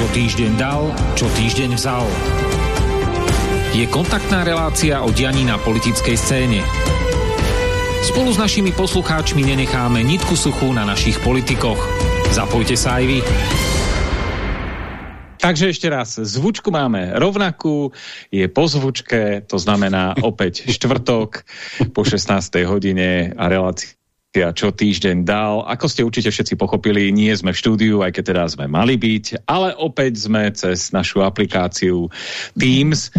Čo týždeň dal, čo týždeň vzal. Je kontaktná relácia o dianí na politickej scéne. Spolu s našimi poslucháčmi nenecháme nitku suchú na našich politikoch. Zapojte sa aj vy. Takže ešte raz, zvučku máme rovnakú, je po zvučke, to znamená opäť štvrtok po 16. hodine a relácia čo týždeň dal. Ako ste určite všetci pochopili, nie sme v štúdiu, aj keď teda sme mali byť, ale opäť sme cez našu aplikáciu Teams.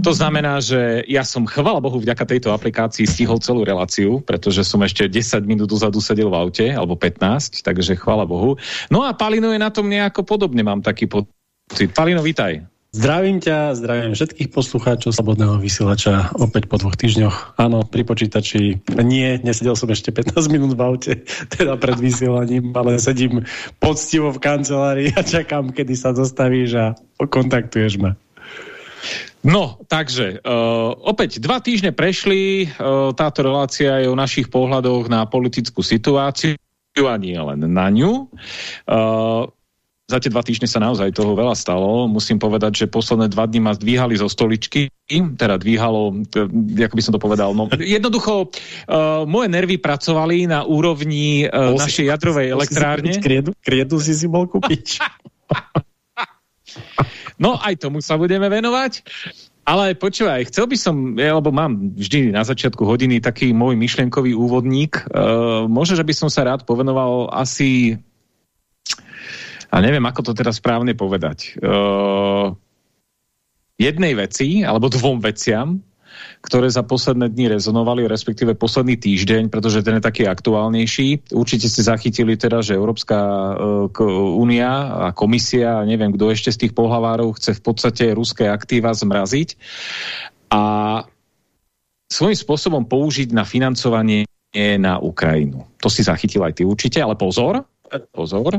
To znamená, že ja som, chvala Bohu, vďaka tejto aplikácii stihol celú reláciu, pretože som ešte 10 minút dozadu sedel v aute, alebo 15, takže chvala Bohu. No a Palino je na tom nejako podobne, mám taký pocit. Palino, vítaj. Zdravím ťa, zdravím všetkých poslucháčov Slobodného vysielača opäť po dvoch týždňoch. Áno, pri počítači nie, nesedel som ešte 15 minút v aute, teda pred vysielaním, ale sedím poctivo v kancelárii a čakám, kedy sa dostavíš a kontaktuješ ma. No, takže, uh, opäť dva týždne prešli, uh, táto relácia je o našich pohľadoch na politickú situáciu a nie len na ňu. Uh, za tie dva týždne sa naozaj toho veľa stalo. Musím povedať, že posledné dva dní ma zdvíhali zo stoličky, teda dvíhalo, ako by som to povedal, no, jednoducho uh, moje nervy pracovali na úrovni uh, našej jadrovej elektrárne. Kriedu, kriedu si si bol kúpiť. no aj tomu sa budeme venovať. Ale počúvaj, chcel by som, lebo mám vždy na začiatku hodiny taký môj myšlienkový úvodník, uh, možno, že by som sa rád povenoval asi a neviem, ako to teraz správne povedať. Uh, jednej veci, alebo dvom veciam, ktoré za posledné dni rezonovali, respektíve posledný týždeň, pretože ten je taký aktuálnejší. Určite ste zachytili teda, že Európska uh, únia a komisia, neviem, kto ešte z tých pohlavárov chce v podstate ruské aktíva zmraziť a svojím spôsobom použiť na financovanie na Ukrajinu. To si zachytil aj ty určite, ale pozor, pozor,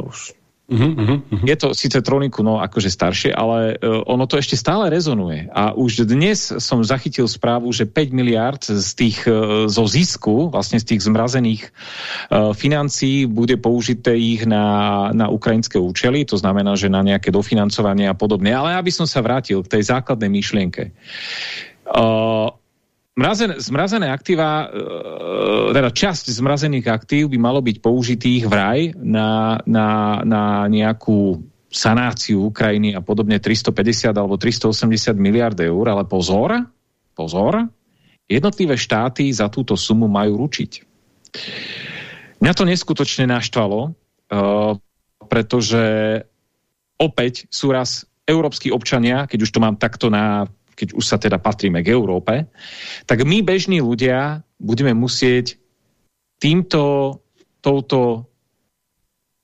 -huh, uh -huh. Je to síce troniku, no akože staršie, ale uh, ono to ešte stále rezonuje. A už dnes som zachytil správu, že 5 miliard z tých, uh, zo zisku, vlastne z tých zmrazených uh, financií bude použité ich na, na ukrajinské účely, to znamená, že na nejaké dofinancovanie a podobne. Ale aby som sa vrátil k tej základnej myšlienke. Uh, Mrazené, zmrazené aktíva, e, teda časť zmrazených aktív by malo byť použitých vraj na, na, na nejakú sanáciu Ukrajiny a podobne 350 alebo 380 miliard eur, ale pozor, pozor, jednotlivé štáty za túto sumu majú ručiť. Mňa to neskutočne naštvalo, uh, pretože opäť sú raz európsky občania, keď už to mám takto na keď už sa teda patríme k Európe, tak my bežní ľudia budeme musieť týmto, touto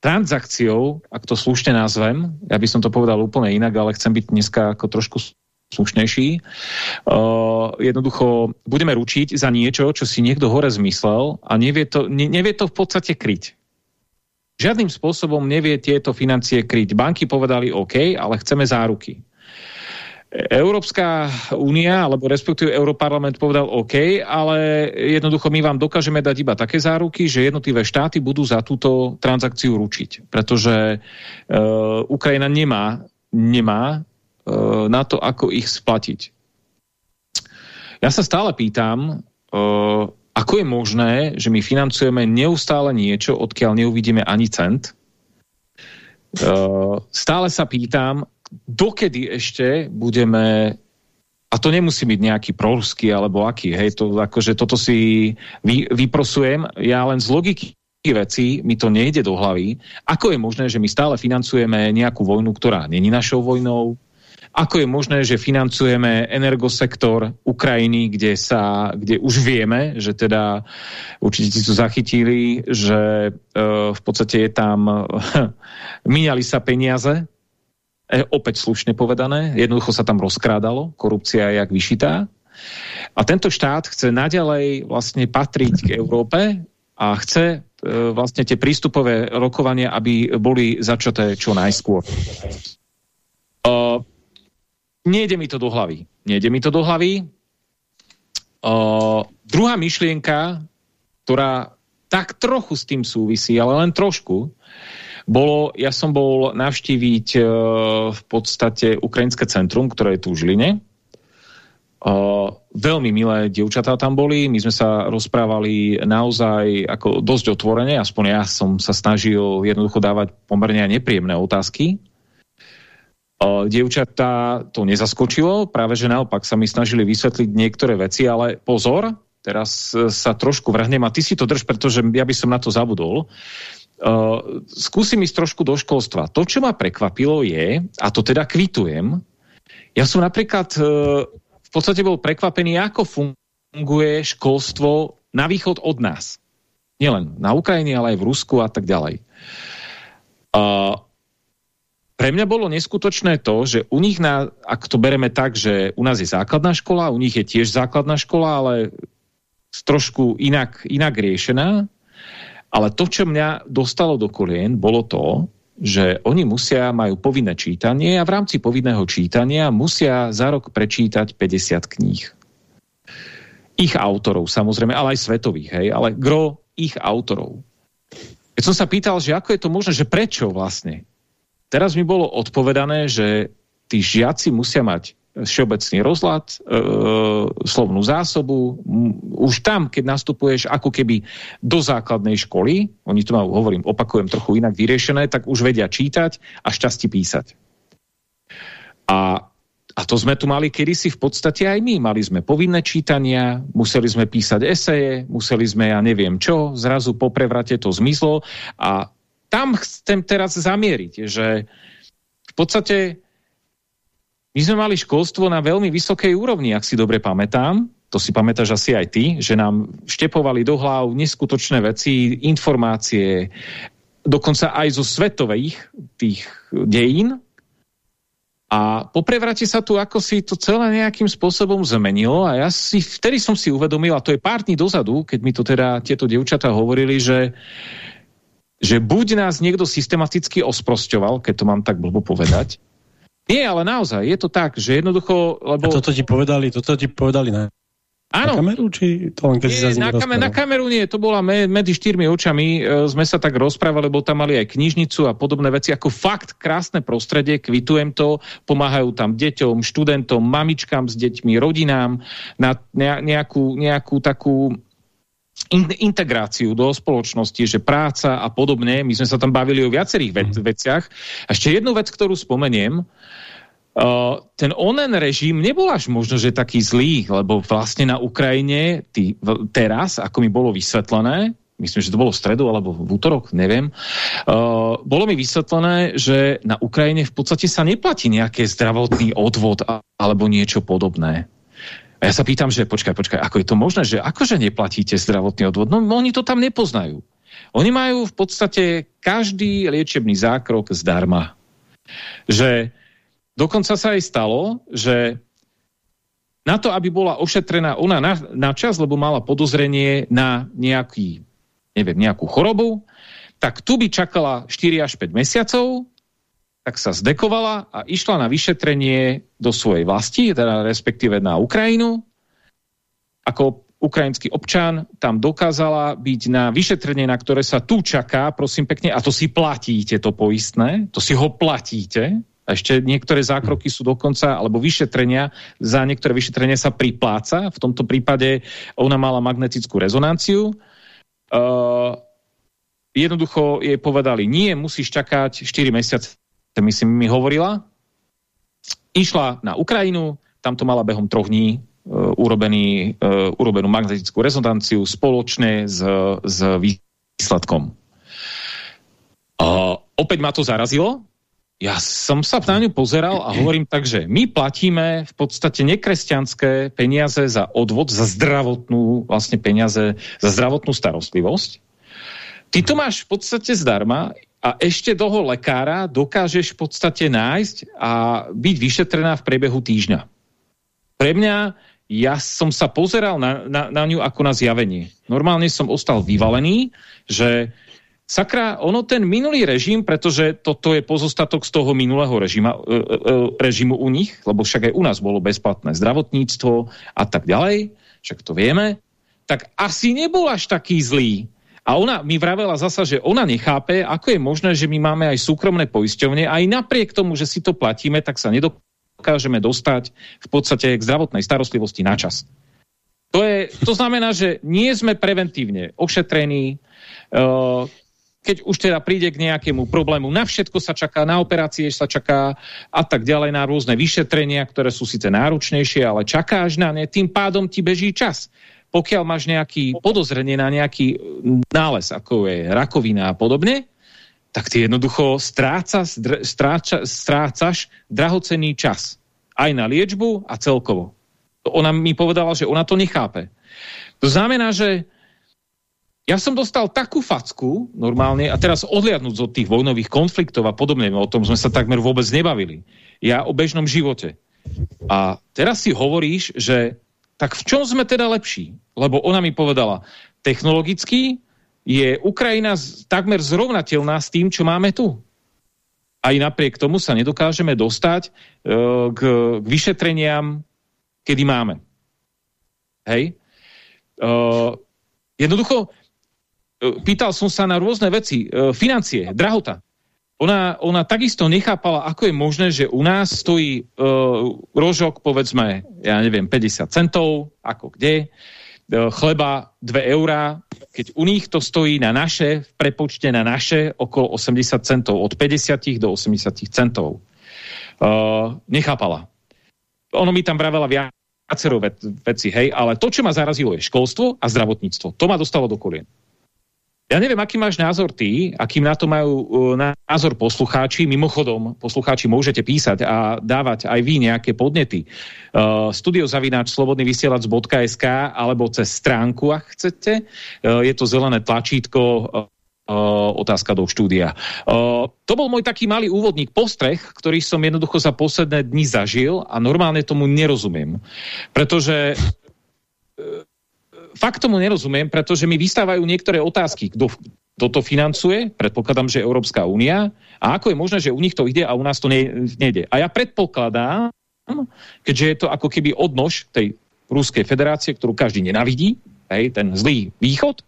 transakciou, ak to slušne nazvem, ja by som to povedal úplne inak, ale chcem byť dneska ako trošku slušnejší. Uh, jednoducho budeme ručiť za niečo, čo si niekto hore zmyslel a nevie to, ne, nevie to v podstate kryť. Žiadnym spôsobom nevie tieto financie kryť. Banky povedali OK, ale chceme záruky. Európska únia, alebo respektíve Európarlament povedal OK, ale jednoducho my vám dokážeme dať iba také záruky, že jednotlivé štáty budú za túto transakciu ručiť. Pretože uh, Ukrajina nemá, nemá uh, na to, ako ich splatiť. Ja sa stále pýtam, uh, ako je možné, že my financujeme neustále niečo, odkiaľ neuvidíme ani cent. Uh, stále sa pýtam, dokedy ešte budeme a to nemusí byť nejaký proruský alebo aký, hej, to akože toto si vy, vyprosujem, ja len z logiky veci mi to nejde do hlavy. Ako je možné, že my stále financujeme nejakú vojnu, ktorá není našou vojnou? Ako je možné, že financujeme energosektor Ukrajiny, kde, sa, kde už vieme, že teda určite si to zachytili, že uh, v podstate je tam, míňali sa peniaze E, opäť slušne povedané, jednoducho sa tam rozkrádalo, korupcia je jak vyšitá. A tento štát chce naďalej vlastne patriť k Európe a chce e, vlastne tie prístupové rokovania, aby boli začaté čo najskôr. E, nejde mi to do hlavy. Nejde mi to do hlavy. E, druhá myšlienka, ktorá tak trochu s tým súvisí, ale len trošku, bolo, ja som bol navštíviť uh, v podstate Ukrajinské centrum, ktoré je tu v Žiline. Uh, veľmi milé dievčatá tam boli, my sme sa rozprávali naozaj ako dosť otvorene, aspoň ja som sa snažil jednoducho dávať pomerne nepríjemné otázky. Uh, dievčatá to nezaskočilo, práve že naopak sa mi snažili vysvetliť niektoré veci, ale pozor, teraz sa trošku vrhnem a ty si to drž, pretože ja by som na to zabudol. Uh, skúsim ísť trošku do školstva. To, čo ma prekvapilo je, a to teda kvitujem, ja som napríklad uh, v podstate bol prekvapený, ako funguje školstvo na východ od nás. Nielen na Ukrajine, ale aj v Rusku a tak ďalej. Uh, pre mňa bolo neskutočné to, že u nich, na, ak to bereme tak, že u nás je základná škola, u nich je tiež základná škola, ale trošku inak, inak riešená, ale to, čo mňa dostalo do kolien, bolo to, že oni musia, majú povinné čítanie a v rámci povinného čítania musia za rok prečítať 50 kníh. Ich autorov samozrejme, ale aj svetových, hej, ale gro ich autorov. Keď som sa pýtal, že ako je to možné, že prečo vlastne, teraz mi bolo odpovedané, že tí žiaci musia mať všeobecný rozhľad, e, slovnú zásobu. Už tam, keď nastupuješ ako keby do základnej školy, oni to majú, hovorím, opakujem trochu inak vyriešené, tak už vedia čítať a šťastí písať. A, a to sme tu mali kedysi v podstate aj my. Mali sme povinné čítania, museli sme písať eseje, museli sme, ja neviem čo, zrazu po prevrate to zmizlo a tam chcem teraz zamieriť, že v podstate my sme mali školstvo na veľmi vysokej úrovni, ak si dobre pamätám, to si pamätáš asi aj ty, že nám štepovali do hlav neskutočné veci, informácie, dokonca aj zo svetových tých dejín. A po prevrate sa tu ako si to celé nejakým spôsobom zmenilo a ja si, vtedy som si uvedomil, a to je pár dní dozadu, keď mi to teda tieto devčatá hovorili, že že buď nás niekto systematicky osprosťoval, keď to mám tak blbo povedať, nie, ale naozaj, je to tak, že jednoducho... Lebo... A toto ti povedali, toto ti povedali na, Áno. Na kameru, či to len keď nie, si na, kamer, na kameru nie, to bola me, medzi štyrmi očami, e, sme sa tak rozprávali, lebo tam mali aj knižnicu a podobné veci, ako fakt krásne prostredie, kvitujem to, pomáhajú tam deťom, študentom, mamičkám s deťmi, rodinám, na ne, nejakú, nejakú takú in, integráciu do spoločnosti, že práca a podobne, my sme sa tam bavili o viacerých vec, mm. veciach. A ešte jednu vec, ktorú spomeniem, Uh, ten onen režim nebol až možno, že taký zlý, lebo vlastne na Ukrajine tý, teraz, ako mi bolo vysvetlené, myslím, že to bolo v stredu alebo v útorok, neviem, uh, bolo mi vysvetlené, že na Ukrajine v podstate sa neplatí nejaký zdravotný odvod alebo niečo podobné. A ja sa pýtam, že počkaj, počkaj, ako je to možné, že akože neplatíte zdravotný odvod? No oni to tam nepoznajú. Oni majú v podstate každý liečebný zákrok zdarma. Že Dokonca sa aj stalo, že na to, aby bola ošetrená ona na, na čas, lebo mala podozrenie na nejaký, neviem, nejakú chorobu, tak tu by čakala 4 až 5 mesiacov, tak sa zdekovala a išla na vyšetrenie do svojej vlasti, teda respektíve na Ukrajinu. Ako ukrajinský občan tam dokázala byť na vyšetrenie, na ktoré sa tu čaká, prosím pekne, a to si platíte to poistné, to si ho platíte, a ešte niektoré zákroky sú dokonca, alebo vyšetrenia, za niektoré vyšetrenia sa pripláca. V tomto prípade ona mala magnetickú rezonanciu. Uh, jednoducho jej povedali, nie, musíš čakať 4 mesiace, myslím, mi hovorila. Išla na Ukrajinu, tam to mala behom troch dní uh, urobený, uh, urobenú magnetickú rezonanciu spoločne s, s výsledkom. Uh, opäť ma to zarazilo, ja som sa na ňu pozeral a hovorím tak, že my platíme v podstate nekresťanské peniaze za odvod, za zdravotnú vlastne peniaze, za zdravotnú starostlivosť. Ty to máš v podstate zdarma a ešte toho lekára dokážeš v podstate nájsť a byť vyšetrená v priebehu týždňa. Pre mňa, ja som sa pozeral na, na, na ňu ako na zjavenie. Normálne som ostal vyvalený, že sakra, ono ten minulý režim, pretože toto je pozostatok z toho minulého režima, e, e, e, režimu u nich, lebo však aj u nás bolo bezplatné zdravotníctvo a tak ďalej, však to vieme, tak asi nebol až taký zlý. A ona mi vravela zasa, že ona nechápe, ako je možné, že my máme aj súkromné poisťovne aj napriek tomu, že si to platíme, tak sa nedokážeme dostať v podstate k zdravotnej starostlivosti na čas. To, je, to znamená, že nie sme preventívne ošetrení, uh, keď už teda príde k nejakému problému, na všetko sa čaká, na operácie sa čaká a tak ďalej, na rôzne vyšetrenia, ktoré sú síce náročnejšie, ale čakáš na ne, tým pádom ti beží čas pokiaľ máš nejaký podozrenie na nejaký nález, ako je rakovina a podobne, tak ty jednoducho strácaš, stráča, strácaš drahocenný čas. Aj na liečbu a celkovo. Ona mi povedala, že ona to nechápe. To znamená, že ja som dostal takú facku normálne, a teraz odliadnúť od tých vojnových konfliktov a podobne, o tom sme sa takmer vôbec nebavili. Ja o bežnom živote. A teraz si hovoríš, že tak v čom sme teda lepší? Lebo ona mi povedala, technologicky je Ukrajina takmer zrovnateľná s tým, čo máme tu. Aj napriek tomu sa nedokážeme dostať uh, k, vyšetreniam, kedy máme. Hej? Uh, jednoducho, uh, pýtal som sa na rôzne veci. Financie, drahota ona, ona takisto nechápala, ako je možné, že u nás stojí uh, rožok, povedzme, ja neviem, 50 centov, ako kde, uh, chleba 2 eurá, keď u nich to stojí na naše, v prepočte na naše, okolo 80 centov, od 50 do 80 centov. Uh, nechápala. Ono mi tam vravela viacero veci, hej, ale to, čo ma zarazilo, je školstvo a zdravotníctvo. To ma dostalo do kolien. Ja neviem, aký máš názor ty, akým na to majú uh, názor poslucháči. Mimochodom, poslucháči môžete písať a dávať aj vy nejaké podnety. Uh, studiozavináč slobodnyvysielac.sk alebo cez stránku, ak chcete. Uh, je to zelené tlačítko uh, otázka do štúdia. Uh, to bol môj taký malý úvodník, postreh, ktorý som jednoducho za posledné dni zažil a normálne tomu nerozumiem. Pretože uh, fakt tomu nerozumiem, pretože mi vystávajú niektoré otázky. Kto, kto to financuje? Predpokladám, že Európska únia. A ako je možné, že u nich to ide a u nás to ne, nejde? A ja predpokladám, keďže je to ako keby odnož tej Ruskej federácie, ktorú každý nenavidí, hej, ten zlý východ,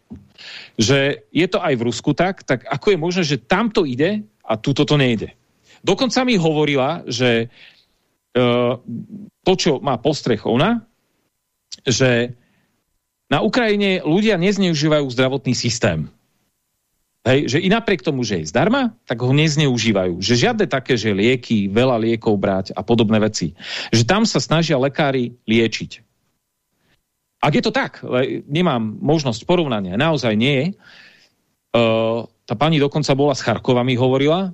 že je to aj v Rusku tak, tak ako je možné, že tamto ide a tuto to nejde. Dokonca mi hovorila, že uh, to, čo má postrech ona, že na Ukrajine ľudia nezneužívajú zdravotný systém. Hej, že i napriek tomu, že je zdarma, tak ho nezneužívajú. Že žiadne také, že lieky, veľa liekov brať a podobné veci. Že tam sa snažia lekári liečiť. Ak je to tak, nemám možnosť porovnania, naozaj nie. Uh, tá pani dokonca bola s Charkova, mi hovorila.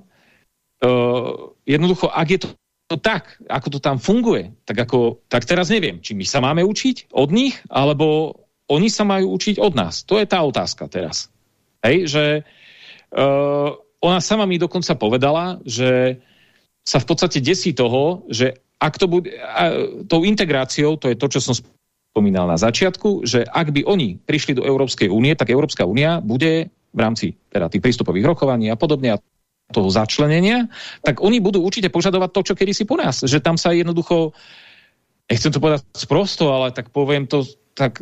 Uh, jednoducho, ak je to to tak, ako to tam funguje, tak, ako, tak teraz neviem, či my sa máme učiť od nich, alebo oni sa majú učiť od nás. To je tá otázka teraz. Hej, že uh, ona sama mi dokonca povedala, že sa v podstate desí toho, že ak to bude, uh, tou integráciou, to je to, čo som spomínal na začiatku, že ak by oni prišli do Európskej únie, tak Európska únia bude v rámci teda tých prístupových rokovaní a podobne a toho začlenenia, tak oni budú určite požadovať to, čo kedysi po nás. Že tam sa jednoducho, nechcem to povedať sprosto, ale tak poviem to tak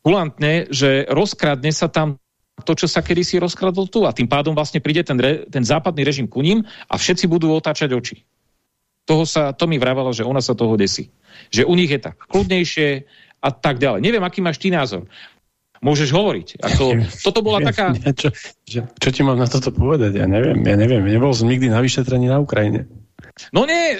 kulantne, že rozkradne sa tam to, čo sa kedysi rozkradlo tu a tým pádom vlastne príde ten, re, ten západný režim ku ním a všetci budú otáčať oči. Toho sa, to mi vravalo, že ona sa toho desí. Že u nich je tak kľudnejšie a tak ďalej. Neviem, aký máš ty názor. Môžeš hovoriť. Ako, toto bola taká... Čo, čo, čo ti mám na toto povedať? Ja neviem, ja neviem. Nebol som nikdy na vyšetrení na Ukrajine. No nie,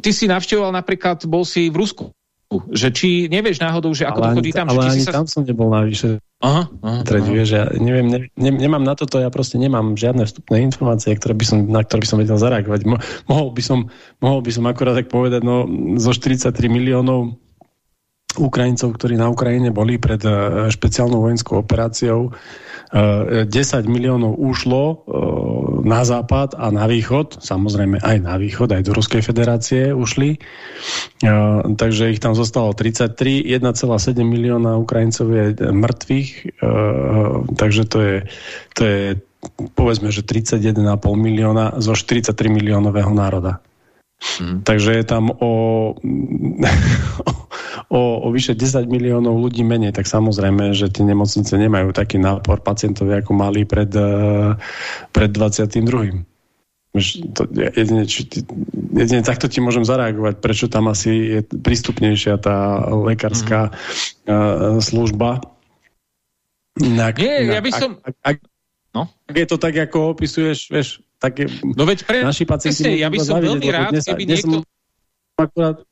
ty si navštevoval napríklad, bol si v Rusku že či nevieš náhodou, že ako ale to chodí tam. Ale že ani sa... tam som nebol navyše. Aha, aha, Treď, aha. Vieš, ja neviem, ne, ne, nemám na toto, ja proste nemám žiadne vstupné informácie, ktoré by som, na ktoré by som vedel zareagovať. Mo, mohol, by som, mohol by som akorát tak povedať, no zo 43 miliónov Ukrajincov, ktorí na Ukrajine boli pred uh, špeciálnou vojenskou operáciou, 10 miliónov ušlo e, na západ a na východ, samozrejme aj na východ, aj do Ruskej federácie ušli, e, takže ich tam zostalo 33, 1,7 milióna Ukrajincov je mŕtvych, e, takže to je, to je povedzme, že 31,5 milióna zo 43 miliónového národa. Hmm. Takže je tam o, o, o vyše 10 miliónov ľudí menej, tak samozrejme, že tie nemocnice nemajú taký nápor pacientov, ako mali pred, uh, pred 22. To, jedine, či, jedine takto ti môžem zareagovať, prečo tam asi je prístupnejšia tá lekárska mm. uh, služba. Inak, Nie, inak, ja by som... Ak, ak, no? ak je to tak, ako opisuješ, vieš, tak je, no veď pre, naši pacienti... Presne, ja by som veľmi rád, dnes, keby dnes niekto... Akurát...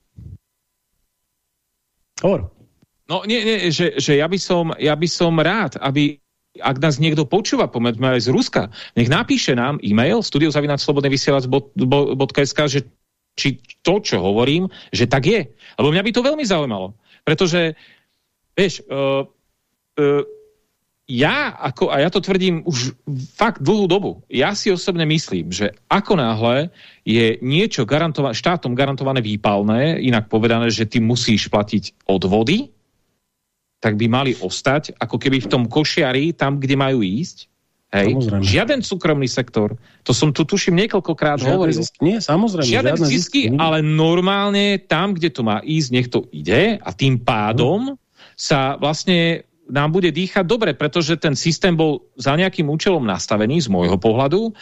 Hovor. No nie, nie, že, že ja, by som, ja by som rád, aby ak nás niekto počúva, povedzme aj z Ruska, nech napíše nám e-mail studiozavinaclobodnyvysielac.sk, že či to, čo hovorím, že tak je. Lebo mňa by to veľmi zaujímalo. Pretože, vieš, uh, uh, ja, ako, a ja to tvrdím už fakt dlhú dobu, ja si osobne myslím, že ako náhle je niečo garantova štátom garantované výpalné, inak povedané, že ty musíš platiť odvody, tak by mali ostať ako keby v tom košiari, tam, kde majú ísť. Hej. Samozrejme. Žiaden súkromný sektor. To som tu tuším niekoľkokrát žiadne hovoril. Zisky, nie, samozrejme. Žiaden zisky, zisky, ale normálne tam, kde to má ísť, nech to ide a tým pádom sa vlastne nám bude dýchať dobre, pretože ten systém bol za nejakým účelom nastavený z môjho pohľadu. E,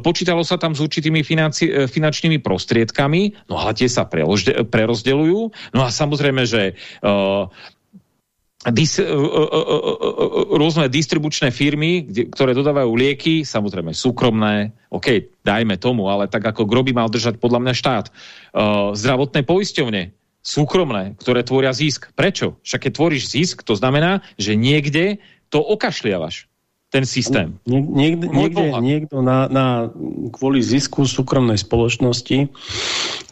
počítalo sa tam s určitými financi, e, finančnými prostriedkami, no ale tie sa prerozdeľujú. No a samozrejme, že uh, dis, uh, uh, rôzne distribučné firmy, kde, ktoré dodávajú lieky, samozrejme súkromné, OK, dajme tomu, ale tak ako groby mal držať podľa mňa štát. Zdravotné poisťovne, súkromné, ktoré tvoria zisk. Prečo? Však keď tvoríš zisk, to znamená, že niekde to okašliavaš ten systém. Nie, niekde, niekde niekto na, na, kvôli zisku súkromnej spoločnosti e,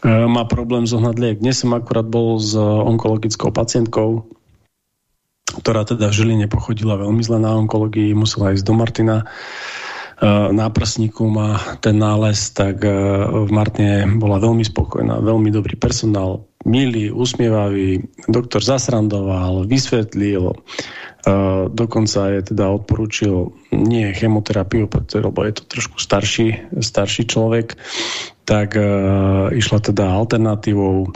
má problém zohnať liek. Dnes som akurát bol s onkologickou pacientkou, ktorá teda v Žiline pochodila veľmi zle na onkológii, musela ísť do Martina e, na prsníku má ten nález, tak v Martine bola veľmi spokojná, veľmi dobrý personál, milý, usmievavý, doktor zasrandoval, vysvetlil, dokonca je teda odporúčil nie chemoterapiu, lebo je to trošku starší, starší človek, tak išla teda alternatívou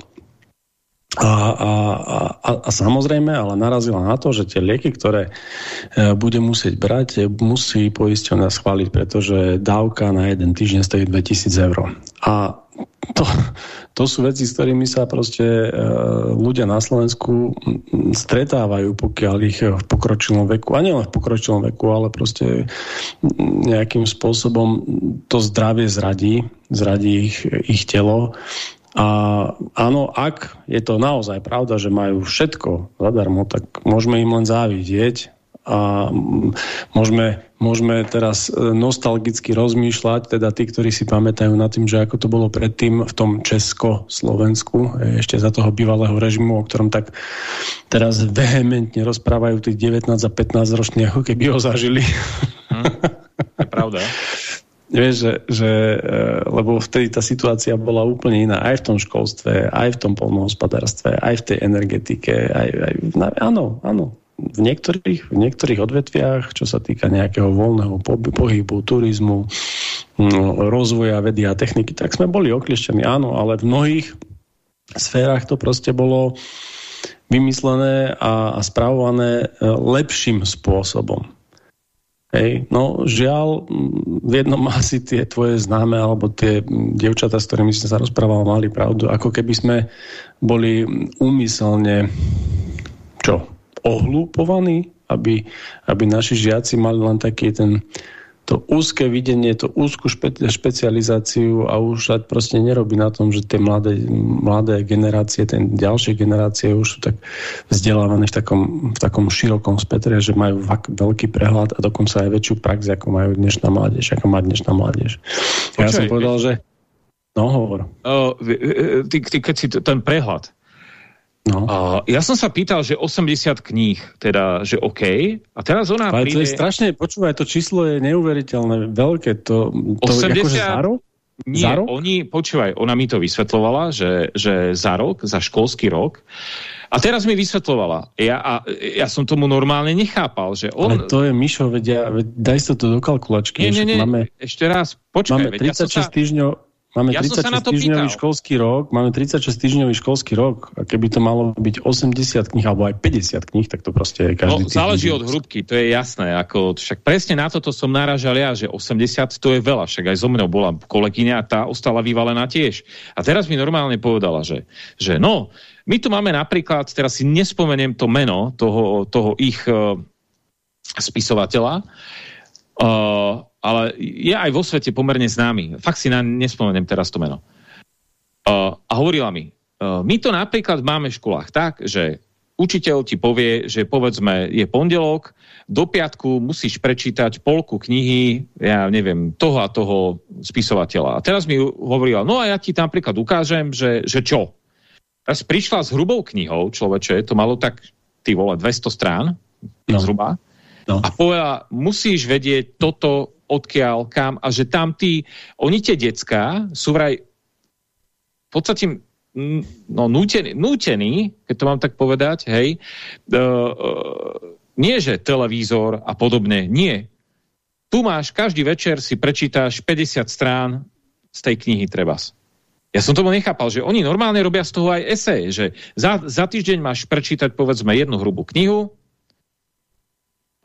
a, a, a, a samozrejme, ale narazila na to, že tie lieky, ktoré e, bude musieť brať, e, musí poisťovňa schváliť, pretože dávka na jeden týždeň stojí 2000 eur. A to, to sú veci, s ktorými sa proste e, ľudia na Slovensku stretávajú, pokiaľ ich v pokročilom veku, a nielen v pokročilom veku, ale proste nejakým spôsobom to zdravie zradí, zradí ich, ich telo a áno, ak je to naozaj pravda, že majú všetko zadarmo, tak môžeme im len závidieť a môžeme, môžeme teraz e, nostalgicky rozmýšľať, teda tí, ktorí si pamätajú na tým, že ako to bolo predtým v tom Česko-Slovensku, e, ešte za toho bývalého režimu, o ktorom tak teraz vehementne rozprávajú tých 19 a 15 ročných, ako keby ho zažili. Hm, je pravda. Vieš, že, že, e, lebo vtedy tá situácia bola úplne iná aj v tom školstve, aj v tom polnohospodárstve, aj v tej energetike. Aj, aj, áno, áno. V niektorých, v niektorých odvetviach, čo sa týka nejakého voľného pohybu, turizmu, rozvoja vedy a techniky, tak sme boli okliešťení, áno, ale v mnohých sférach to proste bolo vymyslené a, a spravované e, lepším spôsobom. Hej, no žiaľ, v jednom asi tie tvoje známe alebo tie devčata, s ktorými si sa rozprával, mali pravdu. Ako keby sme boli úmyselne čo, ohlúpovaní, aby, aby naši žiaci mali len taký ten to úzke videnie, to úzku špe, špecializáciu a už sa proste nerobí na tom, že tie mladé, mladé generácie, ten ďalšie generácie už sú tak vzdelávané v takom, v takom širokom spektre, že majú veľký prehľad a dokonca aj väčšiu prax, ako majú dnešná mládež, ako má dnešná mládež. Počkaj, ja som povedal, že... No, hovor. Uh, ty, ty, keď si ten prehľad, No. A ja som sa pýtal, že 80 kníh, teda, že OK. A teraz ona Ale príde... to je strašne, počúvaj, to číslo je neuveriteľné, veľké. To, to 80... akože za rok? Nie, za rok? oni, počúvaj, ona mi to vysvetlovala, že, že za rok, za školský rok. A teraz mi vysvetlovala. Ja, a, ja som tomu normálne nechápal, že on... Ale to je, Mišo, vedia, daj sa to do kalkulačky. Nie, nie, nie, máme, ešte raz, počkaj. Máme 36 ja týždňov, Máme ja 36 týždňový školský rok, máme 36 týždňový školský rok a keby to malo byť 80 kníh alebo aj 50 kníh, tak to proste je každý no, záleží od hrubky, to je jasné. Ako, však presne na toto som naražal ja, že 80 to je veľa, však aj so mnou bola kolegyňa a tá ostala vyvalená tiež. A teraz mi normálne povedala, že, že no, my tu máme napríklad, teraz si nespomeniem to meno toho, toho ich uh, spisovateľa, uh, ale je aj vo svete pomerne známy. Fakt si na, nespomeniem teraz to meno. Uh, a hovorila mi, uh, my to napríklad máme v školách tak, že učiteľ ti povie, že povedzme je pondelok, do piatku musíš prečítať polku knihy, ja neviem, toho a toho spisovateľa. A teraz mi hovorila, no a ja ti tam napríklad ukážem, že, že čo. Teraz prišla s hrubou knihou, človeče, to malo tak, ty vole, 200 strán, no. zhruba, no. a povedala, musíš vedieť toto odkiaľ, kam a že tam tí, oni tie decká sú vraj v podstate no, nútení, nútení, keď to mám tak povedať, hej, uh, uh, nie že televízor a podobne, nie. Tu máš, každý večer si prečítáš 50 strán z tej knihy Trebas. Ja som tomu nechápal, že oni normálne robia z toho aj esej, že za, za týždeň máš prečítať povedzme jednu hrubú knihu,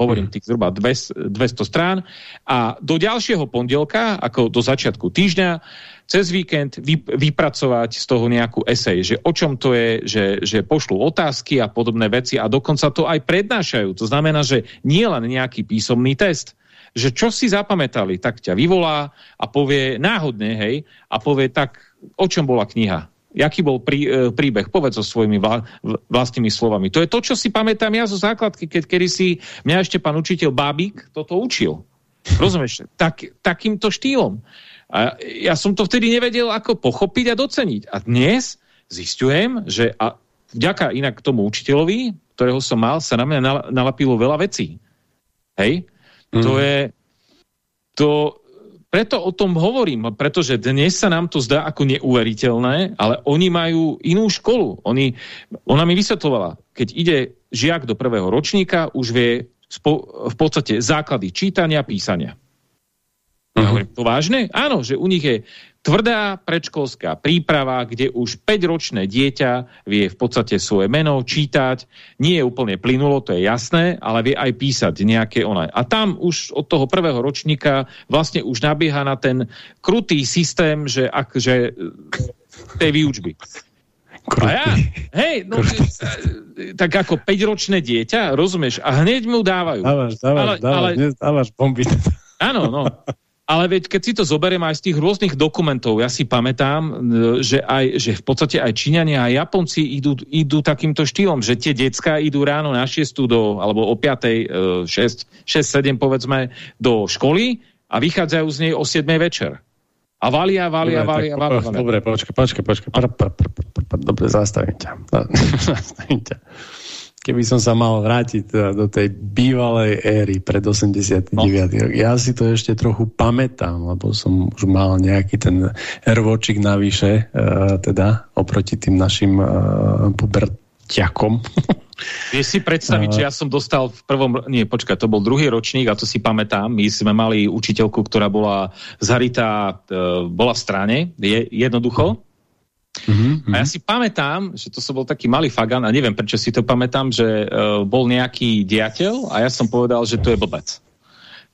hovorím mm. tých zhruba 200, 200 strán a do ďalšieho pondelka, ako do začiatku týždňa, cez víkend vy, vypracovať z toho nejakú esej, že o čom to je, že, že pošlú otázky a podobné veci a dokonca to aj prednášajú. To znamená, že nie len nejaký písomný test, že čo si zapamätali, tak ťa vyvolá a povie náhodne, hej, a povie tak, o čom bola kniha Jaký bol prí, e, príbeh? Povedz so svojimi vla, vlastnými slovami. To je to, čo si pamätám ja zo základky, keď kedy si mňa ešte pán učiteľ Bábik toto učil. Rozumieš? Tak, takýmto štýlom. A ja som to vtedy nevedel, ako pochopiť a doceniť. A dnes zistujem, že a vďaka inak tomu učiteľovi, ktorého som mal, sa na mňa nalapilo veľa vecí. Hej? Mm. To je... To, preto o tom hovorím, pretože dnes sa nám to zdá ako neuveriteľné, ale oni majú inú školu. Oni, ona mi vysvetlovala, keď ide žiak do prvého ročníka, už vie v podstate základy čítania, písania. Uh -huh. hovorím, to vážne? Áno, že u nich je tvrdá predškolská príprava, kde už 5-ročné dieťa vie v podstate svoje meno čítať. Nie je úplne plynulo, to je jasné, ale vie aj písať nejaké onaj. A tam už od toho prvého ročníka vlastne už nabieha na ten krutý systém, že, ak, že tej výučby. Krutý. A ja, hej, no, tak ako 5-ročné dieťa, rozumieš, a hneď mu dávajú. Dávaš, dávaš, ale, dávaš, ale, dávaš bomby. Áno, no. Ale veď, keď si to zoberiem aj z tých rôznych dokumentov, ja si pamätám, e, že, aj, že v podstate aj Číňania a Japonci idú, idú takýmto štýlom, že tie decka idú ráno na 6 do, alebo o 5, 6, 6, 7 povedzme, do školy a vychádzajú z nej o 7 večer. A valia, valia, valia, valia, valia. Dobre, počkaj, počkaj, počkaj. Dobre, zastavím ťa. Zastavím ťa keby som sa mal vrátiť teda do tej bývalej éry pred 89. No. rok. Ja si to ešte trochu pamätám, lebo som už mal nejaký ten rvočik navyše, uh, teda oproti tým našim uh, puberťakom. Vieš si predstaviť, že ja som dostal v prvom, nie, počkaj, to bol druhý ročník a to si pamätám, my sme mali učiteľku, ktorá bola zaritá, bola v strane, je, jednoducho, Mm -hmm. A ja si pamätám, že to som bol taký malý fagan a neviem, prečo si to pamätám, že uh, bol nejaký diateľ a ja som povedal, že to je blbec.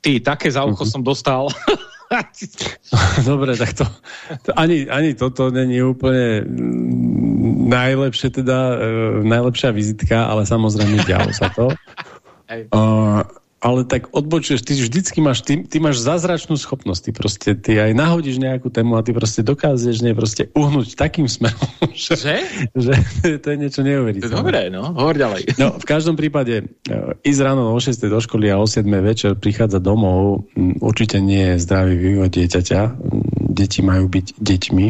Ty, také za ucho mm -hmm. som dostal. Dobre, tak to, to ani, ani toto není úplne najlepšie teda, uh, najlepšia vizitka, ale samozrejme dialo sa to. Uh, ale tak odbočuješ, ty vždycky máš, ty, ty máš zázračnú schopnosť, ty proste, ty aj nahodíš nejakú tému a ty proste dokážeš ne, proste uhnúť takým smerom, že, že? že to je niečo neuveriteľné. Dobre, no, hovor ďalej. No, v každom prípade, uh, ísť ráno o 6. do školy a o 7. večer prichádza domov, určite nie je zdravý vývoj dieťaťa. Deti majú byť deťmi,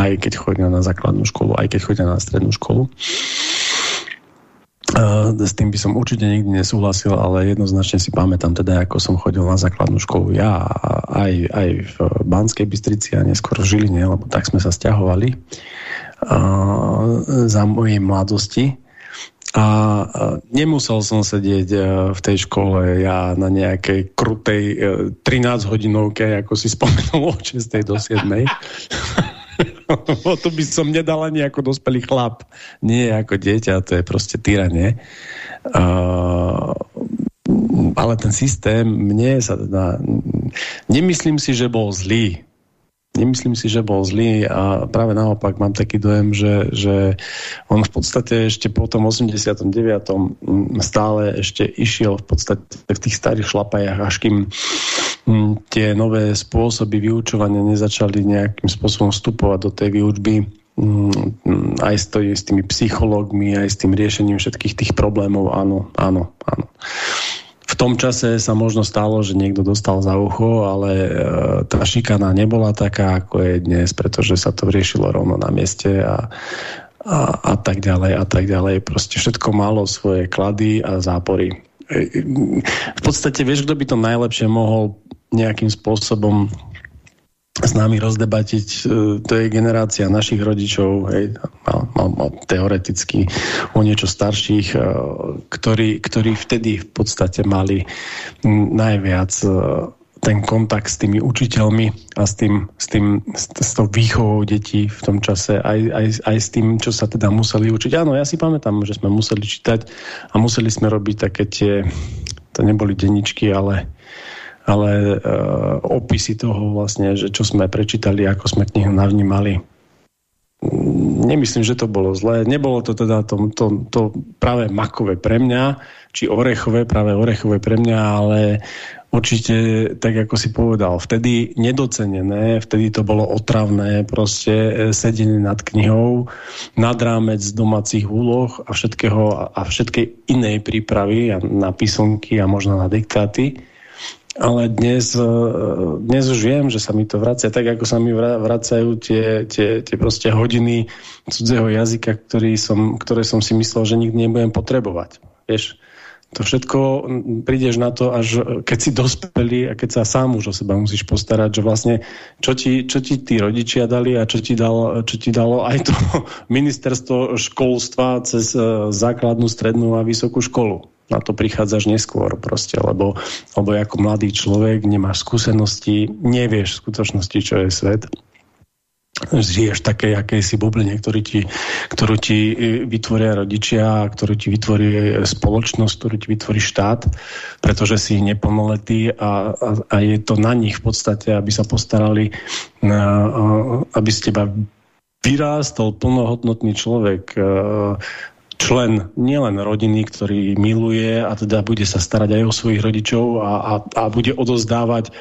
aj keď chodia na základnú školu, aj keď chodia na strednú školu. S tým by som určite nikdy nesúhlasil, ale jednoznačne si pamätám teda, ako som chodil na základnú školu ja aj, aj v Banskej Bystrici a neskôr v Žiline, lebo tak sme sa stiahovali za mojej mladosti. a nemusel som sedieť v tej škole ja na nejakej krutej 13 hodinovke, ako si spomenul od 6. do 7. o to by som nedal ani ako dospelý chlap. Nie ako dieťa, to je proste tyranie. Uh, ale ten systém, mne sa teda... Nemyslím si, že bol zlý nemyslím si, že bol zlý a práve naopak mám taký dojem, že, že on v podstate ešte po tom 89. stále ešte išiel v podstate v tých starých šlapajach, až kým tie nové spôsoby vyučovania nezačali nejakým spôsobom vstupovať do tej výučby aj s, tými psychológmi, aj s tým riešením všetkých tých problémov, áno, áno, áno tom čase sa možno stalo, že niekto dostal za ucho, ale e, tá šikana nebola taká, ako je dnes, pretože sa to riešilo rovno na mieste a, a, a tak ďalej a tak ďalej. Proste všetko malo svoje klady a zápory. V podstate vieš, kto by to najlepšie mohol nejakým spôsobom s nami rozdebatiť, e, to je generácia našich rodičov, hej, mal, mal, mal teoreticky o niečo starších, e, ktorí, ktorí vtedy v podstate mali najviac e, ten kontakt s tými učiteľmi a s, tým, s, tým, s tou výchovou detí v tom čase, aj, aj, aj s tým, čo sa teda museli učiť. Áno, ja si pamätám, že sme museli čítať a museli sme robiť také tie, to neboli denničky, ale ale uh, opisy toho vlastne, že čo sme prečítali, ako sme knihu navnímali. Nemyslím, že to bolo zlé. Nebolo to teda to, to, to práve makové pre mňa, či orechové, práve orechové pre mňa, ale určite, tak ako si povedal, vtedy nedocenené, vtedy to bolo otravné, proste e, sedenie nad knihou, nad rámec domácich úloh a všetkého a všetkej inej prípravy na písomky a možno na diktáty ale dnes, e, dnes už viem, že sa mi to vracia tak, ako sa mi vracajú tie, tie, tie proste hodiny cudzého jazyka, ktorý som, ktoré som si myslel, že nikdy nebudem potrebovať. Vieš, to všetko prídeš na to, až keď si dospelý a keď sa sám už o seba musíš postarať, že vlastne čo ti, čo ti tí rodičia dali a čo ti, dal, čo ti dalo aj to ministerstvo školstva cez e, základnú, strednú a vysokú školu. Na to prichádzaš neskôr proste, lebo, lebo ako mladý človek nemáš skúsenosti, nevieš v skutočnosti, čo je svet žiješ také akejsi bubline, ktorú ti, ktorú ti e, vytvoria rodičia, ktorú ti vytvorí spoločnosť, ktorú ti vytvorí štát, pretože si neplnoletý a, a, a je to na nich v podstate, aby sa postarali, na, aby z teba vyrástol plnohodnotný človek, e, člen nielen rodiny, ktorý miluje a teda bude sa starať aj o svojich rodičov a, a, a bude odozdávať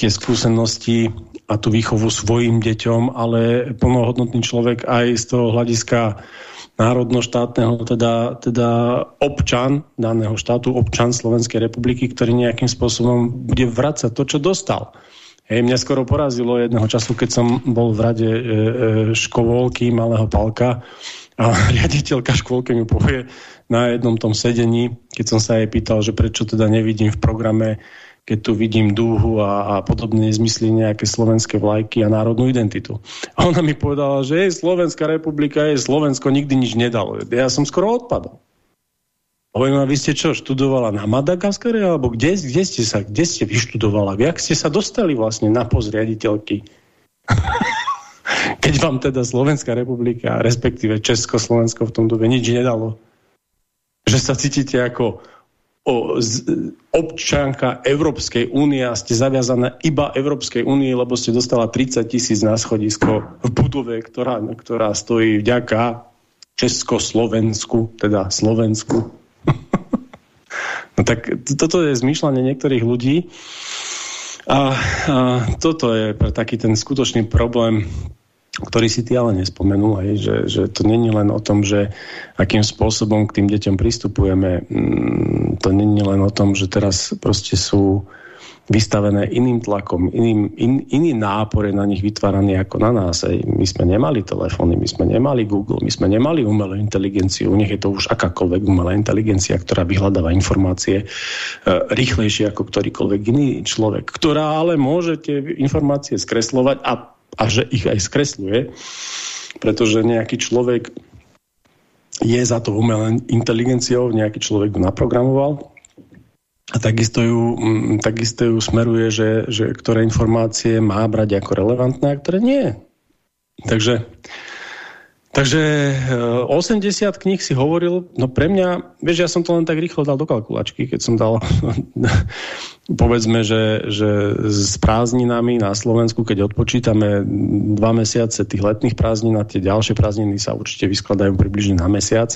tie skúsenosti a tú výchovu svojim deťom, ale plnohodnotný človek aj z toho hľadiska národnoštátneho, teda, teda občan daného štátu, občan Slovenskej republiky, ktorý nejakým spôsobom bude vracať to, čo dostal. Hej, mňa skoro porazilo jedného času, keď som bol v rade e, e, škovolky malého palka, a riaditeľka škôlky mi povie na jednom tom sedení, keď som sa jej pýtal, že prečo teda nevidím v programe, keď tu vidím dúhu a, a podobne nezmyslí nejaké slovenské vlajky a národnú identitu. A ona mi povedala, že jej Slovenská republika, jej Slovensko nikdy nič nedalo. Ja som skoro odpadol. Hovorím, a vy ste čo, študovala na Madagaskare, alebo kde, kde ste sa, kde ste vyštudovala? Jak ste sa dostali vlastne na post riaditeľky? keď vám teda Slovenská republika, respektíve Československo v tom dobe nič nedalo. Že sa cítite ako o, občanka Európskej únie a ste zaviazané iba Európskej únie, lebo ste dostala 30 tisíc na schodisko v budove, ktorá, ktorá stojí vďaka Československu, teda Slovensku. no tak toto je zmýšľanie niektorých ľudí. A, a toto je taký ten skutočný problém ktorý si ty ale nespomenul, hej, že, že to není len o tom, že akým spôsobom k tým deťom pristupujeme. Mm, to není len o tom, že teraz proste sú vystavené iným tlakom, iným, in, iný nápor je na nich vytváraný ako na nás. Hej. My sme nemali telefóny, my sme nemali Google, my sme nemali umelú inteligenciu, nech je to už akákoľvek umelá inteligencia, ktorá vyhľadáva informácie e, rýchlejšie ako ktorýkoľvek iný človek, ktorá ale môže tie informácie skreslovať a a že ich aj skresľuje, pretože nejaký človek je za to umelé inteligenciou, nejaký človek ju naprogramoval a takisto ju, mm, takisto ju smeruje, že, že ktoré informácie má brať ako relevantné a ktoré nie. Takže Takže 80 eh, kníh si hovoril, no pre mňa, vieš, ja som to len tak rýchlo dal do kalkulačky, keď som dal, povedzme, že, že s prázdninami na Slovensku, keď odpočítame dva mesiace tých letných prázdnin a tie ďalšie prázdniny sa určite vyskladajú približne na mesiac,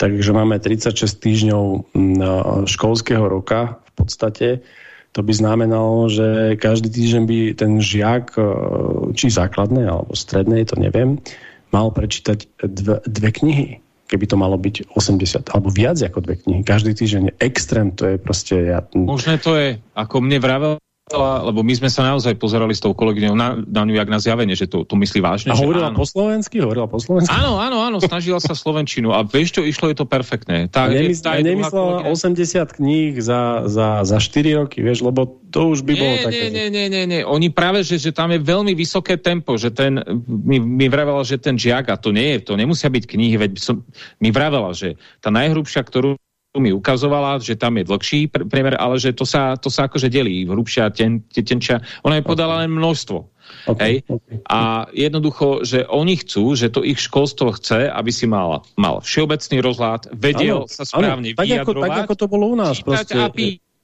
takže máme 36 týždňov mm, školského roka v podstate, to by znamenalo, že každý týždeň by ten žiak, eh, či základnej alebo strednej, to neviem, mal prečítať dve, dve knihy, keby to malo byť 80 alebo viac ako dve knihy. Každý týždeň extrém, to je proste... Ja... Možné to je, ako mne vravel lebo my sme sa naozaj pozerali s tou kolegyňou na, na ňu jak na zjavenie, že to, to myslí vážne. A hovorila po slovensky? Hovorila po slovensky? Áno, áno, áno, snažila sa slovenčinu a vieš čo, išlo je to perfektné. Tá, Nemysl, tá nemyslela kolegyňa... 80 kníh za, za, za 4 roky, vieš, lebo to už by nie, bolo nie, také. Nie, nie, nie, nie, oni práve, že, že tam je veľmi vysoké tempo, že ten, mi, mi vravela, že ten žiak, a to nie je, to nemusia byť knihy, veď som, mi vravela, že tá najhrubšia, ktorú mi ukazovala, že tam je dlhší priemer, ale že to sa, to sa akože delí, hrubšia, ten, tenčia. Ona je podala okay. len množstvo. Okay, hej? Okay. A jednoducho, že oni chcú, že to ich školstvo chce, aby si mal, mal všeobecný rozhľad, vedel ano, sa správne ano, tak vyjadrovať. Ako, tak ako to bolo u nás. Proste. A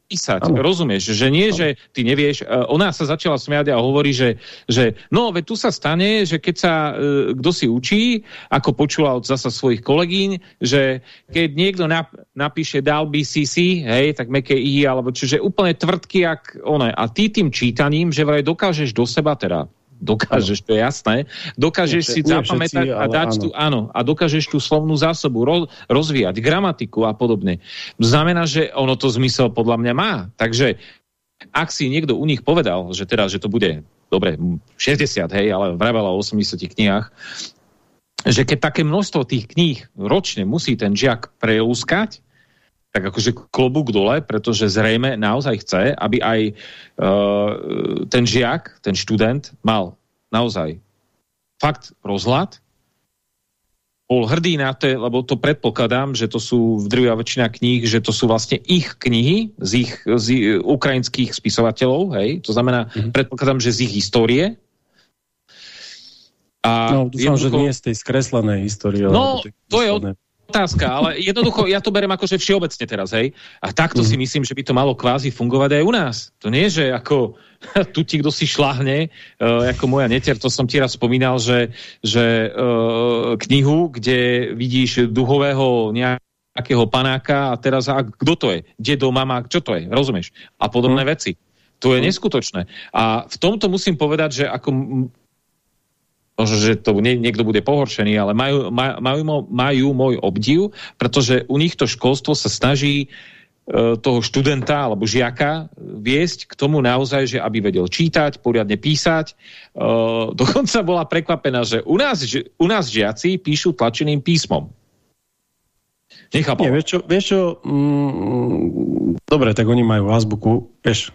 písať, ano. rozumieš? Že nie, ano. že ty nevieš, uh, ona sa začala smiať a hovorí, že, že no, veď tu sa stane, že keď sa uh, kto si učí, ako počula od zasa svojich kolegyň, že keď niekto nap napíše dal BCC, hej, tak meké I, alebo čiže úplne tvrdky, jak one. A ty tým čítaním, že vraj dokážeš do seba teda dokážeš, to je jasné, dokážeš nie, si nie zapamätať všetci, a dať áno. tu, áno, a dokážeš tú slovnú zásobu roz, rozvíjať, gramatiku a podobne. Znamená, že ono to zmysel podľa mňa má. Takže ak si niekto u nich povedal, že teraz, že to bude, dobre, 60, hej, ale vravela o 80 knihách, že keď také množstvo tých kníh ročne musí ten žiak preúskať, tak akože klobúk dole, pretože zrejme naozaj chce, aby aj uh, ten žiak, ten študent mal naozaj fakt rozhľad, bol hrdý na to, lebo to predpokladám, že to sú v druhá väčšina kníh, že to sú vlastne ich knihy z ich z ukrajinských spisovateľov, hej? To znamená, mm -hmm. predpokladám, že z ich histórie. A no, dúfam, jednoducho... že nie z tej skreslenej histórie. No, to je, otázka, ale jednoducho ja to berem akože všeobecne teraz, hej. A takto mm. si myslím, že by to malo kvázi fungovať aj u nás. To nie, že ako tu ti kto si šlahne, uh, ako moja netier, to som ti raz spomínal, že, že uh, knihu, kde vidíš duhového nejakého panáka a teraz, a kto to je? Dedo, mama, čo to je? Rozumieš? A podobné mm. veci. To je mm. neskutočné. A v tomto musím povedať, že ako možno, že to nie, niekto bude pohoršený, ale majú, majú, majú môj obdiv, pretože u nich to školstvo sa snaží e, toho študenta alebo žiaka viesť k tomu naozaj, že aby vedel čítať, poriadne písať. E, dokonca bola prekvapená, že u nás, u nás žiaci píšu tlačeným písmom. Nechápam. Nie, vieš čo, vieš čo mm, dobre, tak oni majú azbuku, vieš,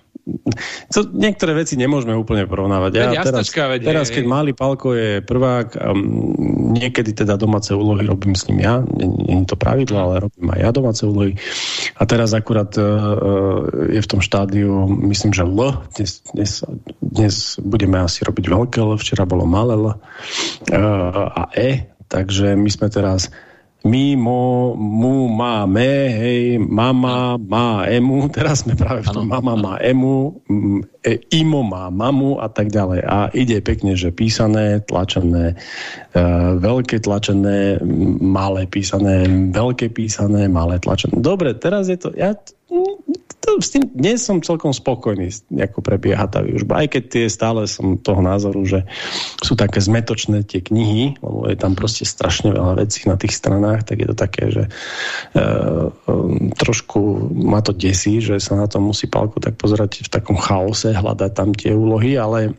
co, niektoré veci nemôžeme úplne porovnávať. Ja, teraz, veď, teraz, keď malý Palko je prvák, um, niekedy teda domáce úlohy robím s ním ja, nie je to pravidlo, ale robím aj ja domáce úlohy. A teraz akurát uh, je v tom štádiu, myslím, že L, dnes, dnes, dnes budeme asi robiť veľké L, včera bolo malé L. Uh, a E, takže my sme teraz my, mo, mu, máme, hej, mama má emu, teraz sme práve v tom, ano. mama má emu, e, imo má mamu a tak ďalej. A ide pekne, že písané, tlačené, e, veľké tlačené, malé písané, veľké písané, malé tlačené. Dobre, teraz je to, ja to, s tým dnes som celkom spokojný, ako prebieha tá výužba. Aj keď tie stále som toho názoru, že sú také zmetočné tie knihy, lebo je tam proste strašne veľa vecí na tých stranách, tak je to také, že e, trošku ma to desí, že sa na to musí palku tak pozerať v takom chaose, hľadať tam tie úlohy, ale,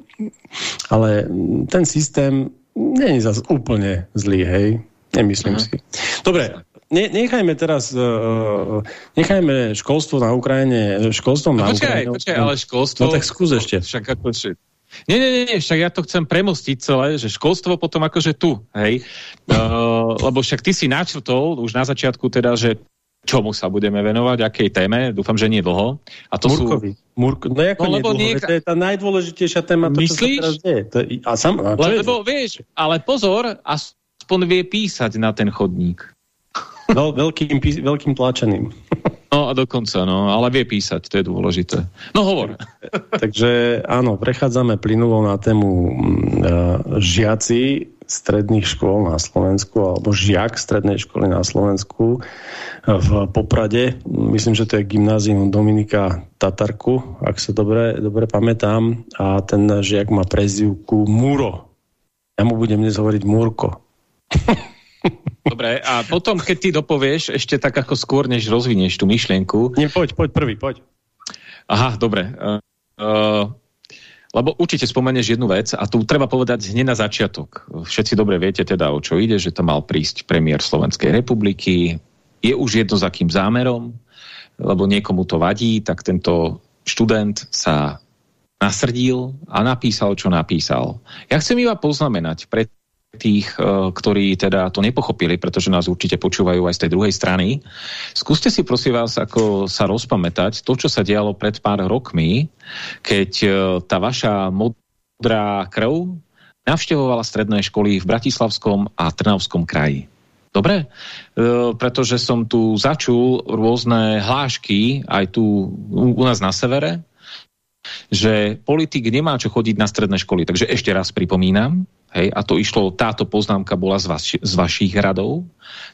ale ten systém nie je zase úplne zlý, hej. Nemyslím uh -huh. si. Dobre, ne, nechajme teraz, uh, nechajme školstvo na Ukrajine, školstvo no, na počkaj, Ukrajine. Počkaj, ale školstvo... No tak skús ešte. Však ako, Nie, nie, nie, však ja to chcem premostiť celé, že školstvo potom akože tu, hej. Uh, lebo však ty si načrtol už na začiatku teda, že čomu sa budeme venovať, akej téme, dúfam, že nie dlho. A to Murkovi. sú... Murko, no ako no, lebo niek... to je tá najdôležitejšia téma, to, Myslíš? čo sa teraz deje. To je... a sam... a lebo je? vieš, ale pozor, aspoň vie písať na ten chodník. No, veľkým, veľkým tlačeným. No a dokonca, no, ale vie písať, to je dôležité. No hovor. Takže áno, prechádzame plynulo na tému uh, žiaci stredných škôl na Slovensku alebo žiak strednej školy na Slovensku v Poprade. Myslím, že to je gymnázium Dominika Tatarku, ak sa dobre, dobre pamätám. A ten žiak má prezivku Muro. Ja mu budem dnes hovoriť Múrko. Dobre, a potom, keď ty dopovieš, ešte tak ako skôr, než rozvinieš tú myšlienku. Nie, poď, poď prvý, poď. Aha, dobre. Uh, lebo určite spomenieš jednu vec a tu treba povedať hneď na začiatok. Všetci dobre viete teda, o čo ide, že to mal prísť premiér Slovenskej republiky. Je už jedno za akým zámerom, lebo niekomu to vadí, tak tento študent sa nasrdil a napísal, čo napísal. Ja chcem iba poznamenať, pred tých, e, ktorí teda to nepochopili, pretože nás určite počúvajú aj z tej druhej strany. Skúste si prosím vás ako sa rozpamätať to, čo sa dialo pred pár rokmi, keď e, tá vaša modrá krv navštevovala stredné školy v Bratislavskom a Trnavskom kraji. Dobre? E, pretože som tu začul rôzne hlášky aj tu u, u nás na severe, že politik nemá čo chodiť na stredné školy. Takže ešte raz pripomínam, hej, a to išlo, táto poznámka bola z, vaš, z vašich radov,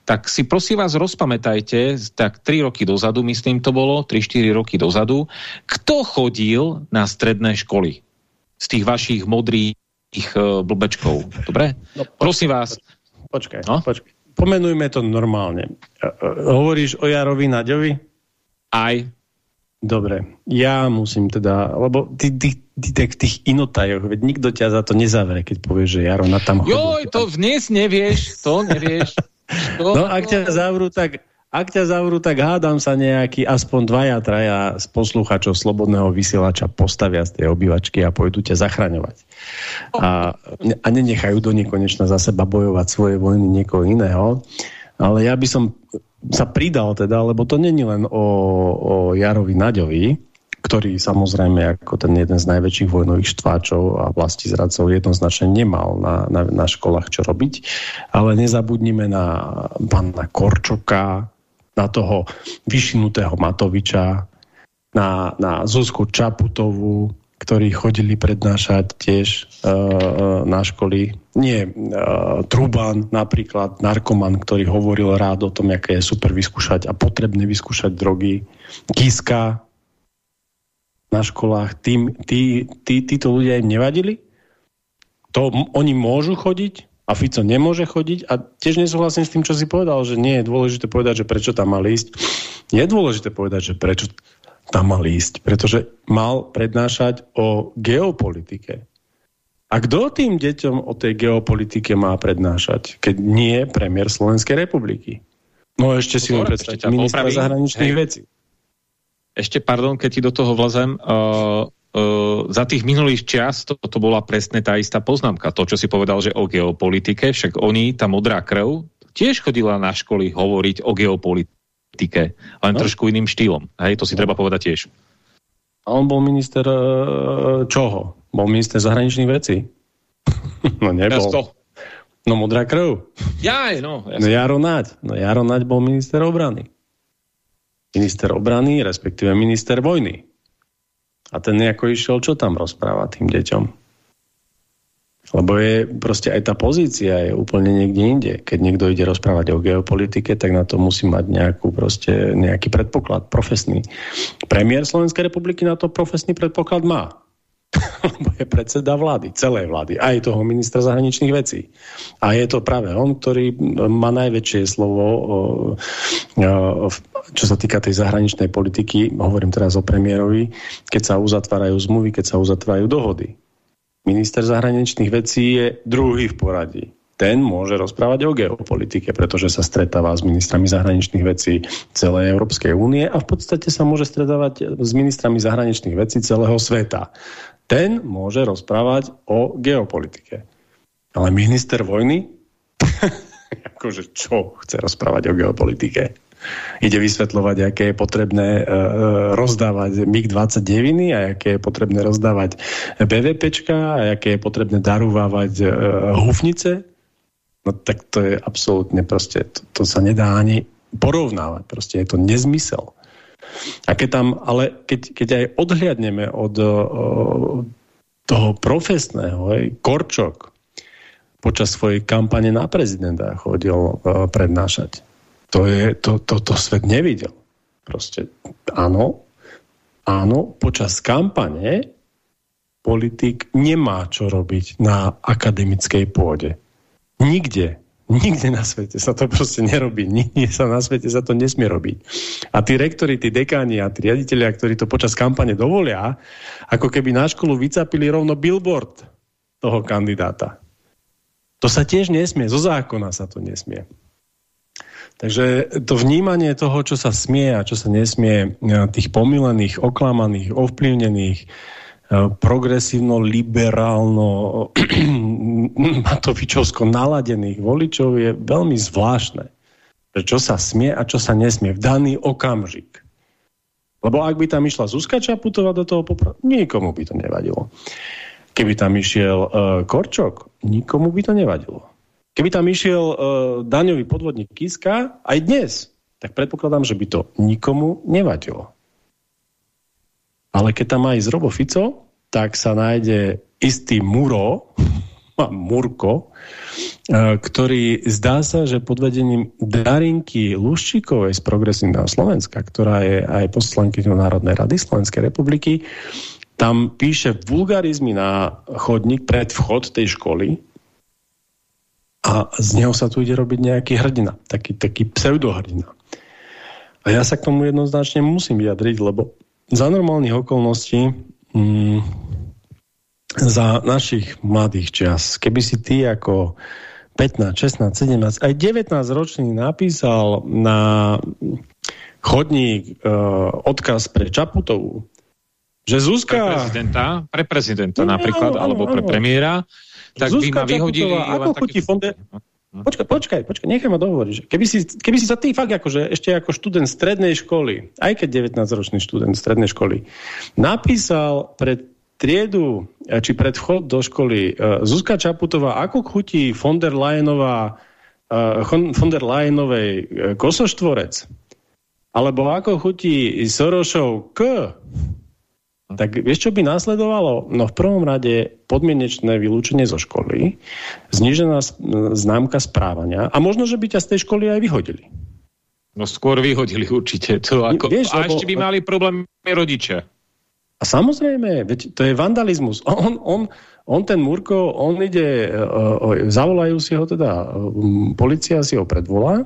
tak si prosím vás rozpamätajte, tak 3 roky dozadu, myslím to bolo, 3-4 roky dozadu, kto chodil na stredné školy z tých vašich modrých uh, blbečkov. Dobre? No, počkej, prosím vás. Počkaj, no? počkaj. Pomenujme to normálne. Uh, uh, hovoríš o Jarovi Naďovi? Aj. Dobre, ja musím teda, lebo ty, ty, ty, v tých inotajoch, veď nikto ťa za to nezavere, keď povieš, že Jaro na tam chodí. Joj, to dnes nevieš, to nevieš. To, no ak ťa zavrú, tak ak ťa zavrú, tak hádam sa nejaký aspoň dvaja, traja z posluchačov Slobodného vysielača postavia z tej obývačky a pôjdu ťa zachraňovať. A, a nenechajú do nekonečna za seba bojovať svoje vojny niekoho iného. Ale ja by som sa pridal teda, lebo to není len o, o Jarovi Naďovi, ktorý samozrejme ako ten jeden z najväčších vojnových štváčov a vlasti zradcov jednoznačne nemal na, na, na školách čo robiť, ale nezabudnime na pána Korčoka, na toho vyšinutého Matoviča, na, na Zuzku Čaputovú, ktorí chodili prednášať tiež uh, na školy. Nie, uh, Truban napríklad, narkoman, ktorý hovoril rád o tom, aké je super vyskúšať a potrebné vyskúšať drogy. Kiska na školách. Tým, tí, tí, títo ľudia im nevadili? To oni môžu chodiť a Fico nemôže chodiť a tiež nesúhlasím s tým, čo si povedal, že nie je dôležité povedať, že prečo tam mal ísť. Je dôležité povedať, že prečo tam mal ísť, pretože mal prednášať o geopolitike. A kto tým deťom o tej geopolitike má prednášať, keď nie premiér Slovenskej republiky? No ešte si len predstaviť ministra zahraničných vecí. Ešte, pardon, keď ti do toho vlazem, uh, uh, za tých minulých čas to, to bola presne tá istá poznámka. To, čo si povedal, že o geopolitike, však oni, tá modrá krv, tiež chodila na školy hovoriť o geopolitike politike, len no. trošku iným štýlom. Hej, to si no. treba povedať tiež. A on bol minister uh, čoho? Bol minister zahraničných vecí? no nebol. Ja no modrá krv. Jaj, no. Ja no Jaro Naď. No Jaro Naď bol minister obrany. Minister obrany, respektíve minister vojny. A ten nejako išiel, čo tam rozpráva tým deťom? Lebo je proste aj tá pozícia je úplne niekde inde. Keď niekto ide rozprávať o geopolitike, tak na to musí mať nejakú proste, nejaký predpoklad profesný. Premiér Slovenskej republiky na to profesný predpoklad má. Lebo je predseda vlády, celej vlády, aj toho ministra zahraničných vecí. A je to práve on, ktorý má najväčšie slovo, čo sa týka tej zahraničnej politiky, hovorím teraz o premiérovi, keď sa uzatvárajú zmluvy, keď sa uzatvárajú dohody Minister zahraničných vecí je druhý v poradí. ten môže rozprávať o geopolitike, pretože sa stretáva s ministrami zahraničných vecí celej Európskej únie a v podstate sa môže stretávať s ministrami zahraničných vecí celého sveta. Ten môže rozprávať o geopolitike. Ale minister vojny? akože čo chce rozprávať o geopolitike? Ide vysvetľovať, aké je potrebné uh, rozdávať MiG-29 a aké je potrebné rozdávať BVPčka a aké je potrebné darúvať uh, hufnice. No tak to je absolútne proste, to, to sa nedá ani porovnávať. Proste je to nezmysel. A keď tam, ale keď, keď aj odhliadneme od uh, toho profesného, hej, Korčok počas svojej kampane na prezidenta chodil uh, prednášať to, je, to, to, to svet nevidel. Proste áno, áno, počas kampane politik nemá čo robiť na akademickej pôde. Nikde. Nikde na svete sa to proste nerobí. Nikde sa na svete sa to nesmie robiť. A tí rektori, tí dekáni a tí riaditeľia, ktorí to počas kampane dovolia, ako keby na školu vycapili rovno billboard toho kandidáta. To sa tiež nesmie. Zo zákona sa to nesmie. Takže to vnímanie toho, čo sa smie a čo sa nesmie, e, tých pomilených, oklamaných, ovplyvnených, e, progresívno-liberálno Matovičovsko naladených voličov je veľmi zvláštne. Čo sa smie a čo sa nesmie v daný okamžik. Lebo ak by tam išla Zuzka Čaputová do toho popra... nikomu by to nevadilo. Keby tam išiel uh, Korčok, nikomu by to nevadilo. Keby tam išiel uh, daňový podvodník Kiska, aj dnes, tak predpokladám, že by to nikomu nevadilo. Ale keď tam má ísť Robo Fico, tak sa nájde istý Muro, Murko, uh, ktorý zdá sa, že pod vedením Darinky Luščíkovej z Progresívneho Slovenska, ktorá je aj poslankyňou Národnej rady Slovenskej republiky, tam píše vulgarizmy na chodník pred vchod tej školy, a z neho sa tu ide robiť nejaký hrdina, taký, taký pseudohrdina. A ja sa k tomu jednoznačne musím vyjadriť, lebo za normálnych okolností mm, za našich mladých čas, keby si ty ako 15, 16, 17, aj 19 ročný napísal na chodník uh, odkaz pre Čaputovú, že Zuzka... Pre prezidenta, pre prezidenta no, napríklad, áno, alebo áno. pre premiéra, tak Zuzka by ma vyhodili. Ako chutí fonde... Počkaj, počkaj, počkaj, nechaj ma dohovoriť. Keby si, keby si sa ty fakt akože, ešte ako študent strednej školy, aj keď 19-ročný študent strednej školy, napísal pred triedu, či pred vchod do školy uh, Zuzka Čaputová, ako chutí von der Leyenová uh, von der Leyenovej kosoštvorec, alebo ako chutí Sorošov K, tak vieš, čo by následovalo? No v prvom rade podmienečné vylúčenie zo školy, znižená známka správania a možno, že by ťa z tej školy aj vyhodili. No skôr vyhodili určite. To ako... vieš, a lebo... ešte by mali problém rodičia. A samozrejme, veď to je vandalizmus. On, on, on ten Murko, on ide, uh, zavolajú si ho teda, um, policia si ho predvolá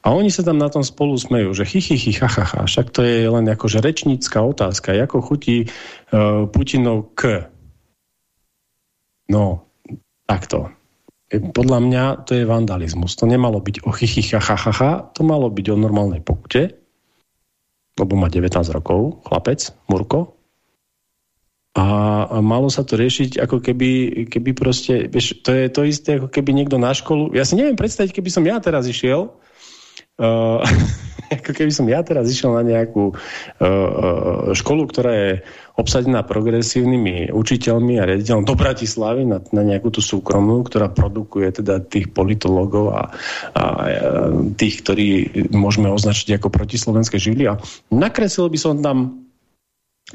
a oni sa tam na tom spolu smejú, že chichychy, chachacha, však to je len akože rečnícka otázka, ako chutí uh, Putinov k. No, takto. Podľa mňa to je vandalizmus. To nemalo byť o chichycha, chachacha, to malo byť o normálnej pokute, lebo má 19 rokov, chlapec, Murko, a, malo sa to riešiť ako keby, keby proste, vieš, to je to isté ako keby niekto na školu, ja si neviem predstaviť, keby som ja teraz išiel Uh, ako keby som ja teraz išiel na nejakú uh, školu, ktorá je obsadená progresívnymi učiteľmi a riaditeľom do Bratislavy na, na nejakú tú súkromnú, ktorá produkuje teda tých politologov a, a, a tých, ktorí môžeme označiť ako protislovenské živly a nakreslil by som tam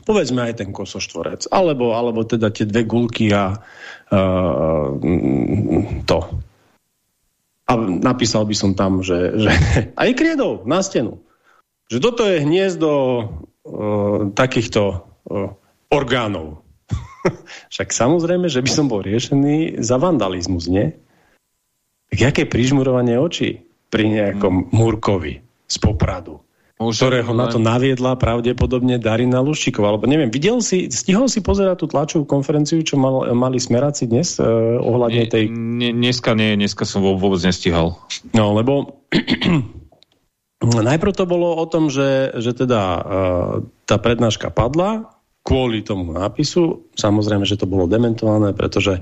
povedzme aj ten kosoštvorec, alebo, alebo teda tie dve gulky a uh, to, a napísal by som tam, že, že aj kriedou na stenu, že toto je hniezdo uh, takýchto uh, orgánov. Však samozrejme, že by som bol riešený za vandalizmus, nie? Tak jaké prižmurovanie očí pri nejakom Murkovi z Popradu? Môže, ktorého na to naviedla pravdepodobne Darina Luščíková. Alebo neviem, videl si, stihol si pozerať tú tlačovú konferenciu, čo mal, mali smeráci dnes uh, ohľadne nie, tej... Nie, dneska nie, dneska som vôbec nestihal. No, lebo najprv to bolo o tom, že, že teda uh, tá prednáška padla kvôli tomu nápisu. Samozrejme, že to bolo dementované, pretože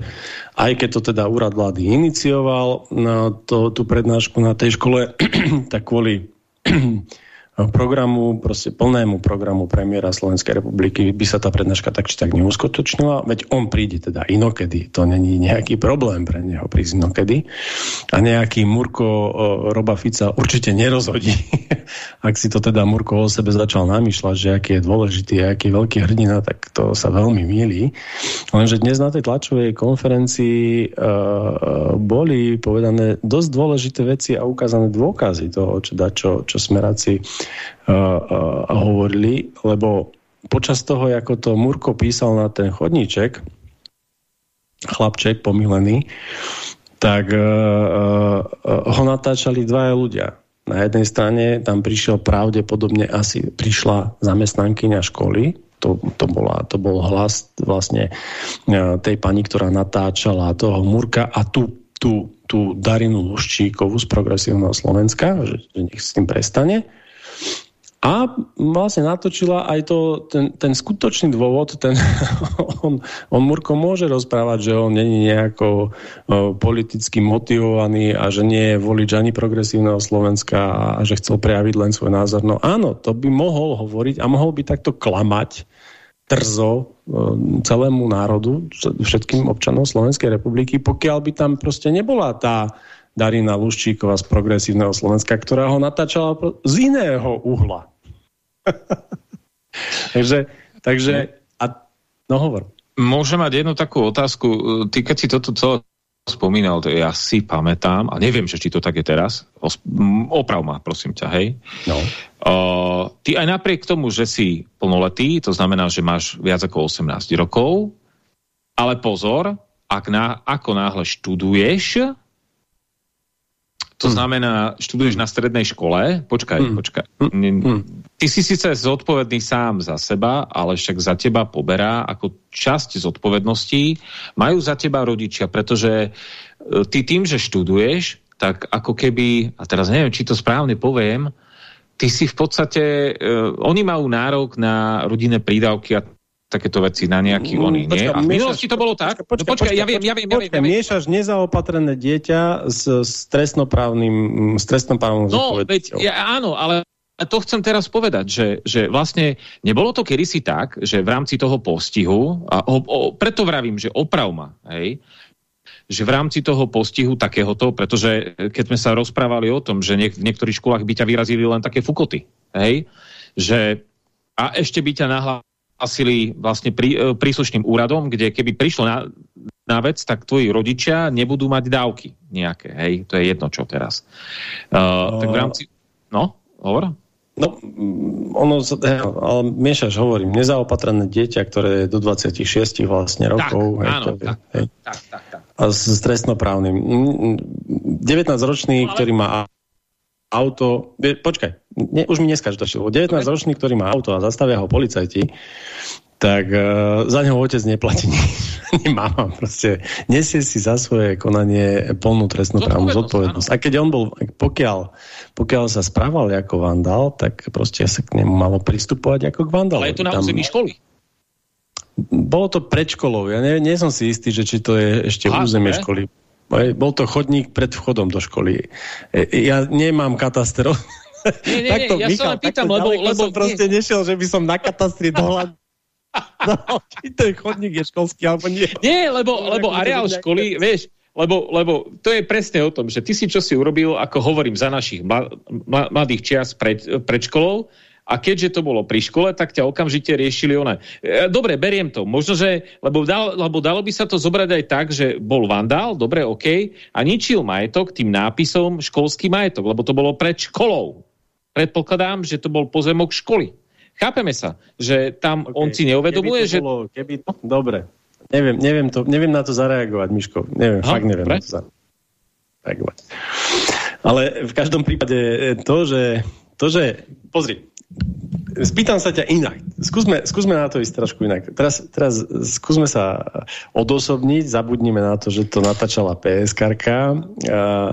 aj keď to teda úrad vlády inicioval na to, tú prednášku na tej škole, tak kvôli programu, proste plnému programu premiéra Slovenskej republiky by sa tá prednáška tak či tak neuskutočnila, veď on príde teda inokedy, to není nejaký problém pre neho prísť inokedy. A nejaký Murko Roba Fica určite nerozhodí, ak si to teda Murko o sebe začal namýšľať, že aký je dôležitý a aký je veľký hrdina, tak to sa veľmi míli. Lenže dnes na tej tlačovej konferencii uh, boli povedané dosť dôležité veci a ukázané dôkazy toho, čo, čo, čo smeráci hovorili, lebo počas toho, ako to Murko písal na ten chodníček, chlapček pomilený, tak uh, uh, ho natáčali dvaja ľudia. Na jednej strane tam prišiel pravdepodobne asi prišla zamestnankyňa školy, to, to, bola, to bol hlas vlastne tej pani, ktorá natáčala toho Murka a tú, tú, tú Darinu Luščíkovú z Progresívneho Slovenska, že, že nech s tým prestane. A vlastne natočila aj to, ten, ten skutočný dôvod, ten, on, on Murko môže rozprávať, že on není nejako politicky motivovaný a že nie je volič ani progresívneho Slovenska a že chcel prejaviť len svoj názor. No áno, to by mohol hovoriť a mohol by takto klamať trzo celému národu, všetkým občanom Slovenskej republiky, pokiaľ by tam proste nebola tá Darina Luščíková z Progresívneho Slovenska, ktorá ho natáčala z iného uhla. takže, takže a, no hovor. Môžem mať jednu takú otázku. Ty, keď si toto celé spomínal, to ja si pamätám, a neviem, či to tak je teraz, oprav ma, prosím ťa, hej. No. Uh, ty aj napriek tomu, že si plnoletý, to znamená, že máš viac ako 18 rokov, ale pozor, ak na, ako náhle študuješ, to hmm. znamená, študuješ na strednej škole, počkaj, hmm. počkaj. Hmm. Ty si síce zodpovedný sám za seba, ale však za teba poberá ako časť zodpovedností, majú za teba rodičia, pretože e, ty tým, že študuješ, tak ako keby, a teraz neviem, či to správne poviem, ty si v podstate, uh, oni majú nárok na rodinné prídavky a takéto veci na nejaký mm, oný, nie? A v minulosti to bolo tak? Počkaj, počkaj, počkaj, ja viem, ja viem, ja viem. Počkaj, miešaš nezaopatrené dieťa s, s trestnoprávnym, s trestnoprávnym No, veď, ja, áno, ale to chcem teraz povedať, že, že vlastne nebolo to kedysi tak, že v rámci toho postihu, a o, o, preto vravím, že oprav ma, hej, že v rámci toho postihu takéhoto, pretože keď sme sa rozprávali o tom, že niek v niektorých školách by ťa vyrazili len také fukoty, hej, že a ešte by ťa nahlásili vlastne prí, e, príslušným úradom, kde keby prišlo na, na vec, tak tvoji rodičia nebudú mať dávky nejaké, hej, to je jedno čo teraz. Uh, no. Tak v rámci... No, hovor? No, ono, ale miešaš, hovorím, nezaopatrené dieťa, ktoré je do 26 vlastne rokov. Tak, hej, áno, to, tak, hej. tak, tak, tak. A s trestnoprávnym. 19-ročný, ktorý má auto, počkaj, ne, už mi dneska to 19-ročný, ktorý má auto a zastavia ho policajti, tak uh, za neho otec neplatí ani mama. Proste nesie si za svoje konanie plnú trestnoprávnu zodpovednosť. A keď on bol, pokiaľ, pokiaľ sa správal ako vandal, tak proste sa k nemu malo pristupovať ako k vandalu. Ale je to na území školy. Bolo to pred školou. Ja nie, nie som si istý, že či to je ešte Aha, územie ne? školy. Bol to chodník pred vchodom do školy. E, ja nemám katastro. Nie, nie, nie, ja Michal, sa len pýtam, lebo, lebo... som proste nie. nešiel, že by som na katastri dohľad no, či ten chodník je školský, alebo nie. Nie, lebo, lebo areál školy, vieš, lebo, lebo to je presne o tom, že ty si čo si urobil, ako hovorím, za našich mladých čias pred, pred školou, a keďže to bolo pri škole, tak ťa okamžite riešili one. E, dobre, beriem to. Možno, že, lebo, dal, lebo dalo by sa to zobrať aj tak, že bol vandál, dobre, OK, a ničil majetok tým nápisom školský majetok, lebo to bolo pred školou. Predpokladám, že to bol pozemok školy. Chápeme sa, že tam okay. on si neuvedomuje, keby že... Bolo, keby... Dobre, neviem, neviem, to, neviem na to zareagovať, Miško. Neviem, ha, fakt neviem pre? na to zareagovať. Ale v každom prípade to, že to, že, pozri, spýtam sa ťa inak. Skúsme, skúsme na to ísť trošku inak. Teraz, teraz skúsme sa odosobniť, zabudnime na to, že to natáčala PSK,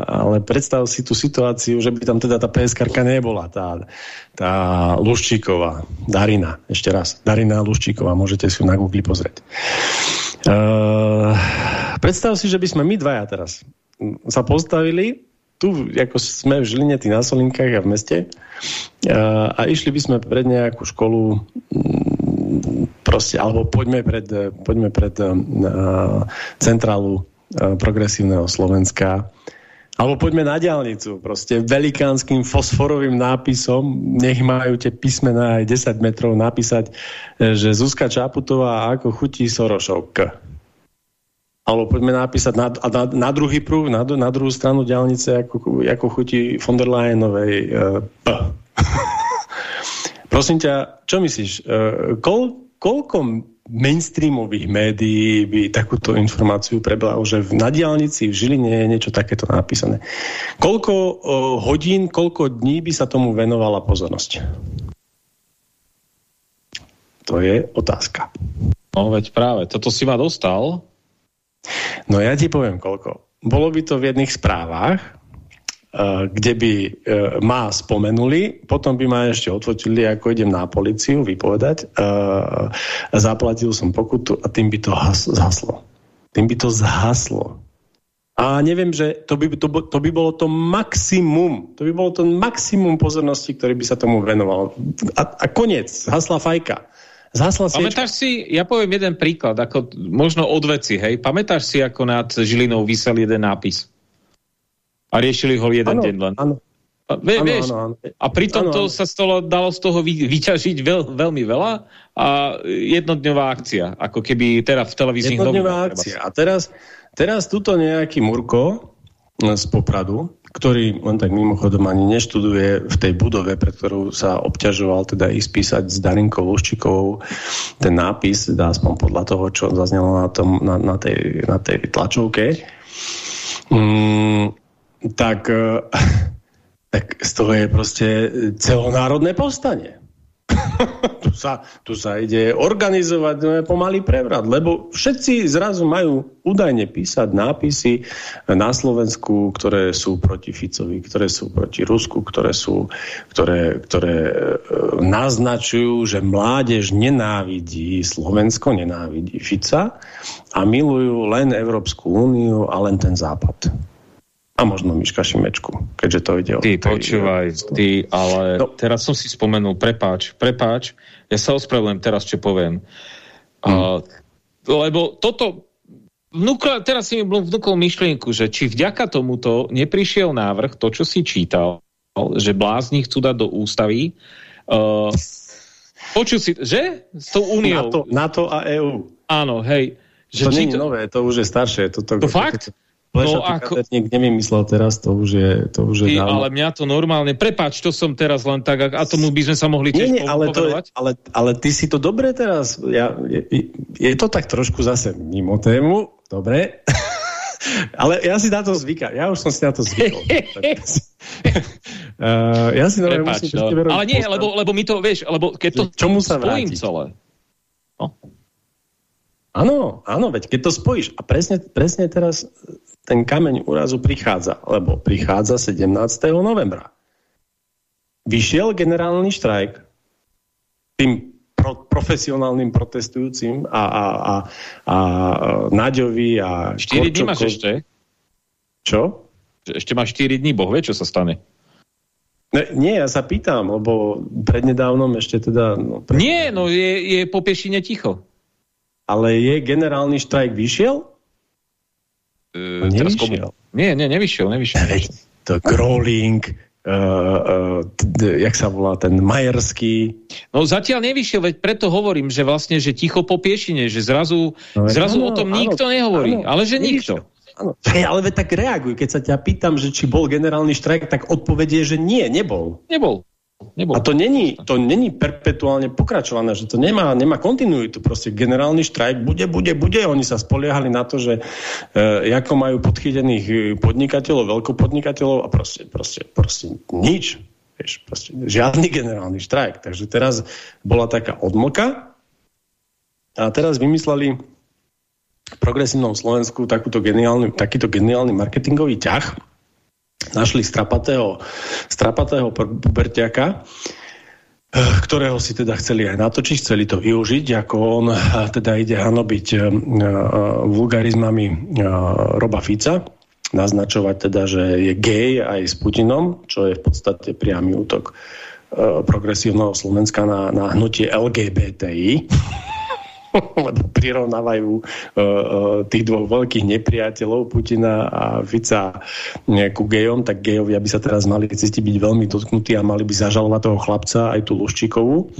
ale predstav si tú situáciu, že by tam teda tá PSK nebola, tá, tá Luščíková, Darina, ešte raz, Darina Luščíková, môžete si ju na Google pozrieť. Uh, predstav si, že by sme my dvaja teraz sa postavili tu, ako sme v Žiline, tí na Solinkách a v meste a, a išli by sme pred nejakú školu proste, alebo poďme pred, poďme pred a, centrálu a, progresívneho Slovenska. Alebo poďme na diálnicu, proste velikánskym fosforovým nápisom, nech majú tie písmená aj 10 metrov napísať, že Zuzka Čaputová ako chutí Sorošovka alebo poďme napísať na, na, na druhý prúh, na, na druhú stranu diálnice, ako, ako chutí von der Leyenovej uh, P. Prosím ťa, čo myslíš? Uh, kol, koľko mainstreamových médií by takúto informáciu prebralo, že na diálnici v Žiline je niečo takéto napísané. Koľko uh, hodín, koľko dní by sa tomu venovala pozornosť? To je otázka. No veď práve, toto si ma dostal, No ja ti poviem koľko. Bolo by to v jedných správach, uh, kde by uh, ma spomenuli, potom by ma ešte odfotili, ako idem na policiu vypovedať. Uh, zaplatil som pokutu a tým by to zhaslo. Tým by to zhaslo. A neviem, že to by, to, to by bolo to maximum, to by bolo to maximum pozornosti, ktorý by sa tomu venoval. A, a koniec, hasla fajka. Zhasla Pamätáš si, ja poviem jeden príklad, ako možno od veci, hej. Pamätáš si, ako nad Žilinou vysel jeden nápis? A riešili ho jeden ano, deň len. Áno. Vie, ano, vieš, ano, ano. A pritom ano, to ano. sa stalo, dalo z toho vy, vyťažiť veľ, veľmi veľa a jednodňová akcia, ako keby teraz v televíznych Jednodňová akcia. A teraz, teraz tuto nejaký Murko z Popradu ktorý len tak mimochodom ani neštuduje v tej budove, pre ktorú sa obťažoval teda ísť písať s Darinkou Luščikovou ten nápis, teda aspoň podľa toho, čo zaznelo na, tom, na, na, tej, na tej tlačovke. Mm, tak, tak z toho je proste celonárodné povstanie tu, sa, tu sa ide organizovať no, pomalý prevrat, lebo všetci zrazu majú údajne písať nápisy na Slovensku, ktoré sú proti Ficovi, ktoré sú proti Rusku, ktoré, sú, ktoré, ktoré e, naznačujú, že mládež nenávidí Slovensko, nenávidí Fica a milujú len Európsku úniu a len ten západ. A možno Miška Šimečku, keďže to ide o... Ty, počúvaj, ty, ale no. teraz som si spomenul, prepáč, prepáč, ja sa ospravedlňujem teraz, čo poviem. Hmm. Uh, lebo toto, vnúkla, teraz si mi vnúkol myšlienku, že či vďaka tomuto neprišiel návrh, to, čo si čítal, že blázni chcú dať do ústavy, uh, počul si, že? S tou úniou. NATO, NATO a EU. Áno, hej. Že to nie je nové, to už je staršie. To, to, to fakt? To, no, ako... Niekto nevymyslel teraz, to už je, to už je Ty, Ale mňa to normálne, prepáč, to som teraz len tak, a tomu by sme sa mohli tiež nie, nie, ale, to je, ale, ale ty si to dobre teraz, ja, je, je to tak trošku zase mimo tému, dobre, ale ja si na to zvykam, ja už som si na to zvykol. uh, ja si Prepáč, musím, no. Ale nie, lebo, lebo my to, vieš, lebo keď to čomu sa vrátiť? celé. No. Áno, áno, veď keď to spojíš a presne, presne teraz ten kameň úrazu prichádza, lebo prichádza 17. novembra. Vyšiel generálny štrajk tým pro, profesionálnym protestujúcim a, a, a, a Naďovi a 4 dní máš ešte? Čo? Ešte máš 4 dní, boh vie, čo sa stane. Ne, nie, ja sa pýtam, lebo prednedávnom ešte teda... No, pred... Nie, no je, je po Pešine ticho. Ale je generálny štrajk vyšiel? Uh, nevyšiel. Nie, nie, nevyšiel, nevyšiel. nevyšiel. To Growling, Uh, uh, jak sa volá, ten Majerský. No zatiaľ nevyšiel, veď preto hovorím, že vlastne, že ticho po piešine, že zrazu, no, zrazu áno, o tom áno, nikto nehovorí, áno, ale že nevyšiel. nikto. Áno. Hey, ale veď tak reaguj, keď sa ťa pýtam, že či bol generálny štrajk, tak odpovedie, že nie, nebol. Nebol. Nebol. A to není, to není perpetuálne pokračované, že to nemá, nemá kontinuitu. Proste generálny štrajk bude, bude, bude. Oni sa spoliehali na to, že e, ako majú podchytených podnikateľov, veľkopodnikateľov a proste, proste, proste nič. Vieš, proste, žiadny generálny štrajk. Takže teraz bola taká odmlka a teraz vymysleli v progresívnom Slovensku takúto geniálny, takýto geniálny marketingový ťah. Našli strapatého, strapatého puberťaka, eh, ktorého si teda chceli aj natočiť, chceli to využiť, ako on eh, teda ide hanobiť uh, vulgarizmami Roba Fica, naznačovať teda, že je gay aj s Putinom, čo je v podstate priamy útok progresívneho Slovenska na, na hnutie LGBTI lebo prirovnávajú uh, uh, tých dvoch veľkých nepriateľov Putina a Fica ku gejom, tak gejovia by sa teraz mali cítiť byť veľmi dotknutí a mali by zažalovať toho chlapca, aj tú Luščíkovú.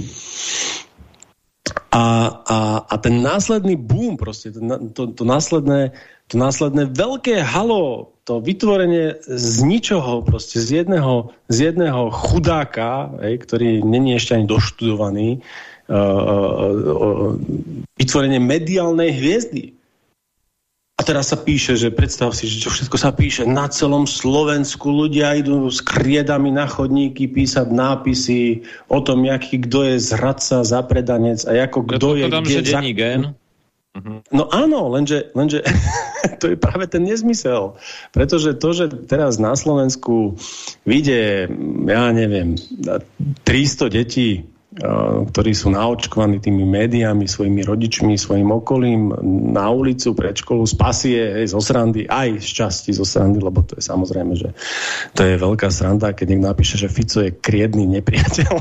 A, a, a ten následný boom, proste, to, to, to, následné, to následné veľké halo, to vytvorenie z ničoho, proste z jedného, z jedného chudáka, hej, ktorý není ešte ani doštudovaný, vytvorenie mediálnej hviezdy. A teraz sa píše, že predstav si, že čo všetko sa píše. Na celom Slovensku ľudia idú s kriedami na chodníky písať nápisy o tom, jaký kto je zradca, zapredanec a ako kto je... Tam, kde, že gen. Mhm. No áno, lenže, lenže to je práve ten nezmysel. Pretože to, že teraz na Slovensku vyjde, ja neviem, 300 detí ktorí sú naočkovaní tými médiami, svojimi rodičmi, svojim okolím, na ulicu, pred školu, spasie hej, zo srandy, aj z časti zo srandy, lebo to je samozrejme, že to je veľká sranda, keď niekto napíše, že Fico je kriedný nepriateľ.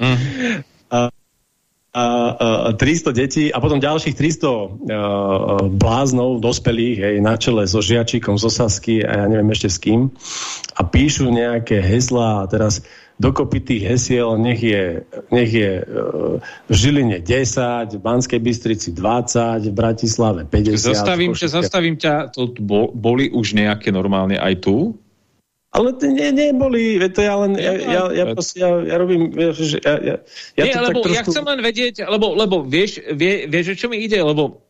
mm. a, a, a 300 detí a potom ďalších 300 a, bláznov, dospelých, hej, na čele so žiačikom z Osasky a ja neviem ešte s kým a píšu nejaké hesla a teraz dokopy tých hesiel, nech je, nech je e, v Žiline 10, v Banskej Bystrici 20, v Bratislave 50. Zastavím, ťa, zastavím ťa, to boli už nejaké normálne aj tu? Ale to nie, neboli, to ja len, ja, ja, ja, ja, ja robím, ja, ja, ja nie, lebo trošku... ja chcem len vedieť, lebo, lebo vieš, vie, vieš, čo mi ide, lebo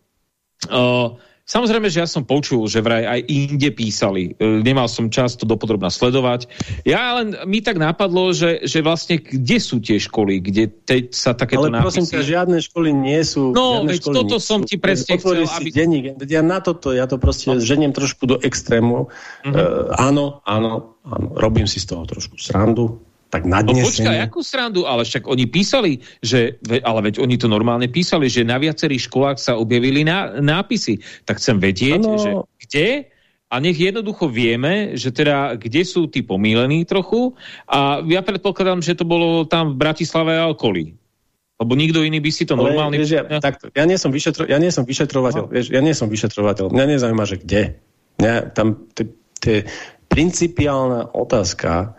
uh, Samozrejme, že ja som počul, že vraj aj inde písali. E, nemal som čas to dopodrobne sledovať. Ja len mi tak napadlo, že, že vlastne kde sú tie školy, kde te, sa takéto Ale prosím ťa, žiadne školy nie sú. No, veď toto som ti presne chcel. Aby... Denník, ja na toto, ja to proste no. ženiem trošku do extrému. Uh -huh. uh, áno, áno, áno, robím si z toho trošku srandu, tak nadnesenie. No počkaj, akú srandu, ale však oni písali, že, ale veď oni to normálne písali, že na viacerých školách sa objavili ná, nápisy. Tak chcem vedieť, ano. že kde a nech jednoducho vieme, že teda kde sú tí pomílení trochu a ja predpokladám, že to bolo tam v Bratislave a okolí. Lebo nikto iný by si to ale, normálne... Vieš, ja, takto, ja, nie som vyšetro, ja nie som vyšetrovateľ, no. vieš, ja nie som vyšetrovateľ, mňa nezaujíma, že kde. Mňa tam, to je principiálna otázka,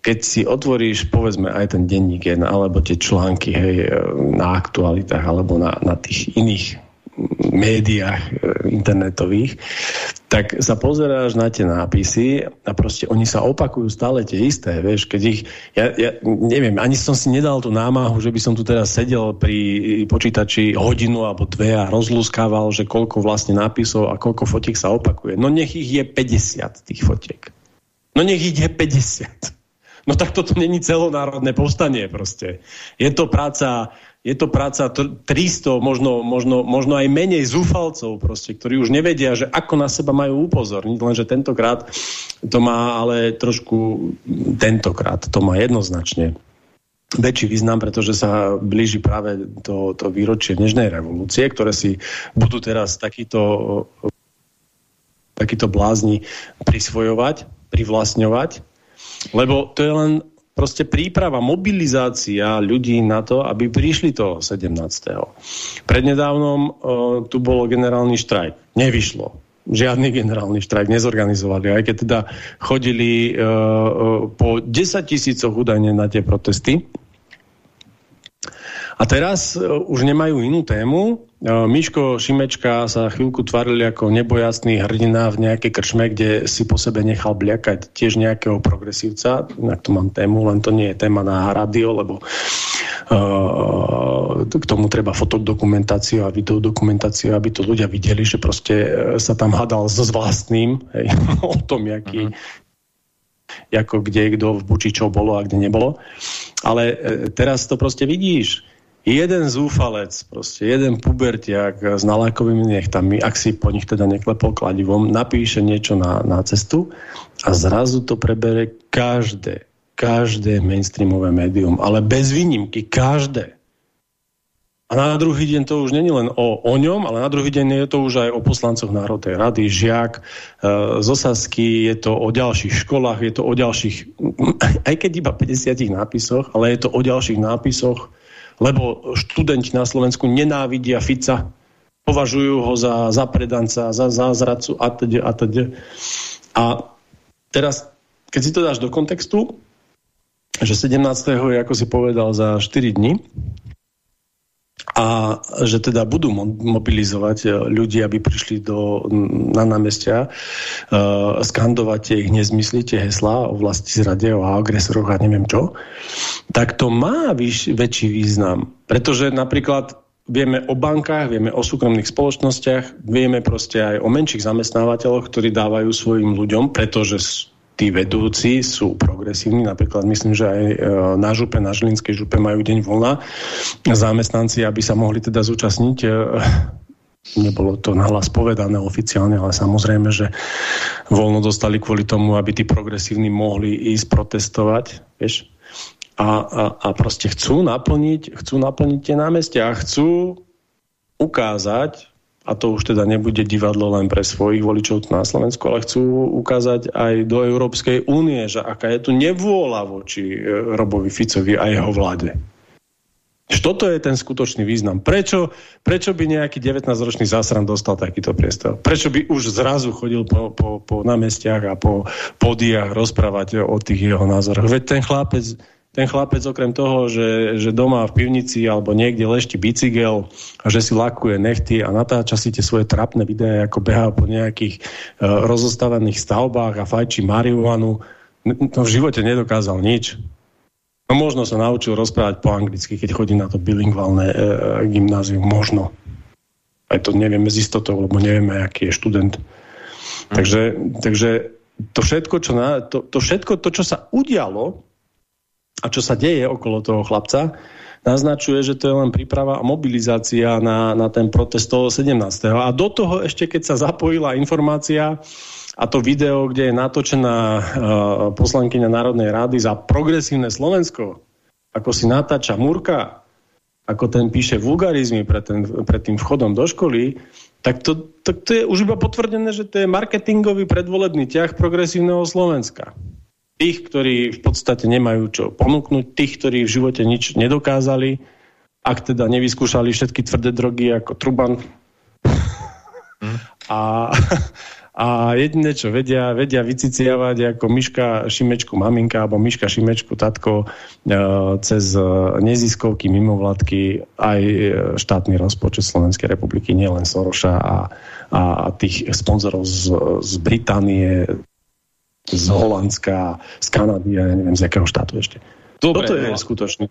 keď si otvoríš, povedzme, aj ten denník alebo tie články hej, na aktualitách, alebo na, na tých iných médiách e, internetových, tak sa pozeráš na tie nápisy a proste oni sa opakujú stále tie isté, vieš, keď ich, ja, ja neviem, ani som si nedal tú námahu, že by som tu teraz sedel pri počítači hodinu alebo dve a rozlúskával, že koľko vlastne nápisov a koľko fotiek sa opakuje. No nech ich je 50 tých fotiek. No nech ich je 50. No tak toto není celonárodné povstanie proste. Je to práca, je to práca 300, možno, možno, možno aj menej zúfalcov proste, ktorí už nevedia, že ako na seba majú upozorniť, lenže tentokrát to má ale trošku, tentokrát to má jednoznačne väčší význam, pretože sa blíži práve to, to výročie Dnežnej revolúcie, ktoré si budú teraz takýto, takýto blázni prisvojovať, privlastňovať lebo to je len proste príprava, mobilizácia ľudí na to, aby prišli toho 17. Prednedávnom uh, tu bolo generálny štrajk. Nevyšlo. Žiadny generálny štrajk nezorganizovali, aj keď teda chodili uh, po 10 tisícoch údajne na tie protesty. A teraz uh, už nemajú inú tému, Miško Šimečka sa chvíľku tvarili ako nebojasný hrdina v nejakej krčme, kde si po sebe nechal bliakať tiež nejakého progresívca. Inak tu mám tému, len to nie je téma na rádio, lebo uh, k tomu treba fotodokumentáciu a videodokumentáciu, aby to ľudia videli, že proste sa tam hadal so vlastným hej, o tom, jaký, uh mhm. -huh ako kde, kto v Buči čo bolo a kde nebolo. Ale e, teraz to proste vidíš. Jeden zúfalec, proste jeden pubertiak s nalákovými nechtami, ak si po nich teda neklepol kladivom, napíše niečo na, na cestu a zrazu to prebere každé, každé mainstreamové médium, ale bez výnimky, každé. A na druhý deň to už není len o, o ňom, ale na druhý deň je to už aj o poslancoch Národnej rady, žiak, e, z je to o ďalších školách, je to o ďalších, aj keď iba 50 nápisoch, ale je to o ďalších nápisoch, lebo študenti na Slovensku nenávidia Fica, považujú ho za, predanca, za zázracu a teď a teď. A teraz, keď si to dáš do kontextu, že 17. je, ako si povedal, za 4 dní, a že teda budú mobilizovať e, ľudí, aby prišli do, na námestia, uh, skandovať ich nezmysly, tie heslá o vlasti zrade, o agresoroch a neviem čo, tak to má vyš, väčší význam. Pretože napríklad vieme o bankách, vieme o súkromných spoločnostiach, vieme proste aj o menších zamestnávateľoch, ktorí dávajú svojim ľuďom, pretože tí vedúci sú progresívni, napríklad myslím, že aj e, na župe, na Žilinskej župe majú deň voľna. Zamestnanci, aby sa mohli teda zúčastniť e, nebolo to nahlas povedané oficiálne, ale samozrejme, že voľno dostali kvôli tomu, aby tí progresívni mohli ísť protestovať, vieš? A, a, a proste chcú naplniť, chcú naplniť tie námestia a chcú ukázať a to už teda nebude divadlo len pre svojich voličov na Slovensku, ale chcú ukázať aj do Európskej únie, že aká je tu nevôľa voči e, Robovi Ficovi a jeho vláde. Toto je ten skutočný význam. Prečo, prečo by nejaký 19-ročný zásran dostal takýto priestor? Prečo by už zrazu chodil po, po, po námestiach a po podiach rozprávať o tých jeho názoroch? Veď ten chlapec ten chlapec okrem toho, že, že doma v pivnici alebo niekde lešti bicykel a že si lakuje nechty a natáča si tie svoje trapné videá, ako behá po nejakých uh, rozostávaných stavbách a fajčí marihuanu, no v živote nedokázal nič. No možno sa naučil rozprávať po anglicky, keď chodí na to bilingválne uh, gymnázium. Možno. Aj to nevieme z istotou, lebo nevieme, aký je študent. Mm. Takže, takže to všetko, čo na, to, to všetko, to, čo sa udialo a čo sa deje okolo toho chlapca, naznačuje, že to je len príprava a mobilizácia na, na ten protest toho 17. A do toho ešte, keď sa zapojila informácia a to video, kde je natočená uh, poslankyňa Národnej rady za progresívne Slovensko, ako si natáča Murka, ako ten píše vulgarizmy pred, ten, pred tým vchodom do školy, tak to, to, to je už iba potvrdené, že to je marketingový predvolebný ťah progresívneho Slovenska tých, ktorí v podstate nemajú čo ponúknuť, tých, ktorí v živote nič nedokázali, ak teda nevyskúšali všetky tvrdé drogy ako Truban. Mm. A, a jediné, čo vedia, vedia vyciciavať ako myška Šimečku maminka alebo myška Šimečku tatko e, cez e, neziskovky, mimovládky aj e, štátny rozpočet Slovenskej republiky, nielen Soroša a, a tých sponzorov z, z Británie, z Holandska, z Kanady ja neviem z jakého štátu ešte. Dobre, Toto je no, skutočný.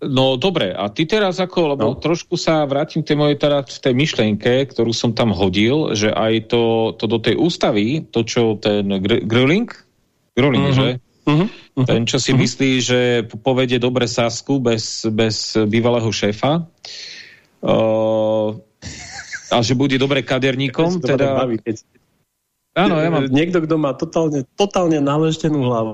No dobre, a ty teraz ako, lebo no. trošku sa vrátim tej mojej teda v tej myšlenke, ktorú som tam hodil, že aj to, to do tej ústavy, to čo ten Grilling, Grilling, uh mhm. -huh. že? Uh -huh. Uh -huh. Ten, čo si uh mhm. -huh. myslí, že povede dobre Sasku bez, bez bývalého šéfa. Uh, a že bude dobre kaderníkom. Teda... Baví, keď, Áno, ja mám... Niekto, kto má totálne, totálne naleštenú hlavu,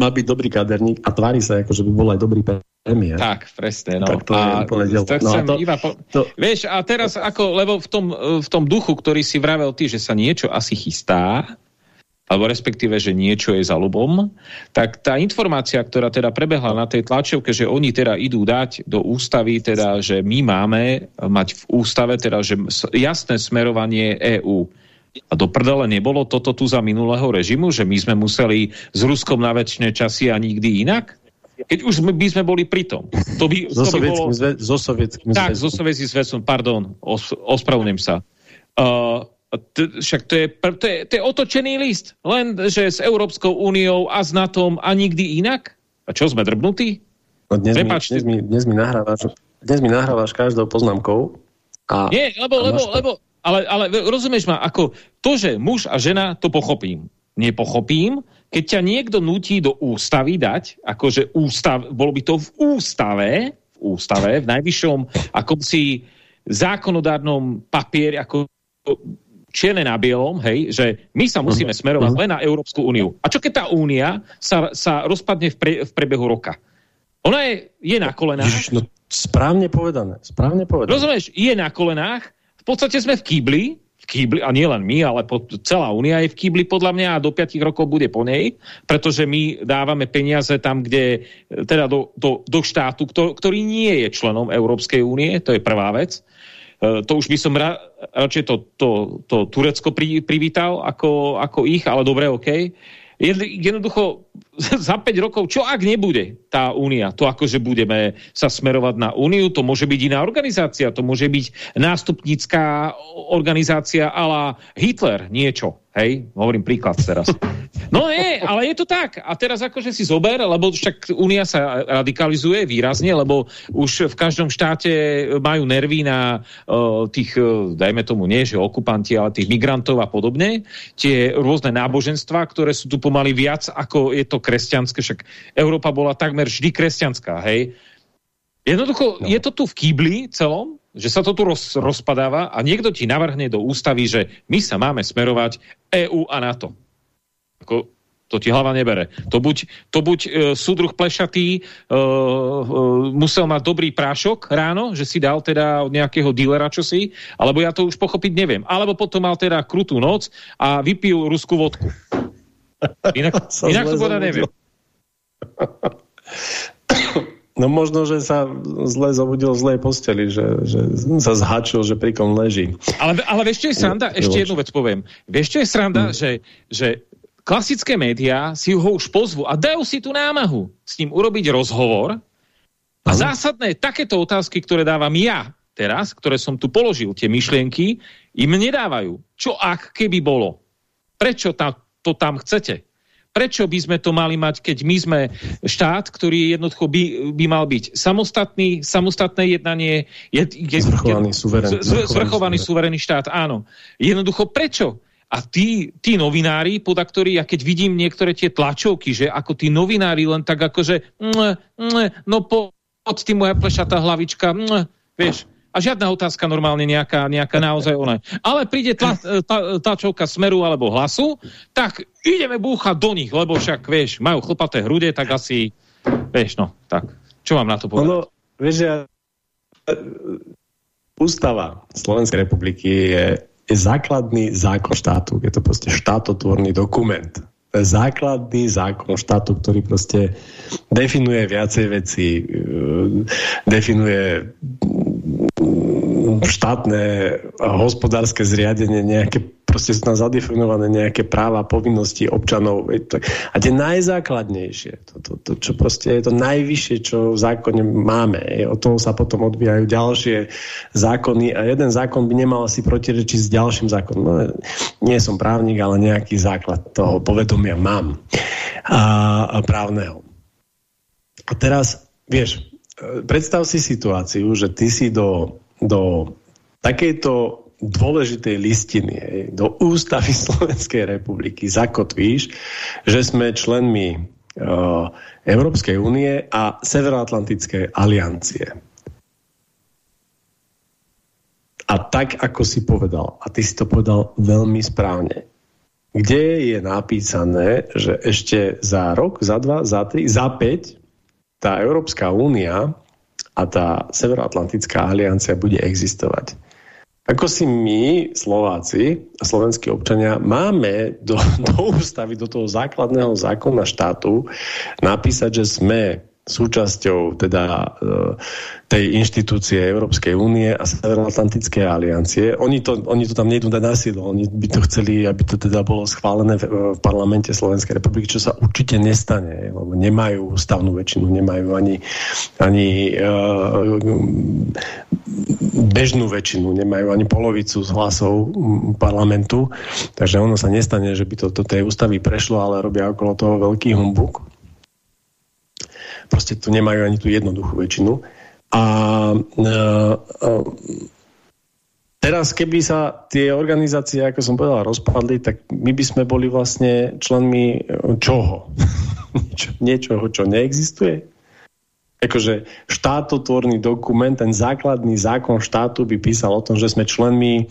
má byť dobrý kaderník a tvári sa, ako že by bol aj dobrý premiér. Tak, presne. No. Tak to a, je to no, to, iba po... to... Vieš, a teraz ako, lebo v tom, v tom duchu, ktorý si vravel ty, že sa niečo asi chystá, alebo respektíve, že niečo je za ľubom, tak tá informácia, ktorá teda prebehla na tej tlačovke, že oni teda idú dať do ústavy, teda, že my máme mať v ústave teda, že jasné smerovanie EÚ. A do prdele nebolo toto tu za minulého režimu, že my sme museli s Ruskom na väčšie časy a nikdy inak? Keď už by sme boli pri tom. To by, so, to by bolo... zve, so sovietským Tak, so sovietským zväzom, pardon, os, ospravedlňujem sa. Uh, však to je, to, je, to je otočený list. Len, že s Európskou úniou a s NATO a nikdy inak? A čo, sme drbnutí? No dnes, mi, dnes, mi, dnes, mi nahrávaš, dnes mi nahrávaš každou poznámkou. A, Nie, lebo, a lebo, lebo ale, ale rozumieš ma, ako to, že muž a žena, to pochopím. nepochopím, keď ťa niekto nutí do ústavy dať, akože ústav, bolo by to v ústave, v ústave, v najvyššom akomsi zákonodárnom papieri, ako čierne na bielom, hej, že my sa musíme mhm. smerovať mhm. len na Európsku úniu. A čo keď tá únia sa, sa rozpadne v, pre, v prebehu roka? Ona je, je na kolenách. Ježiš, no, správne povedané. Správne povedané. Rozumieš, je na kolenách. V podstate sme v kýbli, v kýbli, a nie len my, ale pod, celá únia je v kýbli podľa mňa a do 5 rokov bude po nej, pretože my dávame peniaze tam, kde, teda do, do, do štátu, ktor, ktorý nie je členom Európskej únie, to je prvá vec. E, to už by som ra, radšej to, to, to Turecko pri, privítal ako, ako ich, ale dobre, OK. Jednoducho, za 5 rokov, čo ak nebude tá únia? To akože budeme sa smerovať na úniu, to môže byť iná organizácia, to môže byť nástupnícká organizácia ala Hitler, niečo. Hej, hovorím príklad teraz. No nie, ale je to tak. A teraz akože si zober, lebo však Únia sa radikalizuje výrazne, lebo už v každom štáte majú nervy na uh, tých, uh, dajme tomu nie, že okupanti, ale tých migrantov a podobne. Tie rôzne náboženstva, ktoré sú tu pomaly viac, ako je to kresťanské. Však Európa bola takmer vždy kresťanská, hej. Jednoducho, no. je to tu v kýbli celom, že sa to tu roz, rozpadáva a niekto ti navrhne do ústavy, že my sa máme smerovať EU a NATO. Ako, to ti hlava nebere. To buď, to buď uh, súdruh plešatý uh, uh, musel mať dobrý prášok ráno, že si dal teda od nejakého dílera čosi, alebo ja to už pochopiť neviem. Alebo potom mal teda krutú noc a vypil ruskú vodku. Inak, inak to povedať neviem. No možno, že sa zle zobudil v zlej posteli, že, že sa zhačil, že pri kom leží. Ale, ale vieš, čo je sranda? Ešte jednu vec poviem. Vieš, čo je sranda? Hmm. Že, že klasické médiá si ho už pozvu a dajú si tú námahu s ním urobiť rozhovor a hmm. zásadné takéto otázky, ktoré dávam ja teraz, ktoré som tu položil, tie myšlienky, im nedávajú. Čo ak, keby bolo? Prečo ta, to tam chcete? Prečo by sme to mali mať, keď my sme štát, ktorý jednoducho by, by mal byť samostatný, samostatné jednanie, je, je, zvrchovaný, suverený, zvrchovaný, zvrchovaný suverený štát, áno. Jednoducho prečo? A tí, tí novinári, poda ktorí, ja keď vidím niektoré tie tlačovky, že ako tí novinári len tak akože, no poď ty moja plešatá hlavička, vieš, a žiadna otázka normálne nejaká, nejaká naozaj ona. Ale príde tla, tla, tlačovka smeru alebo hlasu, tak ideme búchať do nich, lebo však, vieš, majú chlpaté hrude, tak asi, vieš, no, tak. Čo mám na to povedať? Ono, vieš, ja, ústava Slovenskej republiky je, je základný zákon štátu. Je to proste štátotvorný dokument. Základný zákon štátu, ktorý proste definuje viacej veci, e, definuje štátne hospodárske zriadenie, nejaké proste sú tam zadefinované nejaké práva, povinnosti občanov. A tie najzákladnejšie, to, to, to, čo proste je to najvyššie, čo v zákone máme. Od toho sa potom odvíjajú ďalšie zákony a jeden zákon by nemal si protirečiť s ďalším zákonom. No, nie som právnik, ale nejaký základ toho povedomia mám a, a právneho. A teraz, vieš, predstav si situáciu, že ty si do do takejto dôležitej listiny, do ústavy Slovenskej republiky zakotvíš, že sme členmi uh, Európskej únie a Severoatlantickej aliancie. A tak, ako si povedal, a ty si to povedal veľmi správne, kde je napísané, že ešte za rok, za dva, za tri, za päť tá Európska únia a tá Severoatlantická aliancia bude existovať. Ako si my, Slováci a slovenskí občania, máme do, do ústavy, do toho základného zákona štátu napísať, že sme súčasťou teda e, tej inštitúcie Európskej únie a Severoatlantickej aliancie. Oni to, oni to tam nejdú dať na sílu. Oni by to chceli, aby to teda bolo schválené v, v parlamente Slovenskej republiky, čo sa určite nestane, lebo nemajú stavnú väčšinu, nemajú ani, ani uh, bežnú väčšinu, nemajú ani polovicu z hlasov parlamentu, takže ono sa nestane, že by to do tej ústavy prešlo, ale robia okolo toho veľký humbuk proste tu nemajú ani tú jednoduchú väčšinu. A, a, a teraz, keby sa tie organizácie, ako som povedal, rozpadli, tak my by sme boli vlastne členmi čoho? Niečoho, čo neexistuje? Akože štátotvorný dokument, ten základný zákon štátu by písal o tom, že sme členmi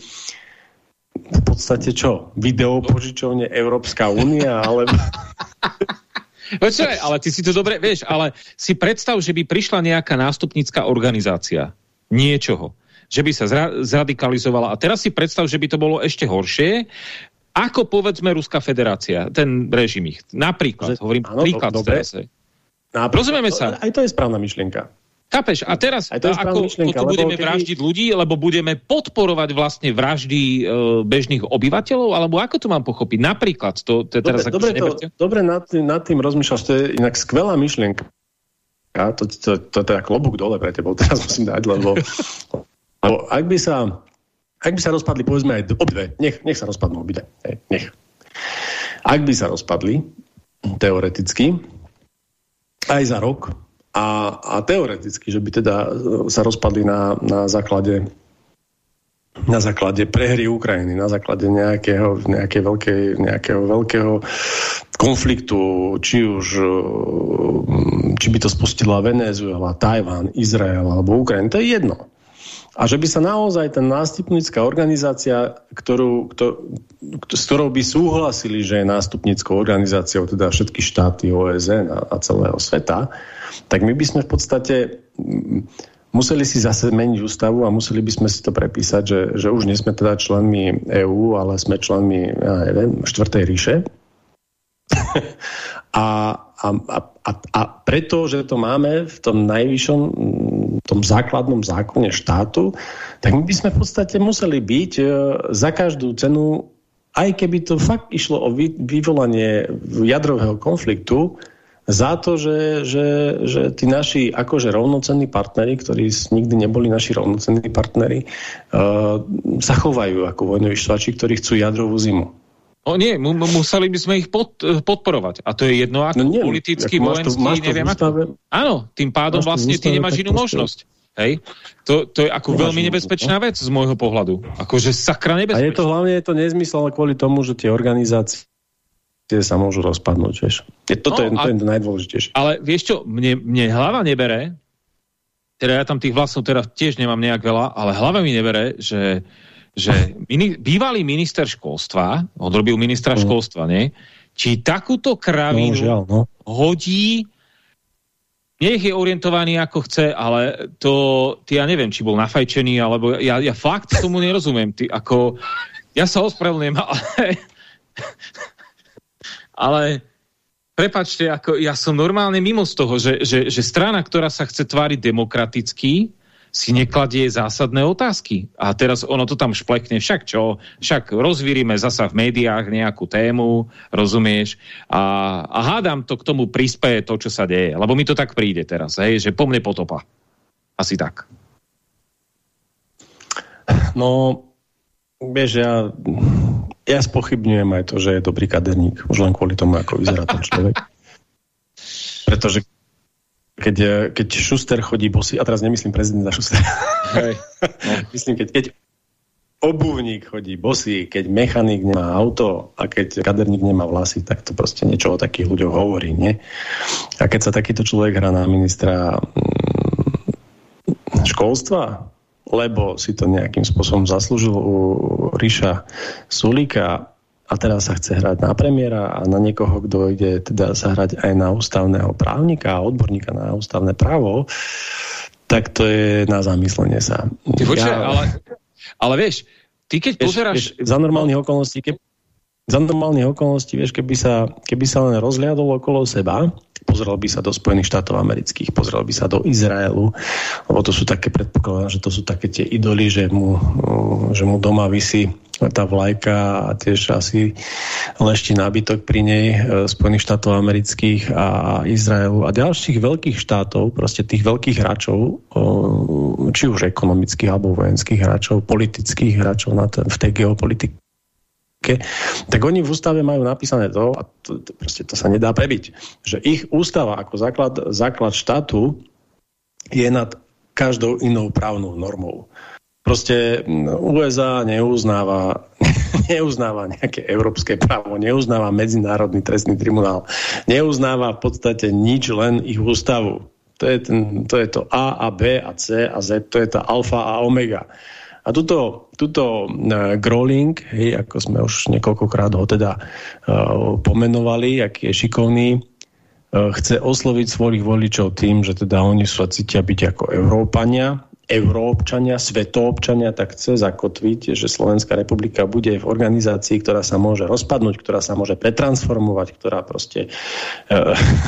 v podstate čo? Videopožičovne Európska únia, alebo... Počkaj, ale ty si to dobre, vieš, ale si predstav, že by prišla nejaká nástupnícká organizácia niečoho, že by sa zra zradikalizovala. A teraz si predstav, že by to bolo ešte horšie, ako povedzme Ruská federácia, ten režim ich. Napríklad, že, hovorím áno, príklad dobre. Rozumieme sa. Aj to je správna myšlienka. Chápeš? A teraz to ako myšlienka, to budeme keby... vraždiť ľudí, lebo budeme podporovať vlastne vraždy e, bežných obyvateľov, alebo ako to mám pochopiť? Napríklad, to, to dobre, teraz dobre, to, dobre nad, tým, nad tým rozmýšľaš, to je inak skvelá myšlienka. Ja, to, to, to, to je klobúk dole pre tebou, teraz musím dať, lebo, lebo ak by sa ak by sa rozpadli, povedzme aj obidve, nech, nech sa rozpadnú obidve, nech. Ak by sa rozpadli, teoreticky, aj za rok, a, a teoreticky, že by teda sa rozpadli na, na základe na základe prehry Ukrajiny, na základe nejakého, nejakej veľkej, nejakého veľkého konfliktu, či už či by to spustila Venezuela, Tajván, Izrael alebo Ukrajina, to je jedno. A že by sa naozaj tá nástupnická organizácia, ktorú, kto, s ktorou by súhlasili, že je nástupnickou organizáciou teda všetky štáty OSN a, a celého sveta, tak my by sme v podstate mm, museli si zase meniť ústavu a museli by sme si to prepísať, že, že už nie sme teda členmi EÚ, ale sme členmi, ja neviem, štvrtej ríše. a, a, a, a preto, že to máme v tom najvyššom, mm, tom základnom zákone štátu, tak my by sme v podstate museli byť e, za každú cenu, aj keby to fakt išlo o vy, vyvolanie jadrového konfliktu, za to, že, že, že tí naši akože rovnocenní partneri, ktorí nikdy neboli naši rovnocenní partneri, uh, sa chovajú ako vojnoví štvači, ktorí chcú jadrovú zimu. O nie, mu, museli by sme ich pod, podporovať. A to je jedno ako no nie, politický, ako vojenský, to, máš neviem ako. Áno, tým pádom vlastne ty nemáš inú možnosť. Hej? To, to je ako veľmi nebezpečná vec z môjho pohľadu. Akože sakra nebezpečná. A je to hlavne je to nezmysel kvôli tomu, že tie organizácie tie sa môžu rozpadnúť, vieš. Toto no, je, to je najdôležitejšie. Ale vieš čo, mne, mne hlava nebere, teda ja tam tých vlastnov teraz tiež nemám nejak veľa, ale hlava mi nebere, že, že mini, bývalý minister školstva, on robil ministra mm. školstva, nie? Či takúto kravinu no, žiaľ, no. hodí nech je orientovaný ako chce, ale to, ty ja neviem, či bol nafajčený, alebo ja, ja fakt tomu nerozumiem. Ty, ako, ja sa ospravedlňujem, ale ale prepačte, ako ja som normálne mimo z toho, že, že, že strana, ktorá sa chce tváriť demokraticky, si nekladie zásadné otázky. A teraz ono to tam šplekne, však čo? Však rozvírime zasa v médiách nejakú tému, rozumieš? A, a hádam to k tomu prispieje to, čo sa deje. Lebo mi to tak príde teraz, hej, že po mne potopa. Asi tak. No, vieš, ja ja spochybňujem aj to, že je dobrý kaderník. Už len kvôli tomu, ako vyzerá ten človek. Pretože keď, keď Šuster chodí bosy, a teraz nemyslím prezidenta Šuster. Hej. No. Myslím, keď, keď obuvník chodí bosy, keď mechanik nemá auto a keď kaderník nemá vlasy, tak to proste niečo o takých ľuďoch hovorí, nie? A keď sa takýto človek hrá na ministra mm, školstva, lebo si to nejakým spôsobom zaslúžil u Ríša Sulíka a teraz sa chce hrať na premiéra a na niekoho, kto ide teda sa hrať aj na ústavného právnika a odborníka na ústavné právo, tak to je na zamyslenie sa. Ty počuaj, ja... ale, ale vieš, ty keď vieš, pozeráš... Vieš, za normálnych okolností, keď, za normálnych okolností, vieš, keby sa, keby sa len rozhliadol okolo seba, pozrel by sa do Spojených štátov amerických, pozrel by sa do Izraelu, lebo to sú také predpokladané, že to sú také tie idoly, že mu, že mu doma vysí tá vlajka a tiež asi lešti nábytok pri nej e, Spojených štátov amerických a Izraelu a ďalších veľkých štátov, proste tých veľkých hráčov, či už ekonomických alebo vojenských hráčov, politických hráčov na v tej geopolitike tak oni v ústave majú napísané to, a to, to, proste to sa nedá prebiť, že ich ústava ako základ, základ štátu je nad každou inou právnou normou. Proste USA neuznáva, neuznáva nejaké európske právo, neuznáva Medzinárodný trestný tribunál, neuznáva v podstate nič, len ich ústavu. To je, ten, to je to A a B a C a Z, to je tá alfa a omega. A tuto, tuto uh, Growling, hej, ako sme už niekoľkokrát ho teda uh, pomenovali, aký je šikovný, uh, chce osloviť svojich voličov tým, že teda oni sa cítia byť ako Európania, Európčania, svetoobčania, tak chce zakotviť, že Slovenská republika bude v organizácii, ktorá sa môže rozpadnúť, ktorá sa môže pretransformovať, ktorá proste e,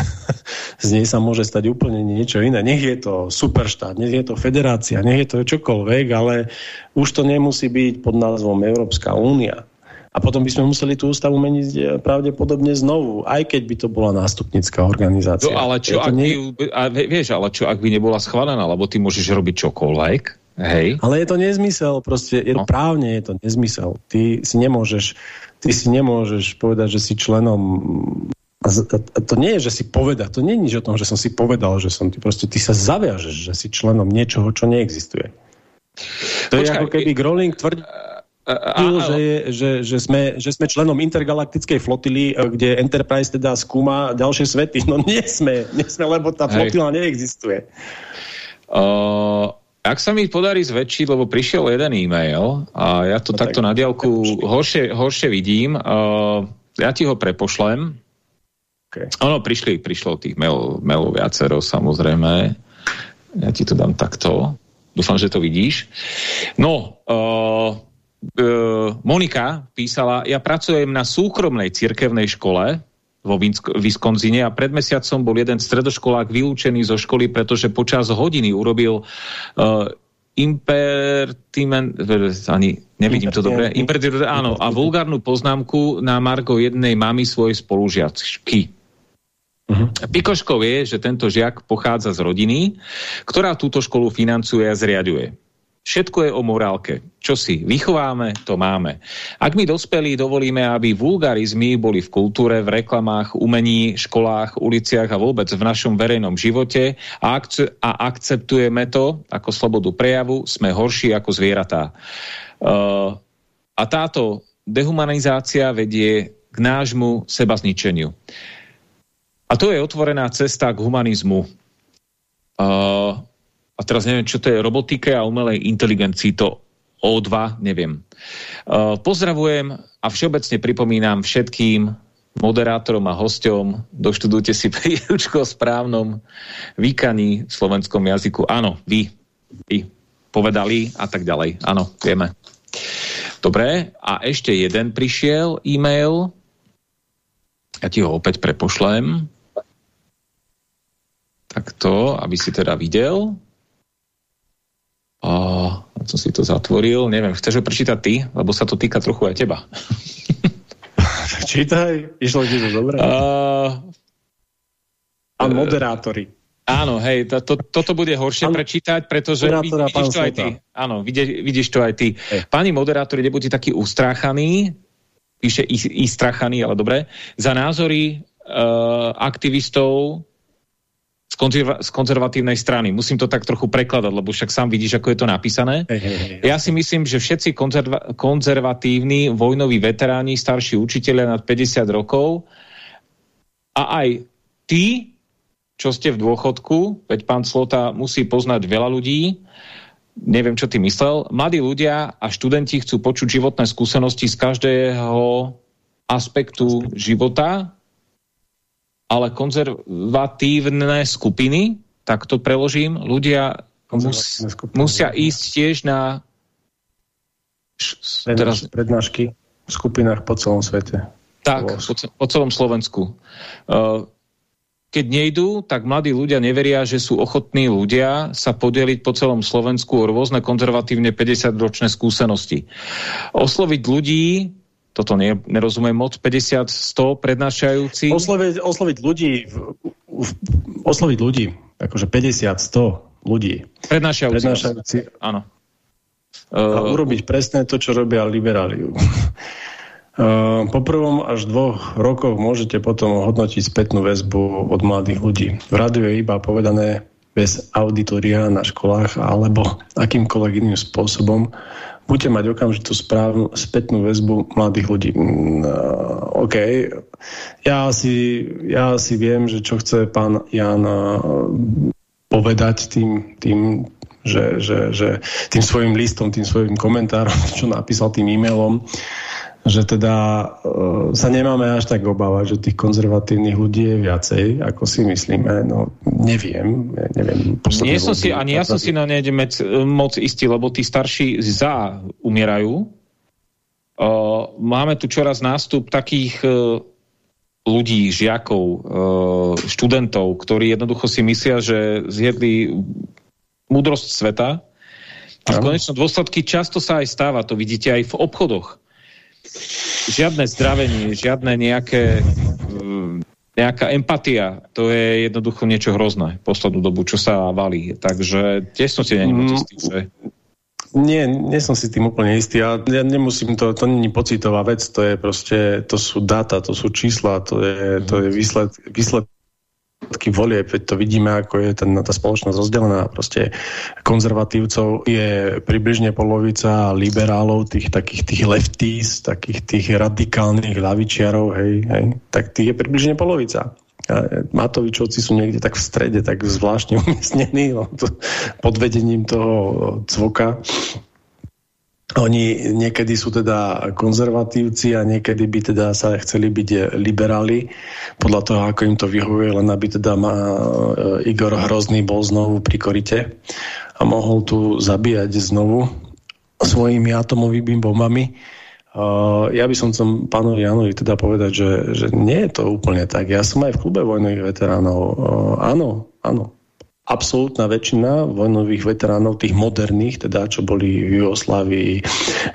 z nej sa môže stať úplne niečo iné. Nech je to superštát, nech je to federácia, nech je to čokoľvek, ale už to nemusí byť pod názvom Európska únia. A potom by sme museli tú ústavu meniť e, pravdepodobne znovu, aj keď by to bola nástupnická organizácia. No, ale čo, ak nie... by, a vieš, ale čo, ak by nebola schválená, lebo ty môžeš robiť čokoľvek, hej? Ale je to nezmysel, proste, je no. právne je to nezmysel. Ty si nemôžeš, ty si nemôžeš povedať, že si členom a to nie je, že si povedal, to nie je nič o tom, že som si povedal, že som ty proste, ty sa zaviažeš, že si členom niečoho, čo neexistuje. To Počkaj, je ako keby Groling tvrdí, a, že, je, že, že, sme, že sme členom intergalaktickej flotily, e, kde Enterprise teda skúma ďalšie svety. No nie sme, nie sme lebo tá flotila Hej. neexistuje. Uh, ak sa mi podarí zväčšiť, lebo prišiel jeden e-mail a ja to no, takto tak, na diálku horšie, horšie vidím, uh, ja ti ho prepošlem. Okay. Ono, prišli, prišlo tých mail, mailov viacero, samozrejme. Ja ti to dám takto. Dúfam, že to vidíš. No, uh, Monika písala, ja pracujem na súkromnej cirkevnej škole vo Wisconsine a pred mesiacom bol jeden stredoškolák vylúčený zo školy, pretože počas hodiny urobil uh, impertiment, ani nevidím to dobre, impertiment, áno, a vulgárnu poznámku na Margo jednej mamy svojej spolužiačky. Uh mhm. -huh. Pikoškov je, že tento žiak pochádza z rodiny, ktorá túto školu financuje a zriaduje. Všetko je o morálke. Čo si vychováme, to máme. Ak my dospelí dovolíme, aby vulgarizmy boli v kultúre, v reklamách, umení, školách, uliciach a vôbec v našom verejnom živote a, akce a akceptujeme to ako slobodu prejavu, sme horší ako zvieratá. Uh, a táto dehumanizácia vedie k nášmu sebazničeniu. A to je otvorená cesta k humanizmu. Uh, a teraz neviem, čo to je robotike a umelej inteligencii, to O2, neviem. Pozdravujem a všeobecne pripomínam všetkým moderátorom a hosťom, doštudujte si príručko o správnom výkaní v slovenskom jazyku. Áno, vy, vy povedali a tak ďalej. Áno, vieme. Dobre, a ešte jeden prišiel e-mail. Ja ti ho opäť prepošlem. Takto, aby si teda videl. A som si to zatvoril. Neviem, chceš ho prečítať ty? Lebo sa to týka trochu aj teba. Čítaj, išlo ti to dobre. Uh, a moderátori. Áno, hej, to, to, toto bude horšie ano, prečítať, pretože vidíš to aj ty. Áno, vidíš, vidíš to aj ty. Hey. Páni moderátori, nebuďte takí ustráchaní, píše istrachaní, ale dobre, za názory uh, aktivistov konzerva z konzervatívnej strany. Musím to tak trochu prekladať, lebo však sám vidíš, ako je to napísané. Hey, hey, hey, ja si myslím, že všetci konzerva konzervatívni vojnoví veteráni, starší učiteľia nad 50 rokov a aj tí, čo ste v dôchodku, veď pán Slota musí poznať veľa ľudí, neviem, čo ty myslel, mladí ľudia a študenti chcú počuť životné skúsenosti z každého aspektu života, ale konzervatívne skupiny, tak to preložím, ľudia mus, musia ísť tiež na teraz, prednášky v skupinách po celom svete. Tak, po, po celom Slovensku. Uh, keď nejdú, tak mladí ľudia neveria, že sú ochotní ľudia sa podeliť po celom Slovensku o rôzne konzervatívne 50-ročné skúsenosti. Osloviť ľudí toto nie, nerozumiem moc, 50, 100 prednášajúci. Osloviť, osloviť ľudí, osloviť ľudí, akože 50, 100 ľudí. Prednášajúci. prednášajúci. Áno. A uh, urobiť presne to, čo robia liberáli. Uh, po prvom až dvoch rokoch môžete potom hodnotiť spätnú väzbu od mladých ľudí. V rádiu je iba povedané bez auditoria na školách alebo akýmkoľvek iným spôsobom buďte mať okamžitú správnu spätnú väzbu mladých ľudí. Mm, OK, ja si, ja si viem, že čo chce pán Jan povedať tým, tým že, že, že tým svojim listom, tým svojim komentárom, čo napísal tým e-mailom, že teda uh, sa nemáme až tak obávať, že tých konzervatívnych ľudí je viacej, ako si myslíme. No, neviem. neviem Nie som si, ani ja som si na nejdem moc istý, lebo tí starší za umierajú. Uh, máme tu čoraz nástup takých uh, ľudí, žiakov, uh, študentov, ktorí jednoducho si myslia, že zjedli múdrosť sveta a v konečnom dôsledku často sa aj stáva, to vidíte aj v obchodoch žiadne zdravenie, žiadne nejaké mm, nejaká empatia, to je jednoducho niečo hrozné poslednú dobu, čo sa valí. Takže tiež som si není moc istý, že... Nie, nie som si tým úplne istý. Ja, ja nemusím to, to není pocitová vec, to je proste, to sú dáta, to sú čísla, to je, to je výsled, výsled výsledky volieb, veď to vidíme, ako je ten, tá spoločnosť rozdelená. Proste konzervatívcov je približne polovica liberálov, tých takých tých lefties, takých tých radikálnych ľavičiarov, hej, hej, tak tých je približne polovica. Matovičovci sú niekde tak v strede, tak zvláštne umiestnení no, pod vedením toho cvoka oni niekedy sú teda konzervatívci a niekedy by teda sa chceli byť liberáli podľa toho, ako im to vyhovuje, len aby teda ma e, Igor Hrozný bol znovu pri korite a mohol tu zabíjať znovu svojimi atomovými bombami. Uh, ja by som chcel pánovi Janovi teda povedať, že, že nie je to úplne tak. Ja som aj v klube vojnových veteránov. Uh, áno, áno absolútna väčšina vojnových veteránov, tých moderných, teda čo boli v Jugoslávii,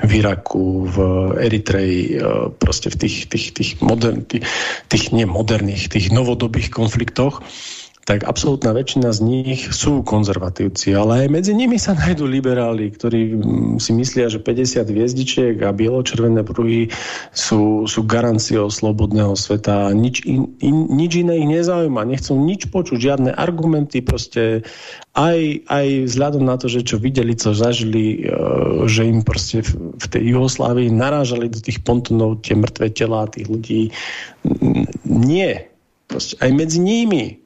v Iraku, v Eritreji, e, proste v tých, tých, tých, modern, tých, tých nemoderných, tých novodobých konfliktoch, tak absolútna väčšina z nich sú konzervatívci, ale aj medzi nimi sa nájdú liberáli, ktorí mm, si myslia, že 50 hviezdičiek a bielo-červené pruhy sú, sú garanciou slobodného sveta nič, in, in, nič iné ich nezaujíma, nechcú nič počuť, žiadne argumenty, proste aj, aj vzhľadom na to, že čo videli, co zažili, e, že im proste v, tej Jugoslávii narážali do tých pontonov tie mŕtve telá tých ľudí. Nie. Proste aj medzi nimi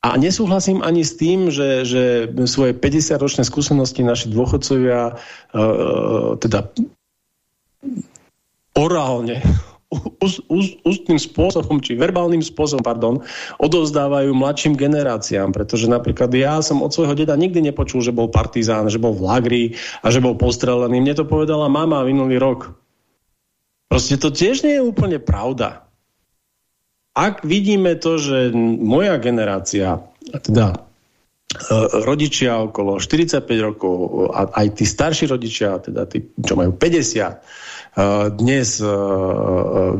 a nesúhlasím ani s tým, že, že svoje 50-ročné skúsenosti naši dôchodcovia uh, teda orálne ústnym spôsobom, či verbálnym spôsobom, pardon, odovzdávajú mladším generáciám, pretože napríklad ja som od svojho deda nikdy nepočul, že bol partizán, že bol v lagri a že bol postrelený. Mne to povedala mama minulý rok. Proste to tiež nie je úplne pravda ak vidíme to, že moja generácia, teda e, rodičia okolo 45 rokov aj tí starší rodičia, teda tí, čo majú 50, e, dnes e,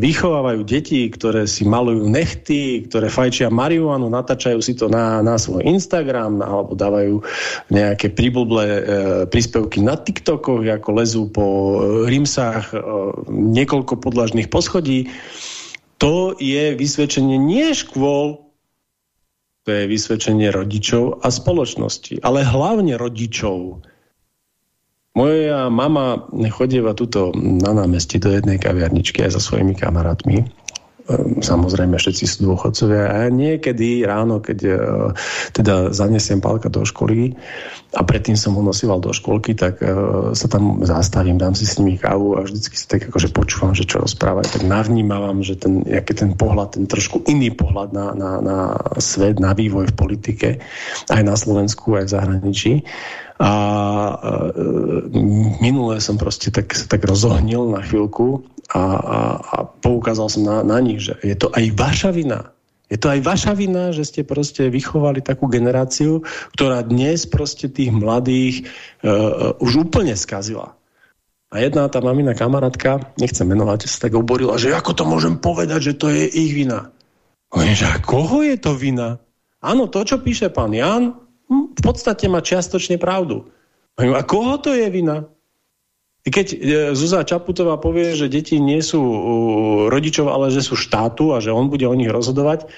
vychovávajú deti, ktoré si malujú nechty, ktoré fajčia marihuanu, natáčajú si to na, na svoj Instagram alebo dávajú nejaké príblblé príspevky na TikTokoch, ako lezú po rímsach niekoľko podlažných poschodí to je vysvedčenie nie škôl, to je vysvedčenie rodičov a spoločnosti, ale hlavne rodičov. Moja mama chodieva tuto na námestí do jednej kaviarničky aj so svojimi kamarátmi samozrejme všetci sú dôchodcovia a niekedy ráno, keď uh, teda zanesiem Pálka do školy a predtým som ho nosíval do školky, tak uh, sa tam zastavím, dám si s nimi kávu a vždycky si tak akože počúvam, že čo rozprávajú, tak navnímavam, že ten, aký ten pohľad, ten trošku iný pohľad na, na, na svet, na vývoj v politike, aj na Slovensku, aj v zahraničí. A e, minule som proste tak, tak rozohnil na chvíľku a, a, a poukázal som na, na nich, že je to aj vaša vina. Je to aj vaša vina, že ste proste vychovali takú generáciu, ktorá dnes proste tých mladých uh, už úplne skazila. A jedna tá mamina kamarátka, nechcem menovať, sa tak oborila, že ako to môžem povedať, že to je ich vina. Hovorím, že a koho je to vina? Áno, to, čo píše pán Jan, hm, v podstate má čiastočne pravdu. A koho to je vina? Keď e, Zuzá Čaputová povie, že deti nie sú rodičov, ale že sú štátu a že on bude o nich rozhodovať,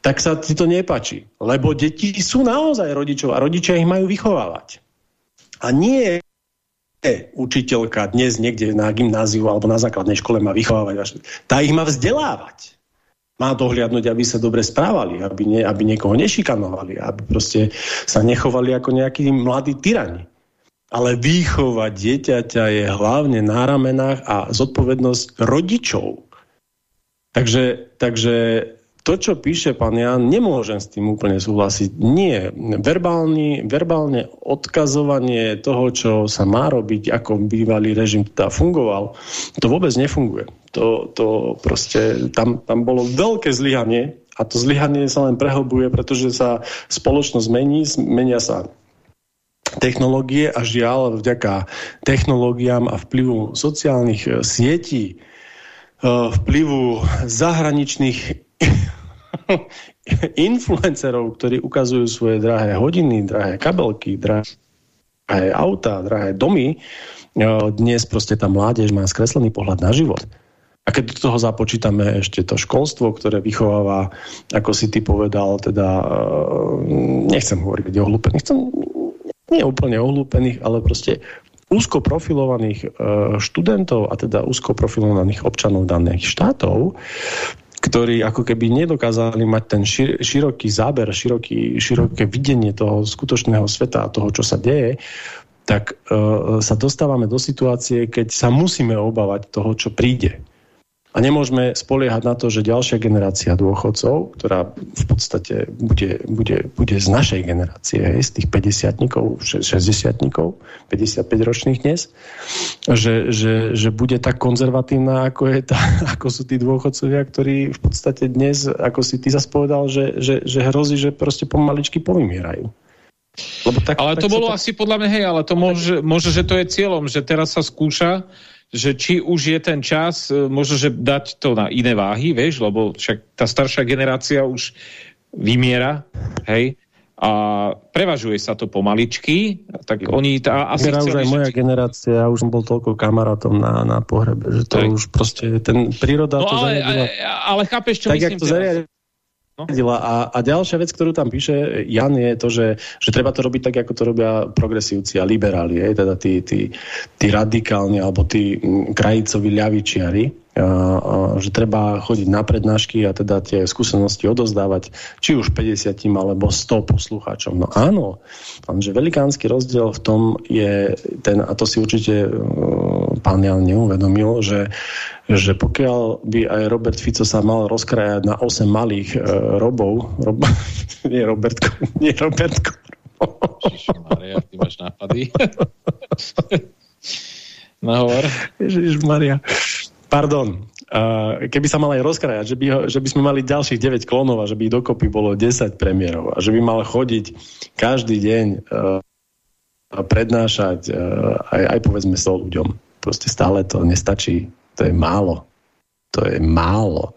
tak sa ti to nepačí. Lebo deti sú naozaj rodičov a rodičia ich majú vychovávať. A nie učiteľka dnes niekde na gymnáziu alebo na základnej škole má vychovávať. Tá ich má vzdelávať. Má dohliadnúť, aby sa dobre správali, aby, nie, aby niekoho nešikanovali, aby proste sa nechovali ako nejakí mladí tyrani. Ale výchova dieťaťa je hlavne na ramenách a zodpovednosť rodičov. Takže, takže to, čo píše pán Jan, nemôžem s tým úplne súhlasiť. Nie. Verbálny, verbálne odkazovanie toho, čo sa má robiť, ako bývalý režim teda fungoval, to vôbec nefunguje. To, to proste, tam, tam bolo veľké zlyhanie a to zlyhanie sa len prehlbuje, pretože sa spoločnosť mení, menia sa technológie a žiaľ vďaka technológiám a vplyvu sociálnych eh, sietí, eh, vplyvu zahraničných influencerov, ktorí ukazujú svoje drahé hodiny, drahé kabelky, drahé auta, drahé domy, dnes proste tá mládež má skreslený pohľad na život. A keď do toho započítame ešte to školstvo, ktoré vychováva, ako si ty povedal, teda nechcem hovoriť o hlúpených, chcem, nie úplne o hlúpených, ale proste úzko profilovaných študentov a teda úzko profilovaných občanov daných štátov, ktorí ako keby nedokázali mať ten šir, široký záber, široký, široké videnie toho skutočného sveta a toho, čo sa deje, tak uh, sa dostávame do situácie, keď sa musíme obávať toho, čo príde. A nemôžeme spoliehať na to, že ďalšia generácia dôchodcov, ktorá v podstate bude, bude, bude z našej generácie, hej, z tých 50-tníkov, 60-tníkov, 55-ročných dnes, že, že, že bude tak konzervatívna, ako, je tá, ako sú tí dôchodcovia, ktorí v podstate dnes, ako si ty zase povedal, že, že, že hrozí, že proste pomaličky povymierajú. Lebo tak, ale tak to bolo tak... asi podľa mňa, hej, ale to môže, môže, že to je cieľom, že teraz sa skúša že či už je ten čas, e, možno, že dať to na iné váhy, vieš, lebo však tá staršia generácia už vymiera, hej, a prevažuje sa to pomaličky, tak oni... Tá, asi chceli, už aj moja generácia, ja už som bol toľko kamarátom na, na pohrebe, že to tak. už proste, ten príroda no, to ale, ale, ale chápeš, čo tak, myslím to teraz? No. A, a ďalšia vec, ktorú tam píše Jan, je to, že, že treba to robiť tak, ako to robia progresívci a liberáli, je, teda tí, tí, tí radikálni alebo tí krajicoví ľavičiari, a, a, že treba chodiť na prednášky a teda tie skúsenosti odozdávať či už 50 alebo 100 poslucháčom. No áno, že velikánsky rozdiel v tom je ten, a to si určite pán Jan neuvedomil, že, že pokiaľ by aj Robert Fico sa mal rozkrajať na 8 malých uh, robov, rob, nie Robertko, nie Robertko. Maria, ty máš nápady. Nahovor. Maria. Pardon. Keby sa mal aj rozkrajať, že by, ho, že by sme mali ďalších 9 klonov a že by dokopy bolo 10 premiérov a že by mal chodiť každý deň uh, prednášať uh, aj, aj povedzme 100 ľuďom proste stále to nestačí. To je málo. To je málo.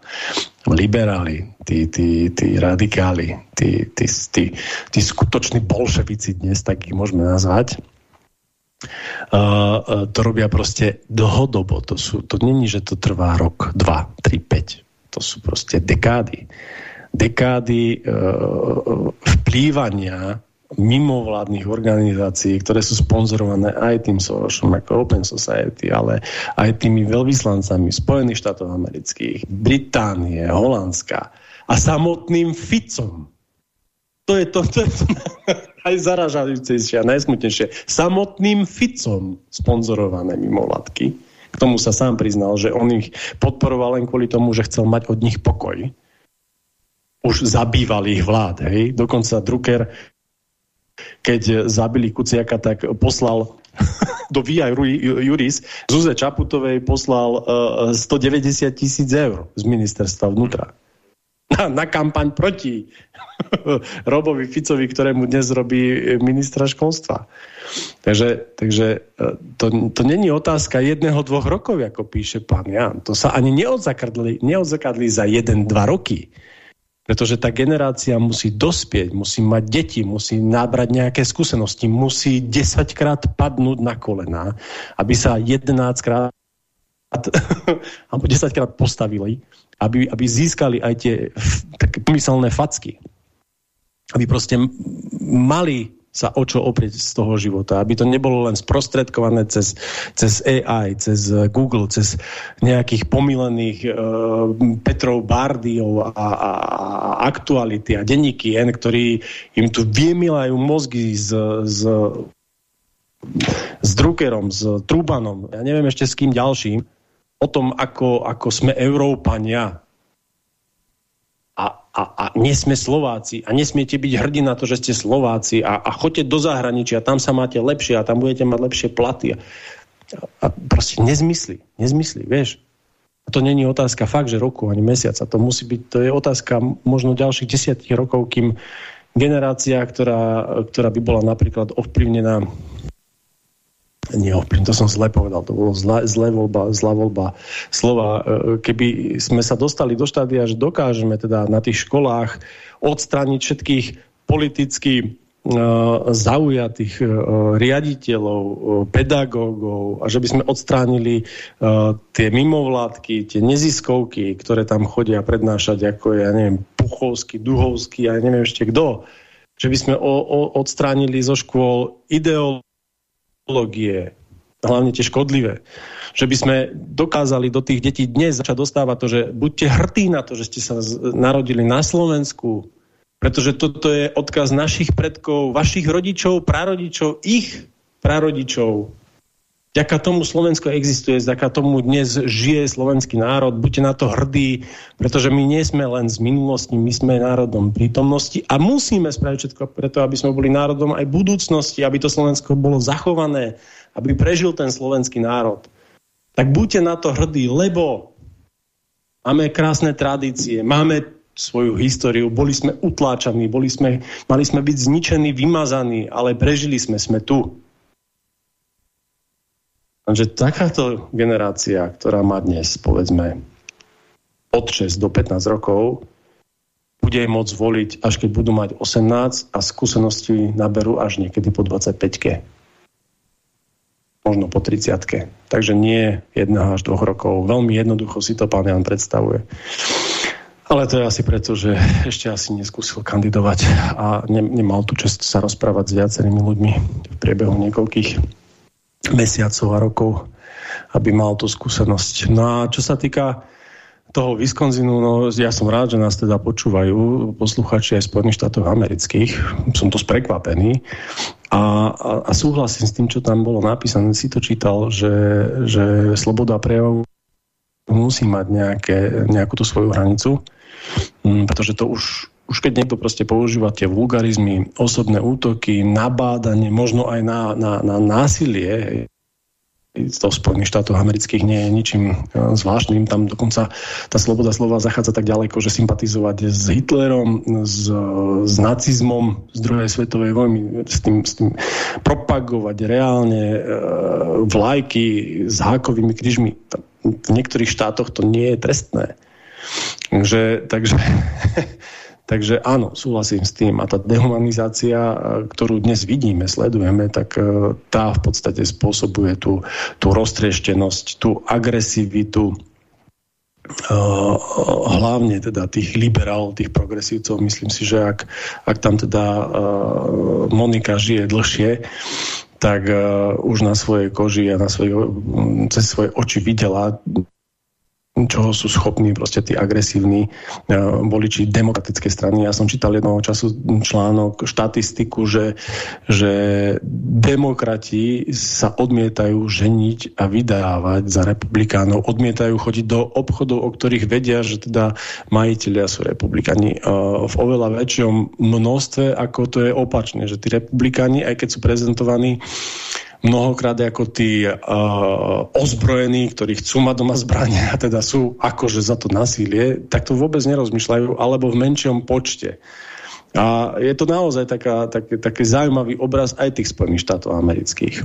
Liberáli, tí, tí, tí radikáli, tí, tí, tí, tí skutoční bolševici dnes, tak ich môžeme nazvať, Uh, uh, to robia proste dlhodobo. To, sú, to není, že to trvá rok, dva, tri, päť. To sú proste dekády. Dekády uh, vplývania mimovládnych organizácií, ktoré sú sponzorované aj tým Sorosom ako Open Society, ale aj tými veľvyslancami Spojených štátov amerických, Británie, Holandska a samotným Ficom. To je to, to je to aj zaražajúcejšie a najsmutnejšie. Samotným Ficom sponzorované mimovládky. K tomu sa sám priznal, že on ich podporoval len kvôli tomu, že chcel mať od nich pokoj už zabývalých vlád. Hej? Dokonca Drucker keď zabili Kuciaka, tak poslal do VIA Juris Zuze Čaputovej poslal 190 e, tisíc eur z ministerstva vnútra. Na, na kampaň proti Robovi Ficovi, ktorému dnes robí ministra školstva. Takže, takže e, to, to není otázka jedného, dvoch rokov, ako píše pán Jan. To sa ani neodzakadli, neodzakadli za jeden, dva roky. Pretože tá generácia musí dospieť, musí mať deti, musí nabrať nejaké skúsenosti, musí 10 krát padnúť na kolená, aby sa 11 krát alebo 10 krát postavili, aby, aby získali aj tie tak pomyselné facky. Aby proste mali sa o čo oprieť z toho života. Aby to nebolo len sprostredkované cez, cez AI, cez Google, cez nejakých pomilených uh, Petrov Bardiov a, a, a aktuality a denníky N, ktorí im tu vymilajú mozgy s, s, s Druckerom, s Trubanom, ja neviem ešte s kým ďalším, o tom, ako, ako sme Európania a, a, a nie Slováci a nesmiete byť hrdí na to, že ste Slováci a, a choďte do zahraničia, tam sa máte lepšie a tam budete mať lepšie platy. A, a proste nezmysly, nezmysly, vieš. A to není otázka fakt, že roku ani mesiaca. To musí byť, to je otázka možno ďalších desiatich rokov, kým generácia, ktorá, ktorá by bola napríklad ovplyvnená neovplyvň, to som zle povedal, to bolo zlá, zlé voľba, zlá voľba slova. E, keby sme sa dostali do štádia, že dokážeme teda na tých školách odstrániť všetkých politicky e, zaujatých e, riaditeľov, pedagógov a že by sme odstránili tie mimovládky, tie neziskovky, ktoré tam chodia prednášať, ako ja neviem, Puchovský, Duhovský a ja neviem ešte kto, že by sme o, o, odstránili zo škôl ideológiu ideológie, hlavne tie škodlivé, že by sme dokázali do tých detí dnes začať dostávať to, že buďte hrdí na to, že ste sa narodili na Slovensku, pretože toto je odkaz našich predkov, vašich rodičov, prarodičov, ich prarodičov. Ďaká tomu Slovensko existuje, ďaká tomu dnes žije slovenský národ, buďte na to hrdí, pretože my nie sme len z minulosti, my sme národom prítomnosti a musíme spraviť všetko preto, aby sme boli národom aj budúcnosti, aby to Slovensko bolo zachované, aby prežil ten slovenský národ. Tak buďte na to hrdí, lebo máme krásne tradície, máme svoju históriu, boli sme utláčaní, boli sme, mali sme byť zničení, vymazaní, ale prežili sme, sme tu. Lenže takáto generácia, ktorá má dnes, povedzme, od 6 do 15 rokov, bude môcť voliť, až keď budú mať 18 a skúsenosti naberú až niekedy po 25-ke. Možno po 30 -ke. Takže nie jedna až dvoch rokov. Veľmi jednoducho si to pán Jan predstavuje. Ale to je asi preto, že ešte asi neskúsil kandidovať a ne, nemal tu čest sa rozprávať s viacerými ľuďmi v priebehu niekoľkých mesiacov a rokov, aby mal tú skúsenosť. No a čo sa týka toho Wisconsinu, no ja som rád, že nás teda počúvajú posluchači aj Spojených štátov amerických. Som to sprekvapený. A, a, a súhlasím s tým, čo tam bolo napísané. Si to čítal, že, že sloboda prejavu musí mať nejaké, nejakú tú svoju hranicu, mm, pretože to už už keď niekto proste používa tie vulgarizmy, osobné útoky, nabádanie, možno aj na, na, na násilie, to v Spojených štátoch amerických nie je ničím e, zvláštnym. Tam dokonca tá sloboda slova zachádza tak ďaleko, že sympatizovať s Hitlerom, s, s nacizmom z druhej svetovej vojny, s tým, s tým propagovať reálne e, vlajky s hákovými krížmi. V niektorých štátoch to nie je trestné. Takže, takže Takže áno, súhlasím s tým. A tá dehumanizácia, e, ktorú dnes vidíme, sledujeme, tak e, tá v podstate spôsobuje tú, tú roztrieštenosť, tú agresivitu, e, hlavne teda tých liberálov, tých progresívcov. Myslím si, že ak, ak tam teda Monika žije dlhšie, tak už na svojej koži a na svoj, cez svoje oči videla čoho sú schopní proste tí agresívni uh, voliči demokratické strany. Ja som čítal jednoho času článok, štatistiku, že, že demokrati sa odmietajú ženiť a vydávať za republikánov, odmietajú chodiť do obchodov, o ktorých vedia, že teda majiteľia sú republikáni uh, v oveľa väčšom množstve, ako to je opačne, že tí republikáni, aj keď sú prezentovaní mnohokrát ako tí uh, ozbrojení, ktorí chcú mať doma zbrania a teda sú akože za to nasilie, tak to vôbec nerozmýšľajú, alebo v menšom počte. A je to naozaj taká, tak, taký zaujímavý obraz aj tých Spojených štátov amerických.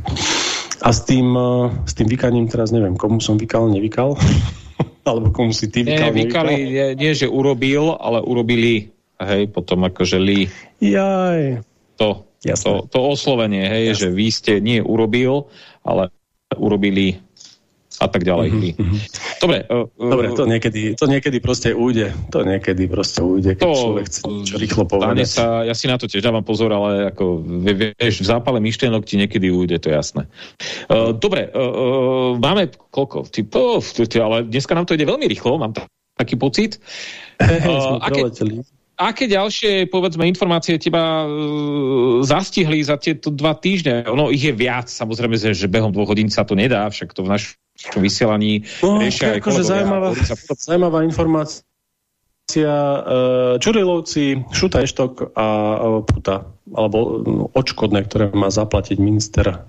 A s tým, uh, s tým vykaním teraz neviem, komu som vykal, nevykal? alebo komu si ty vykal, nie, vykali, nie, nie, že urobil, ale urobili, hej, potom akože li. Jaj. To, to, to oslovenie, hej, Jasne. že vy ste nie urobil, ale urobili a tak ďalej. Mm -hmm. Dobre. Uh, Dobre, to niekedy, to niekedy proste ujde. To niekedy proste ujde, keď to, človek chce čo rýchlo povedať. Sa, ja si na to tiež dávam pozor, ale ako, vieš, v zápale myšlienok ti niekedy ujde, to je jasné. Uh, dobre, uh, máme koľko? Ty, oh, ale dneska nám to ide veľmi rýchlo, mám taký pocit. Uh, aké, aké ďalšie, povedzme, informácie teba uh, zastihli za tieto dva týždne? Ono ich je viac, samozrejme, že behom dvoch hodín sa to nedá, však to v našom vysielaní no, riešia aj akože zaujímavá, zaujímavá informácia. Uh, Čurilovci, Šuta Eštok a Puta, alebo uh, očkodné, ktoré má zaplatiť minister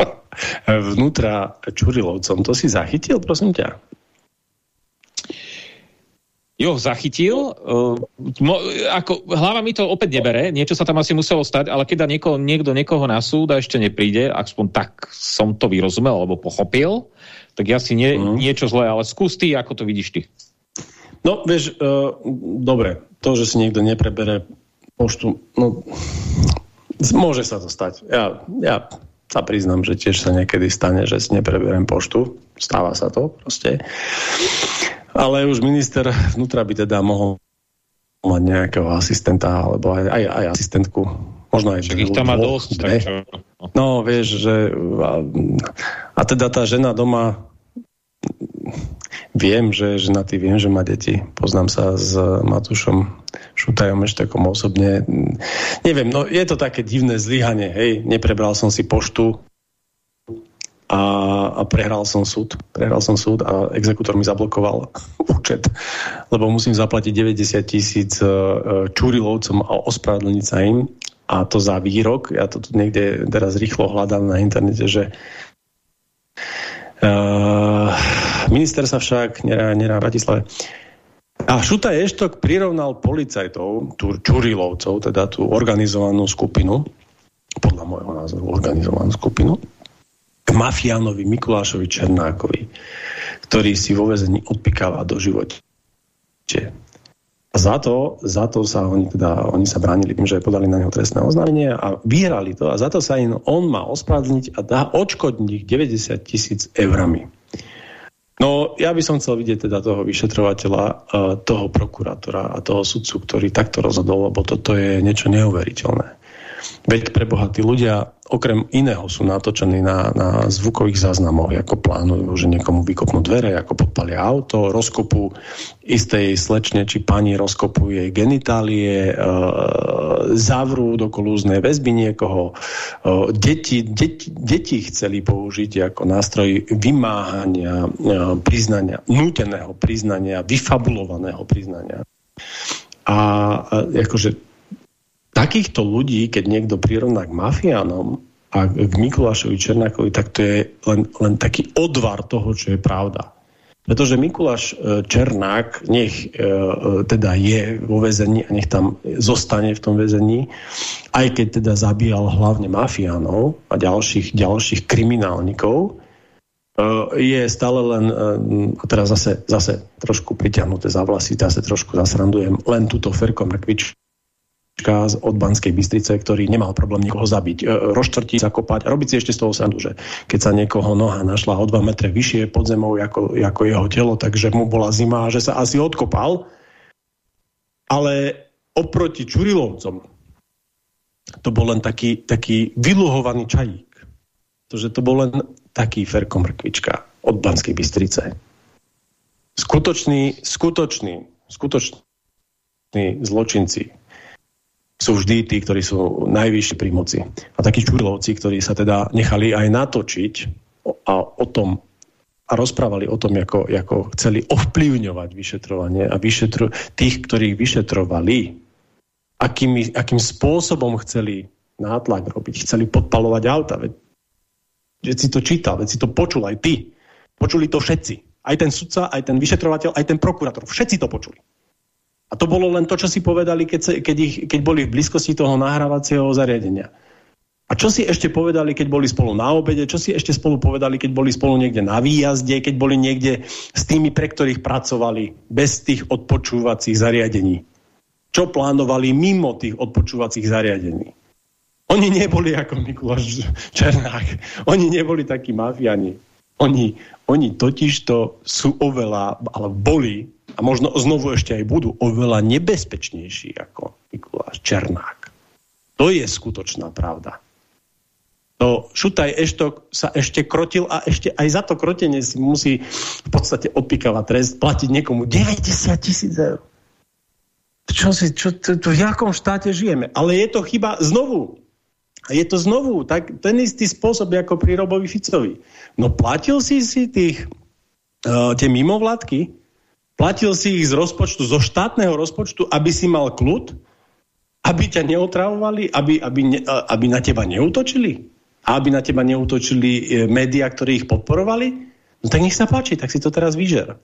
vnútra Čurilovcom. To si zachytil, prosím ťa? Jo zachytil. Uh, mo, ako, hlava mi to opäť nebere, niečo sa tam asi muselo stať, ale keď nieko, niekto niekoho na súd a ešte nepríde, aspoň tak som to vyrozumel alebo pochopil, tak ja si nie, uh. niečo zlé, ale skús ty, ako to vidíš ty. No, vieš, uh, dobre, to, že si niekto neprebere poštu, no, môže sa to stať. Ja, ja sa priznám, že tiež sa niekedy stane, že si nepreberiem poštu. Stáva sa to proste. Ale už minister vnútra by teda mohol mať nejakého asistenta, alebo aj, aj, aj asistentku. Možno aj ich tam má dosť. Tak No, vieš, že... A, a teda tá žena doma viem, že ženatý, viem, že má deti. Poznám sa s Matúšom Šutajom ešte takom osobne. Neviem, no je to také divné zlyhanie, hej. Neprebral som si poštu, a, a prehral som súd. Prehral som súd a exekútor mi zablokoval účet, lebo musím zaplatiť 90 tisíc e, čurilovcom a ospravedlniť sa im a to za výrok. Ja to tu niekde teraz rýchlo hľadám na internete, že uh, minister sa však nerá, nerá Bratislave a Šuta Eštok prirovnal policajtov, tú Čurilovcov, teda tú organizovanú skupinu, podľa môjho názoru organizovanú skupinu, mafiánovi Mikulášovi Černákovi, ktorý si vo vezení odpikáva do živote. A za to, za to sa oni, teda, oni sa bránili tým, že podali na neho trestné oznámenie a vyhrali to a za to sa im on má ospravedlniť a dá odškodniť 90 tisíc eurami. No, ja by som chcel vidieť teda toho vyšetrovateľa, e, toho prokurátora a toho sudcu, ktorý takto rozhodol, lebo toto je niečo neuveriteľné. Veď pre Boha, tí ľudia okrem iného sú natočení na, na zvukových záznamoch, ako plánujú, že niekomu vykopnú dvere, ako podpalia auto, rozkopu istej slečne či pani rozkopujú jej genitálie, e, zavrú do kolúznej väzby niekoho. E, deti, deti, deti chceli použiť ako nástroj vymáhania, e, priznania, núteného priznania, vyfabulovaného priznania. A akože takýchto ľudí, keď niekto prirovná k mafiánom a k Mikulášovi Černákovi, tak to je len, len taký odvar toho, čo je pravda. Pretože Mikuláš e, Černák nech e, e, teda je vo väzení a nech tam zostane v tom väzení, aj keď teda zabíjal hlavne mafiánov a ďalších, ďalších kriminálnikov, je stále len, a teraz zase, zase trošku priťahnuté za vlasy, zase trošku zasrandujem, len túto Ferko Mrkvič, od Banskej Bystrice, ktorý nemal problém niekoho zabiť, e, rozčrtiť, zakopať a robiť si ešte z toho sandu, že keď sa niekoho noha našla o 2 metre vyššie pod zemou ako, ako jeho telo, takže mu bola zima a že sa asi odkopal. Ale oproti Čurilovcom to bol len taký, taký vyluhovaný čajík. To, že to bol len taký Ferko Mrkvička od Banskej Bystrice. Skutočný, skutočný, skutočný zločinci sú vždy tí, ktorí sú najvyšší pri moci. A takí čurlovci, ktorí sa teda nechali aj natočiť a o tom a rozprávali o tom, ako, ako chceli ovplyvňovať vyšetrovanie a vyšetro, tých, ktorých vyšetrovali, akým, akým spôsobom chceli nátlak robiť, chceli podpalovať auta. Veď, veď si to čítal, veď si to počul aj ty. Počuli to všetci. Aj ten sudca, aj ten vyšetrovateľ, aj ten prokurátor. Všetci to počuli. A to bolo len to, čo si povedali, keď, keď, ich, keď boli v blízkosti toho nahrávacieho zariadenia. A čo si ešte povedali, keď boli spolu na obede? Čo si ešte spolu povedali, keď boli spolu niekde na výjazde? Keď boli niekde s tými, pre ktorých pracovali bez tých odpočúvacích zariadení? Čo plánovali mimo tých odpočúvacích zariadení? Oni neboli ako Mikuláš Černák. Oni neboli takí mafiani. Oni, oni totiž to sú oveľa, ale boli, a možno znovu ešte aj budú, oveľa nebezpečnejší ako Mikuláš Černák. To je skutočná pravda. To Šutaj Eštok sa ešte krotil a ešte aj za to krotenie si musí v podstate odpíkavať trest, platiť niekomu 90 tisíc eur. Čo si, čo, to, to, v jakom štáte žijeme? Ale je to chyba znovu. Je to znovu tak, ten istý spôsob ako pri Robovi Ficovi. No platil si si tých, uh, tie mimovládky, platil si ich z rozpočtu, zo štátneho rozpočtu, aby si mal kľud, aby ťa neotravovali, aby, aby, ne, aby na teba neutočili? A aby na teba neutočili e, médiá, ktorí ich podporovali? No tak nech sa páči, tak si to teraz vyžer.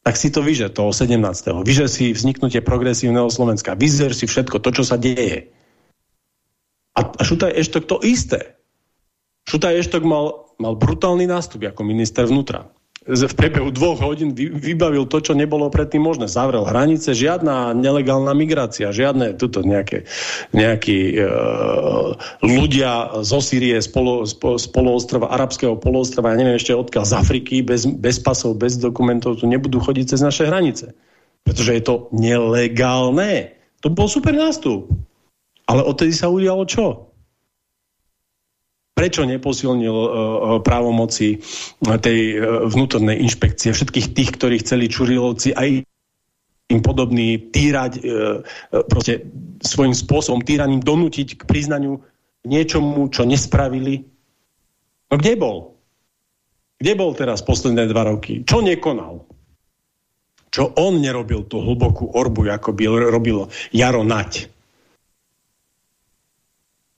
Tak si to vyžer toho 17. Vyžer si vzniknutie progresívneho Slovenska. Vyžer si všetko to, čo sa deje. A, a Šutaj Eštok to isté. Šutaj Eštok mal, mal brutálny nástup ako minister vnútra v priebehu dvoch hodín vybavil to, čo nebolo predtým možné. Zavrel hranice, žiadna nelegálna migrácia, žiadne tuto nejaké, nejakí e, ľudia zo Sýrie, z, polo, z poloostrova, arabského poloostrova, ja neviem ešte odkiaľ, z Afriky, bez, bez pasov, bez dokumentov, tu nebudú chodiť cez naše hranice. Pretože je to nelegálne. To bol super nástup. Ale odtedy sa udialo čo? Prečo neposilnil uh, právomoci tej uh, vnútornej inšpekcie všetkých tých, ktorí chceli Čurilovci aj im podobný týrať proste svojím spôsobom týraním donútiť k priznaniu niečomu, čo nespravili. No kde bol? Kde bol teraz posledné dva roky? Čo nekonal? Čo on nerobil tú hlbokú orbu, ako by robilo Jaro Nať?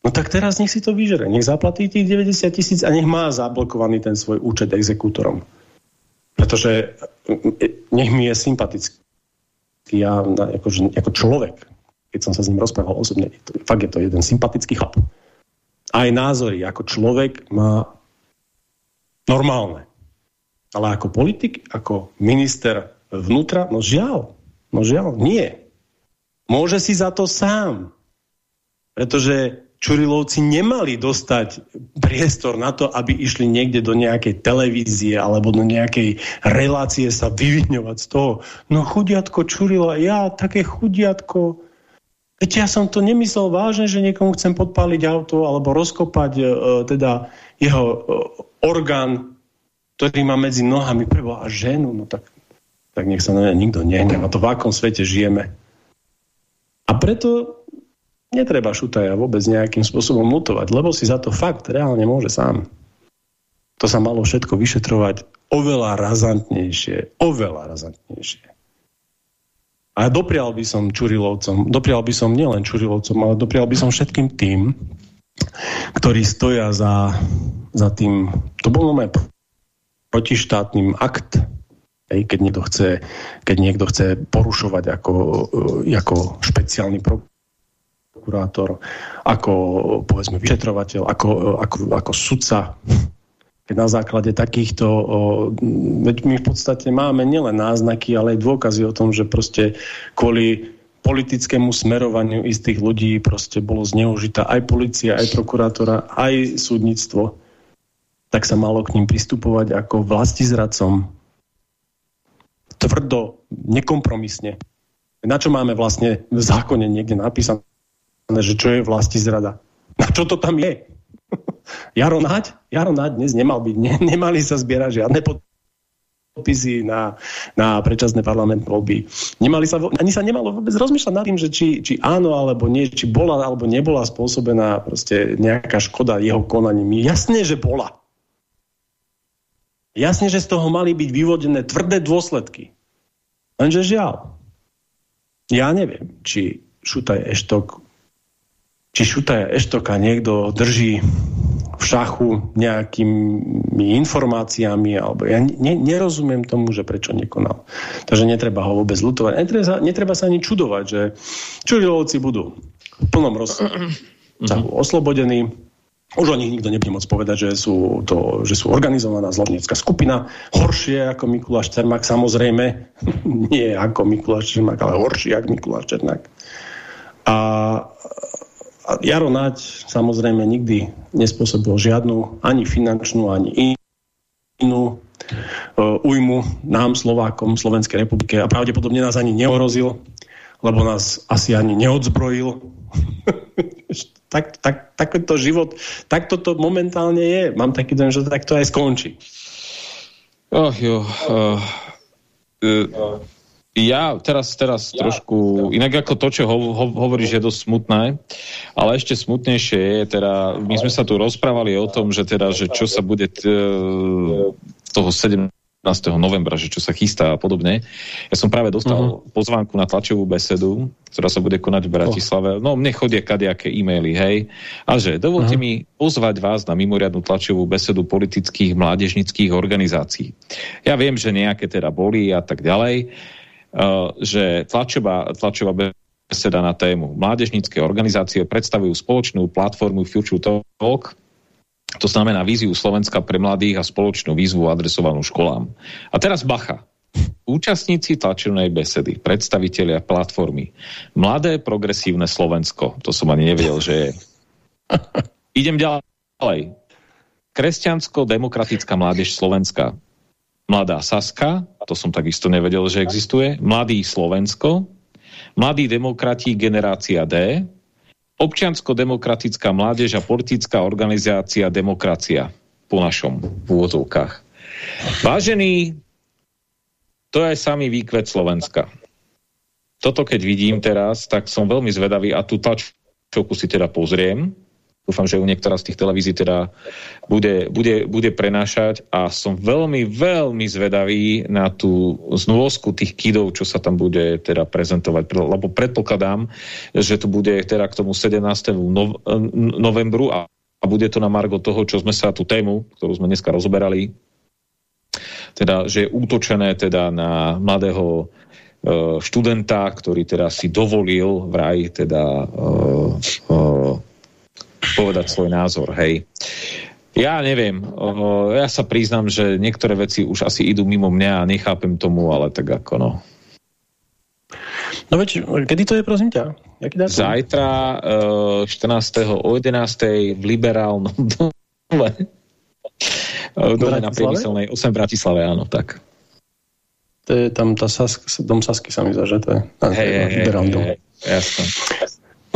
No tak teraz nech si to vyžere. Nech zaplatí tých 90 tisíc a nech má zablokovaný ten svoj účet exekútorom. Pretože e, nech mi je sympatický. Ja ako, ako človek, keď som sa s ním rozprával osobne, to, fakt je to jeden sympatický chlap. Aj názory ako človek má normálne. Ale ako politik, ako minister vnútra, no žiaľ, no žiaľ, nie. Môže si za to sám. Pretože Čurilovci nemali dostať priestor na to, aby išli niekde do nejakej televízie alebo do nejakej relácie sa vyviňovať z toho. No chudiatko Čurilo, ja také chudiatko. Veď ja som to nemyslel vážne, že niekomu chcem podpáliť auto alebo rozkopať uh, teda jeho uh, orgán, ktorý má medzi nohami prebo a ženu. No tak, tak nech sa na nikto nehneva. To v akom svete žijeme. A preto netreba Šutaja vôbec nejakým spôsobom mutovať, lebo si za to fakt reálne môže sám. To sa malo všetko vyšetrovať oveľa razantnejšie, oveľa razantnejšie. A doprial by som Čurilovcom, doprial by som nielen Čurilovcom, ale doprial by som všetkým tým, ktorí stoja za, za tým, to bol moment protištátnym akt, keď niekto chce, keď niekto chce porušovať ako, ako špeciálny program prokurátor, ako povedzme vyšetrovateľ, ako, ako, ako sudca. Keď na základe takýchto, veď my v podstate máme nielen náznaky, ale aj dôkazy o tom, že proste kvôli politickému smerovaniu istých ľudí proste bolo zneužitá aj policia, aj prokurátora, aj súdnictvo, tak sa malo k ním pristupovať ako vlastizradcom. Tvrdo, nekompromisne. Na čo máme vlastne v zákone niekde napísané, že čo je vlasti zrada. Na čo to tam je? Jaro Naď? Jaro Naď dnes nemal byť. Ne, nemali sa zbierať žiadne podpisy na, na predčasné parlamentné voľby. Nemali sa, ani sa nemalo vôbec rozmýšľať nad tým, že či, či áno alebo nie, či bola alebo nebola spôsobená proste nejaká škoda jeho konaním. Jasne, že bola. Jasne, že z toho mali byť vyvodené tvrdé dôsledky. Lenže žiaľ, ja neviem, či Šutaj Eštok či Šutaja Eštoka niekto drží v šachu nejakými informáciami, alebo ja ne, nerozumiem tomu, že prečo nekonal. Takže netreba ho vôbec lutovať. Netreba, netreba sa ani čudovať, že Čurilovci budú v plnom rozsahu oslobodení. Už o nich nikto nebude môcť povedať, že sú, to, že sú organizovaná zločinecká skupina. Horšie ako Mikuláš Čermák, samozrejme. Nie ako Mikuláš Čermák, ale horšie ako Mikuláš Čermák. A Jaro Naď samozrejme nikdy nespôsobil žiadnu ani finančnú, ani inú ujmu nám, Slovákom, Slovenskej republike a pravdepodobne nás ani neorozil, lebo nás asi ani neodzbrojil. tak, tak, takýto život, tak toto momentálne je. Mám taký den, že tak to aj skončí. Oh, jo, uh, uh, ja teraz, teraz ja. trošku, inak ako to, čo ho, ho, hovoríš, je dosť smutné, ale ešte smutnejšie je, teda, my sme sa tu rozprávali o tom, že teda, že čo sa bude t, toho 17 novembra, že čo sa chystá a podobne. Ja som práve dostal uh -huh. pozvánku na tlačovú besedu, ktorá sa bude konať v Bratislave. Oh. No, mne chodia kadejaké e-maily, hej. A že dovolte uh -huh. mi pozvať vás na mimoriadnu tlačovú besedu politických mládežnických organizácií. Ja viem, že nejaké teda boli a tak ďalej, že tlačová, tlačová beseda na tému mládežnícke organizácie predstavujú spoločnú platformu Future Talk, to znamená víziu Slovenska pre mladých a spoločnú výzvu adresovanú školám. A teraz bacha. Účastníci tlačenej besedy, predstavitelia platformy. Mladé progresívne Slovensko. To som ani nevedel, že je. Idem ďalej. Kresťansko-demokratická mládež Slovenska. Mladá Saska, to som takisto nevedel, že existuje, Mladý Slovensko, Mladí demokrati Generácia D, Občiansko-demokratická mládež a politická organizácia Demokracia po našom v úvodzovkách. Vážený, to je samý výkvet Slovenska. Toto keď vidím teraz, tak som veľmi zvedavý a tú tlačovku si teda pozriem, Dúfam, že u niektorá z tých televízií teda bude, bude, bude prenášať a som veľmi, veľmi zvedavý na tú znôzku tých kidov, čo sa tam bude teda prezentovať, lebo predpokladám, že to bude teda k tomu 17. Nov novembru a, a bude to na margo toho, čo sme sa tú tému, ktorú sme dneska rozoberali, teda, že je útočené teda na mladého uh, študenta, ktorý teda si dovolil vraj teda uh, uh, povedať svoj názor, hej. Ja neviem, ja sa priznám, že niektoré veci už asi idú mimo mňa a nechápem tomu, ale tak ako no. No veď, kedy to je, prosím ťa? Zajtra, uh, 14. o 11. v liberálnom dome. v dome na priemyselnej 8 v Bratislave, áno, tak. To je tam tá Sask, dom Sasky sa mi zdá, že to je. Hej, hej, hej, hej, jasné.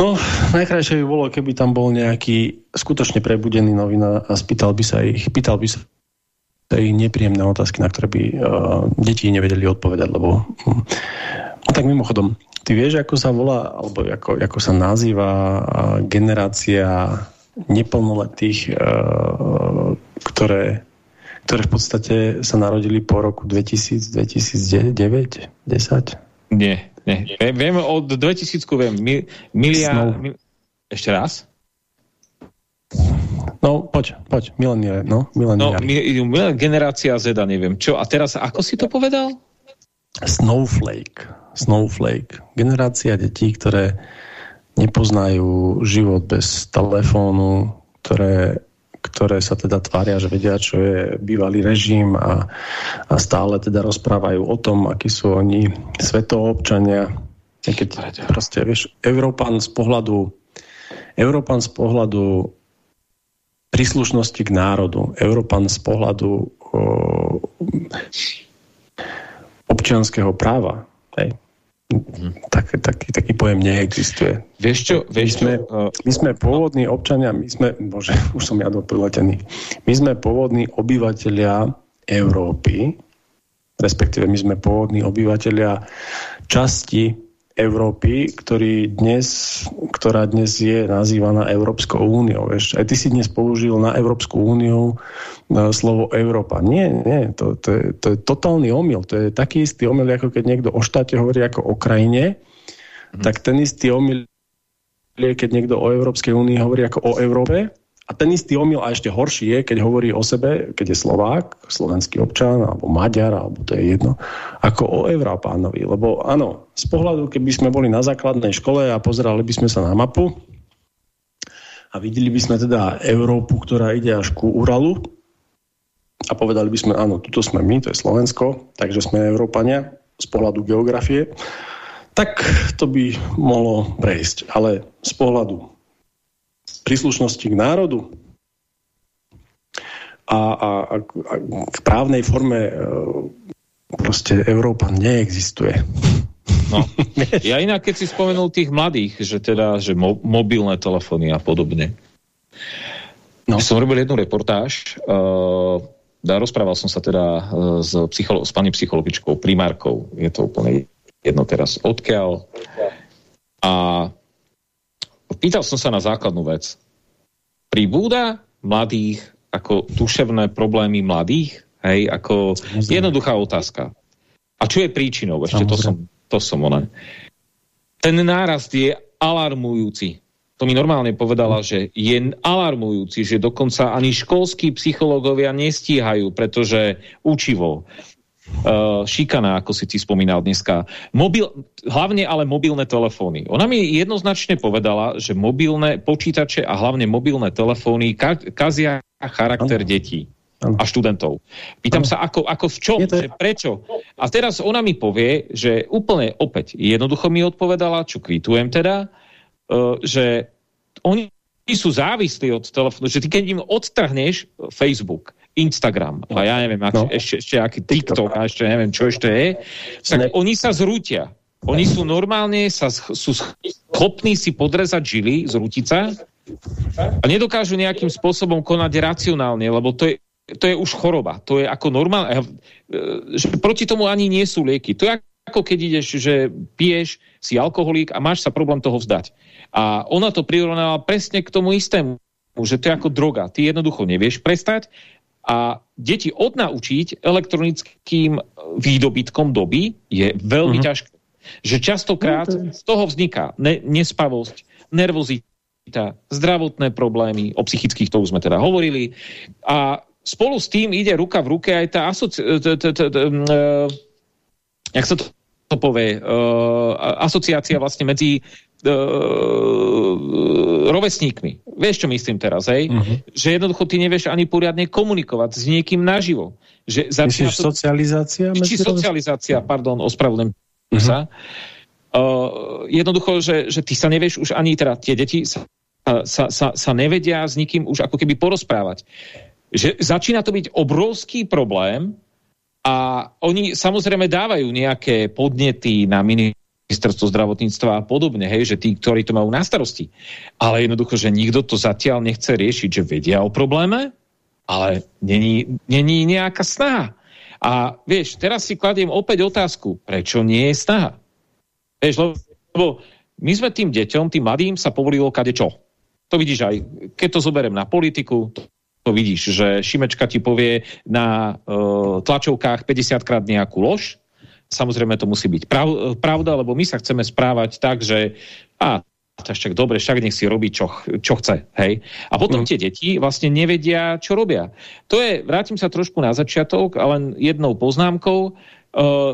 No, najkrajšie by bolo, keby tam bol nejaký skutočne prebudený novina a spýtal by sa ich, pýtal by sa ich nepríjemné otázky, na ktoré by uh, deti nevedeli odpovedať, lebo hm. tak mimochodom, ty vieš, ako sa volá, alebo ako, ako sa nazýva uh, generácia neplnoletých, uh, ktoré, ktoré v podstate sa narodili po roku 2000, 2009, 10? Nie, nie. Viem, od 2000 viem. milia... Mil, ešte raz? No, poď, poď, mileniare, no, mileniare. No, mi, generácia Z, neviem. Čo, a teraz, ako si to povedal? Snowflake. Snowflake. Generácia detí, ktoré nepoznajú život bez telefónu, ktoré ktoré sa teda tvária, že vedia, čo je bývalý režim a, a stále teda rozprávajú o tom, akí sú oni svetoobčania. Keď proste, vieš, Európan z pohľadu Európan z pohľadu príslušnosti k národu, Európan z pohľadu o, občianského práva, hej, tak, taký, taký pojem neexistuje. Vieš čo? Vieš my, sme, my sme pôvodní občania, my sme, bože, už som ja dopriletený, my sme pôvodní obyvateľia Európy, respektíve my sme pôvodní obyvateľia časti Európy, ktorý dnes, ktorá dnes je nazývaná Európskou úniou. Vieš. Aj ty si dnes použil na Európsku úniu e, slovo Európa. Nie, nie, to, to, je, to je totálny omyl. To je taký istý omyl, ako keď niekto o štáte hovorí ako o krajine, mm. tak ten istý omyl je, keď niekto o Európskej únii hovorí ako o Európe a ten istý omyl a ešte horší je, keď hovorí o sebe, keď je Slovák, slovenský občan, alebo Maďar, alebo to je jedno, ako o Európánovi. Lebo áno, z pohľadu, keby sme boli na základnej škole a pozerali by sme sa na mapu a videli by sme teda Európu, ktorá ide až ku Uralu a povedali by sme, áno, tuto sme my, to je Slovensko, takže sme Európania z pohľadu geografie, tak to by mohlo prejsť. Ale z pohľadu príslušnosti k národu, a, a, a, v právnej forme e, proste Európa neexistuje. No. Ja inak, keď si spomenul tých mladých, že teda, že mo mobilné telefóny a podobne. No. Som robil jednu reportáž, uh, rozprával som sa teda uh, s, psycholo s pani psychologičkou, primárkou, je to úplne jedno teraz odkiaľ. A pýtal som sa na základnú vec. Pribúda mladých ako duševné problémy mladých? Hej, ako jednoduchá otázka. A čo je príčinou? Ešte to som to som ona. Ten nárast je alarmujúci. To mi normálne povedala, že je alarmujúci, že dokonca ani školskí psychológovia nestíhajú, pretože učivo, uh, šikana, ako si ti spomínal dneska, mobil, hlavne ale mobilné telefóny. Ona mi jednoznačne povedala, že mobilné počítače a hlavne mobilné telefóny kazia charakter detí a študentov. Pýtam ano. sa, ako, ako v čom, to... že prečo. A teraz ona mi povie, že úplne opäť jednoducho mi odpovedala, čo kvitujem teda, uh, že oni sú závislí od telefónu, že ty keď im odtrhneš Facebook, Instagram a ja neviem, ak, no. ešte, ešte aký TikTok a ešte neviem, čo ešte je, tak ne. oni sa zrútia. Oni sú normálne, sa, sú schopní si podrezať žily, zrútiť sa a nedokážu nejakým spôsobom konať racionálne, lebo to je to je už choroba. To je ako normálne. E, že proti tomu ani nie sú lieky. To je ako keď ideš, že piješ, si alkoholík a máš sa problém toho vzdať. A ona to prirovnala presne k tomu istému, že to je ako droga. Ty jednoducho nevieš prestať a deti odnaučiť elektronickým výdobytkom doby je veľmi mhm. -huh. ťažké. Že častokrát no, z toho vzniká ne nespavosť, nervozita, zdravotné problémy, o psychických to už sme teda hovorili a spolu s tým ide ruka v ruke aj tá asoci... Uh, jak sa to, to povie? Uh, asociácia vlastne medzi rovesníkmi. Vieš, čo myslím teraz, hej? Uh mhm. -huh. Že jednoducho ty nevieš ani poriadne komunikovať s niekým naživo. Že Myslíš to... socializácia? Či socializácia, pardon, ospravedlňujem uh -huh. sa. Uh, jednoducho, že, že ty sa nevieš už ani, teda tie deti sa, sa, sa, sa nevedia s nikým už ako keby porozprávať že začína to byť obrovský problém a oni samozrejme dávajú nejaké podnety na ministerstvo zdravotníctva a podobne, hej, že tí, ktorí to majú na starosti. Ale jednoducho, že nikto to zatiaľ nechce riešiť, že vedia o probléme, ale není, nejaká snaha. A vieš, teraz si kladiem opäť otázku, prečo nie je snaha? Vieš, lebo my sme tým deťom, tým mladým sa povolilo kade čo. To vidíš aj, keď to zoberiem na politiku, to to vidíš, že Šimečka ti povie na uh, tlačovkách 50 krát nejakú lož. Samozrejme to musí byť prav, pravda, lebo my sa chceme správať tak, že a, však dobre, však nech si robí, čo, čo chce. Hej? A potom mm. tie deti vlastne nevedia, čo robia. To je, vrátim sa trošku na začiatok, ale jednou poznámkou,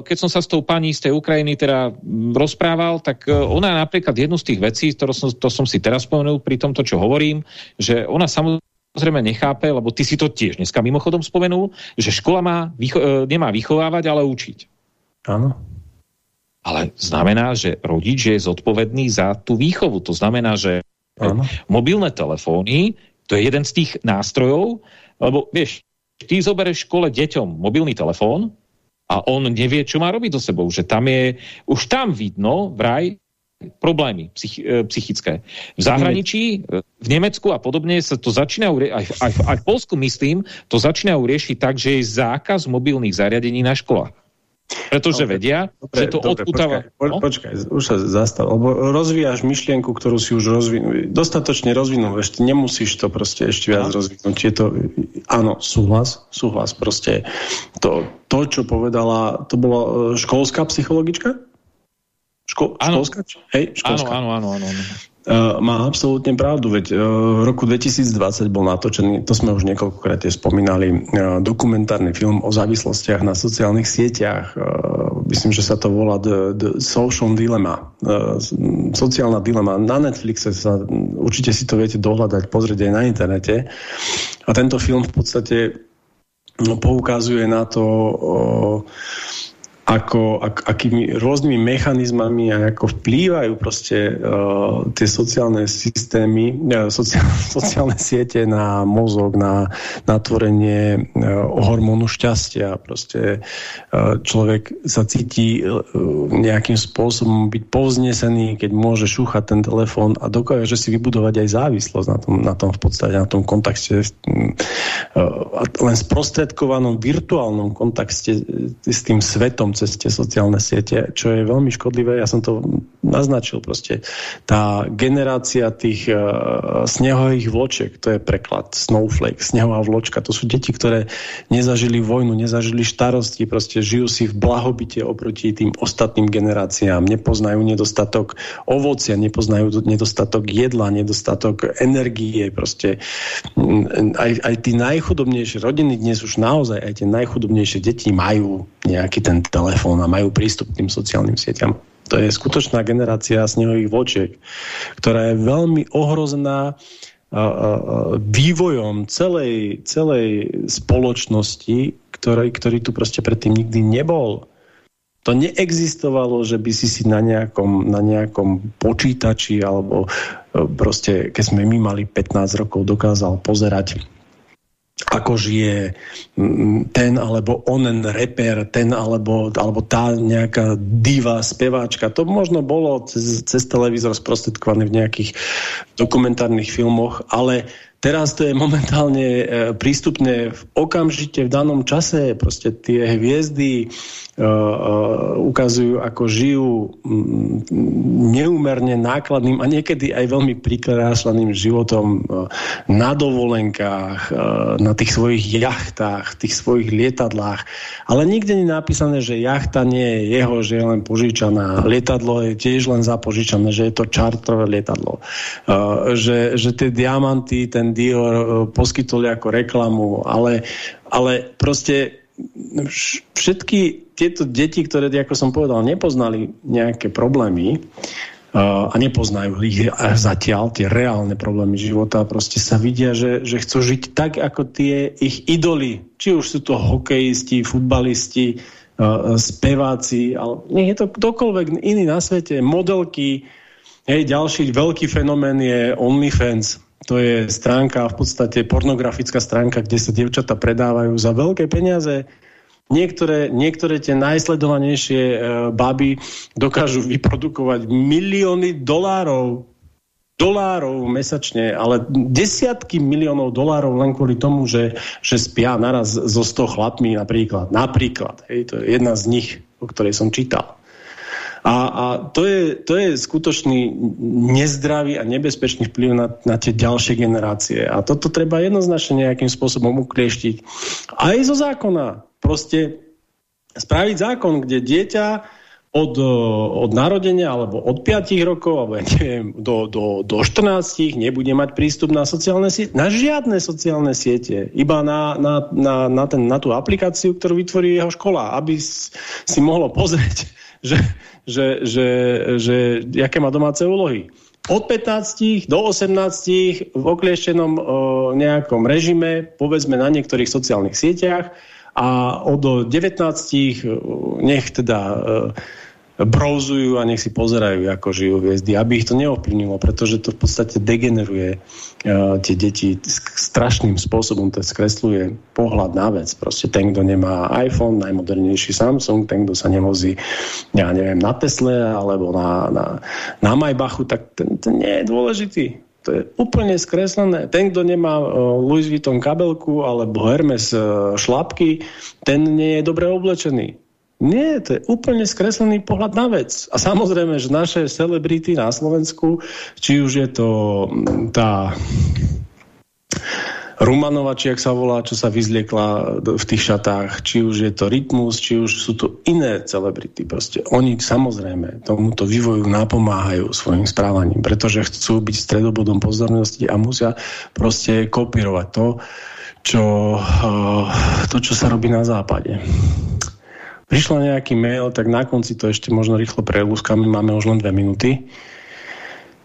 keď som sa s tou pani z tej Ukrajiny teda rozprával, tak uh, ona napríklad jednu z tých vecí, ktorú som, to som si teraz spomenul pri tomto, čo hovorím, že ona samozrejme nechápe, lebo ty si to tiež dneska mimochodom spomenul, že škola má, e, nemá vychovávať, ale učiť. Áno. Ale znamená, že rodič je zodpovedný za tú výchovu. To znamená, že ano. mobilné telefóny, to je jeden z tých nástrojov, lebo vieš, ty zobereš škole deťom mobilný telefón a on nevie, čo má robiť do sebou. Že tam je, už tam vidno vraj, problémy psych, e, psychické. V zahraničí, e, v Nemecku a podobne sa to začínajú, aj, aj, aj v Polsku myslím, to začínajú riešiť tak, že je zákaz mobilných zariadení na školách. Pretože dobre, vedia, dobre, že to dobre, odputáva... Počkaj, no? počkaj, už sa zastav, lebo rozvíjaš myšlienku, ktorú si už rozvinul, dostatočne rozvinul, ešte nemusíš to proste ešte viac no. rozvinúť. Je to, áno, súhlas, súhlas, proste to, to, čo povedala, to bola e, školská psychologička? Ško áno. Školská? Hej, školská. Áno, áno, áno. áno. Uh, má absolútne pravdu, veď uh, v roku 2020 bol natočený, to sme už niekoľkokrát spomínali, uh, dokumentárny film o závislostiach na sociálnych sieťach. Myslím, že sa to volá The, the Social Dilemma. Sociálna dilema. Na Netflixe sa, určite si to viete dohľadať, pozrieť aj na internete. A tento film v podstate no, poukazuje na to, ako, ak, akými rôznymi mechanizmami a ako vplývajú proste uh, tie sociálne systémy, uh, sociálne, sociálne siete na mozog, na, na tvorenie uh, hormónu šťastia. Proste uh, človek sa cíti uh, nejakým spôsobom byť povznesený, keď môže šúchať ten telefón a dokáže si vybudovať aj závislosť na tom, na tom v podstate, na tom kontakte, uh, len sprostredkovanom virtuálnom kontakte s tým svetom cez tie sociálne siete, čo je veľmi škodlivé. Ja som to naznačil proste. Tá generácia tých uh, snehových vločiek, to je preklad. Snowflake, snehová vločka, to sú deti, ktoré nezažili vojnu, nezažili starosti, proste žijú si v blahobite oproti tým ostatným generáciám, nepoznajú nedostatok ovocia, nepoznajú nedostatok jedla, nedostatok energie, proste aj, aj tí najchudobnejšie rodiny dnes už naozaj, aj tie najchudobnejšie deti majú nejaký ten telefón a majú prístup k tým sociálnym sieťam. To je skutočná generácia snehových vočiek, ktorá je veľmi ohrozená vývojom celej, celej spoločnosti, ktorý, ktorý tu proste predtým nikdy nebol. To neexistovalo, že by si si na nejakom, na nejakom počítači alebo e, proste, keď sme my mali 15 rokov, dokázal pozerať ako žije ten alebo onen reper, ten alebo, alebo tá nejaká diva, speváčka. To možno bolo cez, cez televízor sprostredkované v nejakých dokumentárnych filmoch, ale Teraz to je momentálne e, prístupné v okamžite v danom čase. Proste tie hviezdy uh, uh, ukazujú, ako žijú um, neúmerne nákladným a niekedy aj veľmi prikrášlaným životom na dovolenkách, na tých svojich jachtách, tých svojich lietadlách. Ale nikde nie je napísané, že jachta nie je jeho, že je len požičaná. Lietadlo je tiež len zapožičané, že je to čartrové lietadlo. Že, že tie diamanty, ten Dior e, poskytol ako reklamu, ale, ale proste všetky tieto deti, ktoré, ako som povedal, nepoznali nejaké problémy uh, a nepoznajú ich zatiaľ, tie reálne problémy života, proste sa vidia, že, že chcú žiť tak, ako tie ich idoly, či už sú to hokejisti, futbalisti, uh, speváci, ale nie je to ktokoľvek iný na svete, modelky, hej, ďalší veľký fenomén je OnlyFans, to je stránka, v podstate pornografická stránka, kde sa dievčata predávajú za veľké peniaze. Niektoré, niektoré tie najsledovanejšie e, baby dokážu vyprodukovať milióny dolárov dolárov mesačne, ale desiatky miliónov dolárov len kvôli tomu, že, že spia naraz so 100 chlapmi napríklad. Napríklad. Hej, to je jedna z nich, o ktorej som čítal. A, a to, je, to je skutočný nezdravý a nebezpečný vplyv na, na tie ďalšie generácie. A toto treba jednoznačne nejakým spôsobom uklieštiť. Aj zo zákona. Proste spraviť zákon, kde dieťa od, od narodenia alebo od 5 rokov alebo ja neviem, do, do, do 14 nebude mať prístup na sociálne siete, na žiadne sociálne siete, iba na, na, na, na, ten, na tú aplikáciu, ktorú vytvorí jeho škola, aby si mohlo pozrieť, že, že, že, že aké má domáce úlohy. Od 15 do 18 v oklieštenom o, nejakom režime, povedzme na niektorých sociálnych sieťach a od 19 nech teda brouzujú a nech si pozerajú, ako žijú hviezdy, aby ich to neovplyvnilo, pretože to v podstate degeneruje uh, tie deti strašným spôsobom, to skresluje pohľad na vec. Proste ten, kto nemá iPhone, najmodernejší Samsung, ten, kto sa nevozí, ja neviem, na Tesle alebo na, na, na Maybachu, tak ten, ten nie je dôležitý. To je úplne skreslené. Ten, kto nemá uh, Louis Vuitton kabelku alebo Hermes uh, šlapky, ten nie je dobre oblečený nie, to je úplne skreslený pohľad na vec. A samozrejme, že naše celebrity na Slovensku, či už je to mm, tá Rumanova, či ak sa volá, čo sa vyzliekla v tých šatách, či už je to Rytmus, či už sú to iné celebrity. Proste oni samozrejme tomuto vývoju napomáhajú svojim správaním, pretože chcú byť stredobodom pozornosti a musia proste kopírovať to, čo, eh, to, čo sa robí na západe prišlo nejaký mail, tak na konci to ešte možno rýchlo prelúskame, máme už len dve minúty.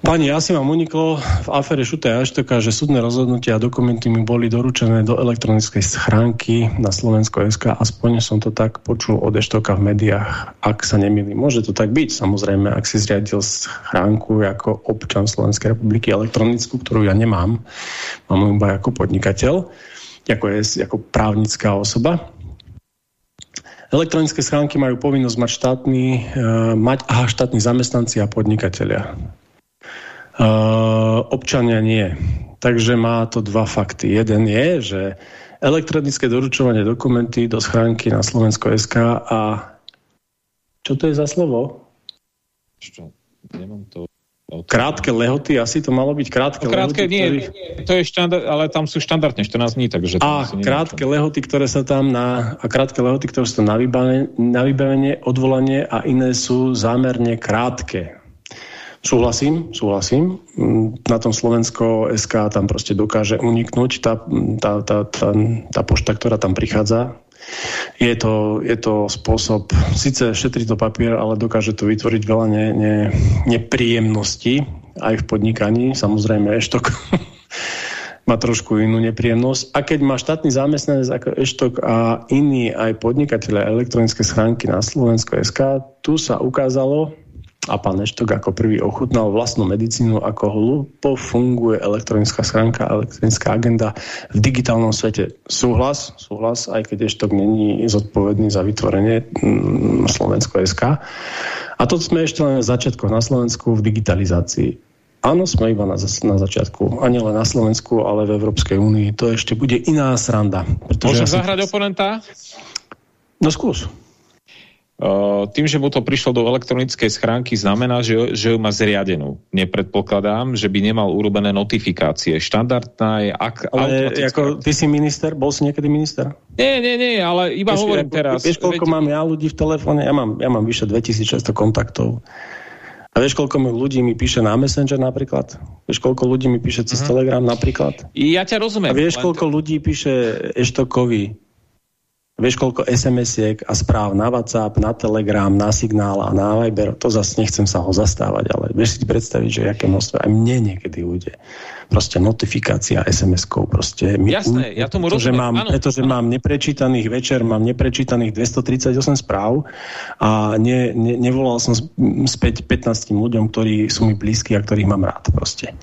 Pani, asi vám uniklo v afere Šuté Aštoka, že súdne rozhodnutia a dokumenty mi boli doručené do elektronickej schránky na Slovensko SK. Aspoň som to tak počul od Eštoka v médiách, ak sa nemýlim. Môže to tak byť, samozrejme, ak si zriadil schránku ako občan Slovenskej republiky elektronickú, ktorú ja nemám. Mám iba ako podnikateľ, ako, je, ako právnická osoba. Elektronické schránky majú povinnosť mať štátny, uh, mať, aha, štátni zamestnanci a podnikatelia Uh, občania nie. Takže má to dva fakty. Jeden je, že elektronické doručovanie dokumenty do schránky na Slovensko SK a čo to je za slovo? Čo? Nemám to... Krátke lehoty, asi to malo byť krátke, no, krátke lehoty. Nie, ktorých... to je štandard, ale tam sú štandardne 14 dní, takže... A krátke lehoty, ktoré sa tam na... A krátke lehoty, ktoré sú na vybavenie, na vybavenie, odvolanie a iné sú zámerne krátke. Súhlasím, súhlasím. Na tom Slovensko SK tam proste dokáže uniknúť tá, tá, tá, tá, tá pošta, ktorá tam prichádza. Je to, je to spôsob, síce šetrí to papier, ale dokáže to vytvoriť veľa ne, ne, nepríjemností aj v podnikaní. Samozrejme, eštok má trošku inú nepríjemnosť. A keď má štátny zamestnanec ako eštok a iní aj podnikateľe elektronické schránky na Slovensko SK, tu sa ukázalo, a pán Neštok ako prvý ochutnal vlastnú medicínu, ako hlúpo funguje elektronická schránka, elektronická agenda v digitálnom svete. Súhlas, súhlas, aj keď Neštok není zodpovedný za vytvorenie mm, Slovensko SK. A to sme ešte len na začiatku na Slovensku v digitalizácii. Áno, sme iba na, na začiatku. A nielen na Slovensku, ale v Európskej únii. To ešte bude iná sranda. Môžem ja zahrať oponenta? No skús. Tým, že mu to prišlo do elektronickej schránky, znamená, že, že ju má zriadenú. Nepredpokladám, že by nemal urobené notifikácie. Štandardná je... Ak, ale ako ty si minister? Bol si niekedy minister? Nie, nie, nie, ale iba vieš, hovorím ako, teraz. Vieš, koľko veď... mám ja ľudí v telefóne? Ja mám, ja mám vyše 2600 kontaktov. A vieš, koľko mi ľudí mi píše na Messenger napríklad? Vieš, koľko ľudí mi píše cez. -huh. Telegram napríklad? Ja ťa rozumiem. A vieš, koľko ľudí píše Eštokovi Vieš, koľko SMS-iek a správ na WhatsApp, na Telegram, na Signál a na Viber, to zase nechcem sa ho zastávať, ale vieš si predstaviť, že aké množstvo, aj mne niekedy ujde. Proste notifikácia SMS-kou, proste. Jasné, ja tomu rozumiem. Mám, áno, pretože áno. mám neprečítaných večer, mám neprečítaných 238 správ a ne, ne, nevolal som späť 15 ľuďom, ktorí sú mi blízki a ktorých mám rád proste.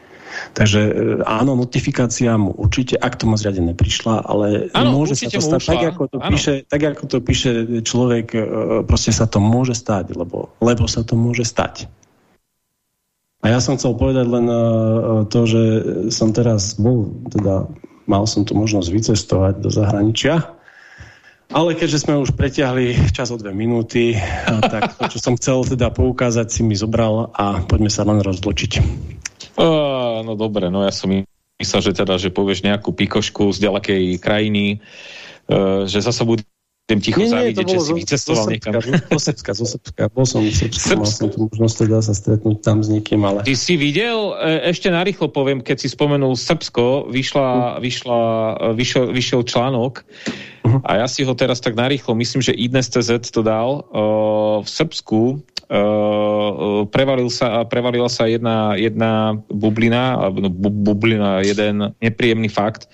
Takže e, áno, notifikácia mu určite, ak tomu zriadené prišla, ale áno, môže sa to stať, tak ako to, píše, tak ako to píše človek, e, proste sa to môže stať, lebo, lebo sa to môže stať. A ja som chcel povedať len uh, to, že som teraz bol, teda mal som tu možnosť vycestovať do zahraničia, ale keďže sme už pretiahli čas o dve minúty, tak to, čo som chcel teda poukázať, si mi zobral a poďme sa len rozločiť. Uh, no dobre, no ja som myslel, že teda, že povieš nejakú pikošku z ďalekej krajiny, uh, že zasa budem ticho nie, závidieť, že si vycestoval niekam. Zo Srbska, zo Srbska. Bol som v Srbsku, mal som tu možnosť teda sa stretnúť tam s niekým, ale... Ty si videl, e, ešte narýchlo poviem, keď si spomenul Srbsko, vyšla, vyšla, e, vyšiel, vyšiel článok uh mhm. -huh. a ja si ho teraz tak narýchlo, myslím, že Idnes.tz to dal, uh, v Srbsku Uh, prevalil sa, prevalila sa jedna, jedna bublina, no, bu, bublina, jeden nepríjemný fakt.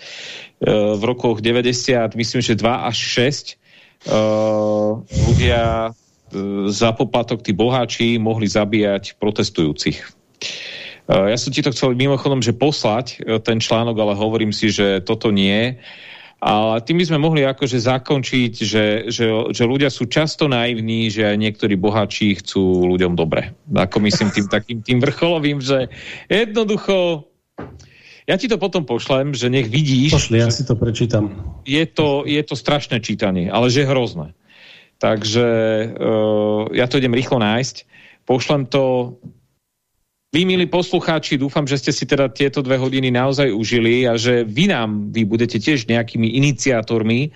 Uh, v rokoch 90, myslím, že 2 až 6 uh, ľudia za poplatok, tí boháči, mohli zabíjať protestujúcich. Ja som ti to chcel mimochodom, že poslať ten článok, ale hovorím si, že toto nie. A tým by sme mohli akože zakončiť, že, že, že ľudia sú často naivní, že aj niektorí bohatší chcú ľuďom dobre. Ako myslím tým takým tým vrcholovým, že jednoducho ja ti to potom pošlem, že nech vidíš. Pošli, ja si to prečítam. Je to, je to strašné čítanie, ale že hrozné. Takže uh, ja to idem rýchlo nájsť. Pošlem to vy, milí poslucháči, dúfam, že ste si teda tieto dve hodiny naozaj užili a že vy nám, vy budete tiež nejakými iniciátormi,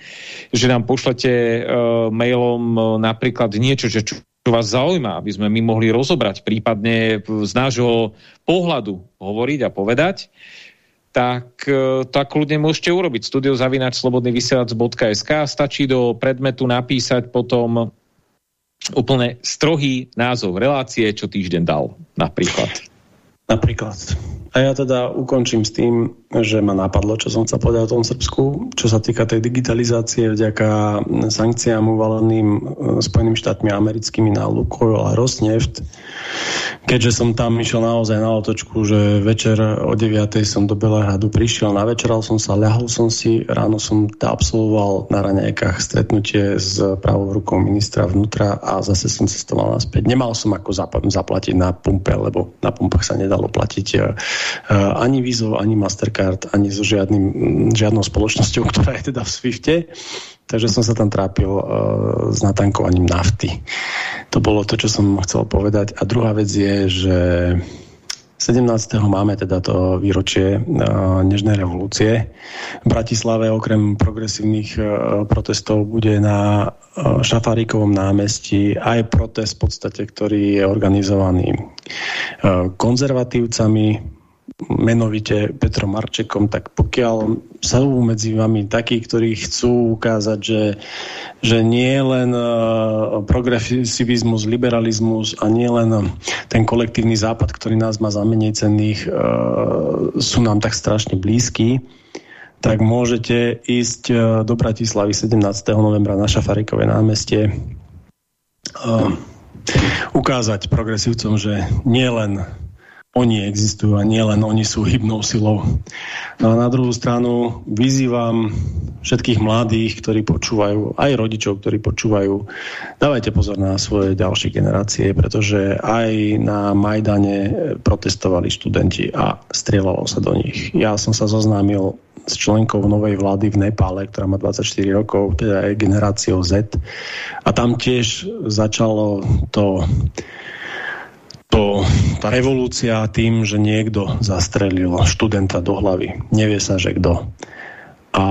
že nám pošlete uh, mailom uh, napríklad niečo, že čo, čo vás zaujíma, aby sme my mohli rozobrať, prípadne z nášho pohľadu hovoriť a povedať, tak, uh, tak ľudne môžete urobiť. studiozavinačslobodnyvysielac.sk stačí do predmetu napísať potom úplne strohý názov relácie, čo týždeň dal napríklad. Napríklad. A ja teda ukončím s tým, že ma napadlo, čo som chcel povedať o tom Srbsku, čo sa týka tej digitalizácie vďaka sankciám uvaleným e, Spojenými štátmi americkými na Lukoil a Rosneft. Keďže som tam išiel naozaj na otočku, že večer o 9. som do Belehradu prišiel, navečeral som sa, ľahol som si, ráno som absolvoval na raňajkách stretnutie s pravou rukou ministra vnútra a zase som cestoval naspäť. Nemal som ako zaplatiť na pumpe, lebo na pumpách sa nedalo platiť e, Eh, ani Visa, ani Mastercard, ani so žiadnym, žiadnou spoločnosťou, ktorá je teda v Swifte. Takže som sa tam trápil uh, s natankovaním nafty. To bolo to, čo som chcel povedať. A druhá vec je, že 17. máme teda to výročie uh, Nežnej revolúcie. V Bratislave okrem progresívnych uh, protestov bude na uh, Šafárikovom námestí aj protest v podstate, ktorý je organizovaný konzervatívcami, menovite Petrom Marčekom, tak pokiaľ sú medzi vami takí, ktorí chcú ukázať, že, že nie len uh, progresivizmus, liberalizmus a nie len ten kolektívny západ, ktorý nás má za menej cenných, uh, sú nám tak strašne blízky, tak môžete ísť uh, do Bratislavy 17. novembra na Šafarikové námestie ukázať progresívcom, že nie len oni existujú a nielen oni sú hybnou silou. No a na druhú stranu vyzývam všetkých mladých, ktorí počúvajú, aj rodičov, ktorí počúvajú, dávajte pozor na svoje ďalšie generácie, pretože aj na Majdane protestovali študenti a strieľalo sa do nich. Ja som sa zoznámil s členkou novej vlády v Nepále, ktorá má 24 rokov, teda je generáciou Z. A tam tiež začalo to to, tá revolúcia tým, že niekto zastrelil študenta do hlavy. Nevie sa, že kto. A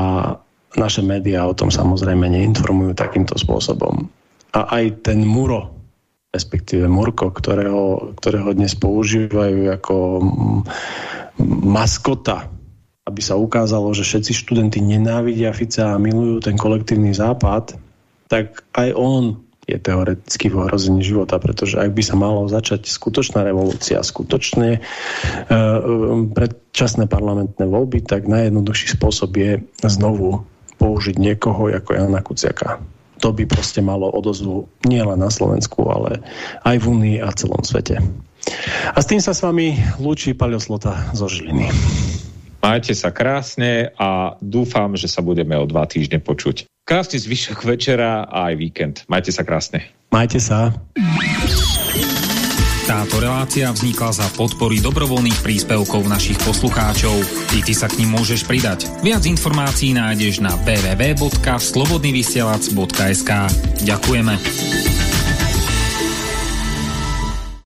naše médiá o tom samozrejme neinformujú takýmto spôsobom. A aj ten Muro, respektíve Murko, ktorého, ktorého dnes používajú ako maskota, aby sa ukázalo, že všetci študenti nenávidia Fica a milujú ten kolektívny západ, tak aj on je teoreticky v ohrození života, pretože ak by sa malo začať skutočná revolúcia, skutočne predčasné parlamentné voľby, tak najjednoduchší spôsob je znovu použiť niekoho ako Jana Kuciaka. To by proste malo odozvu nielen na Slovensku, ale aj v Unii a celom svete. A s tým sa s vami lúči Palio Slota zo Žiliny. Majte sa krásne a dúfam, že sa budeme o dva týždne počuť. Krásny zvyšok večera a aj víkend. Majte sa krásne. Majte sa. Táto relácia vznikla za podpory dobrovoľných príspevkov našich poslucháčov. I ty sa k ním môžeš pridať. Viac informácií nájdeš na www.slobodnyvysielac.sk Ďakujeme.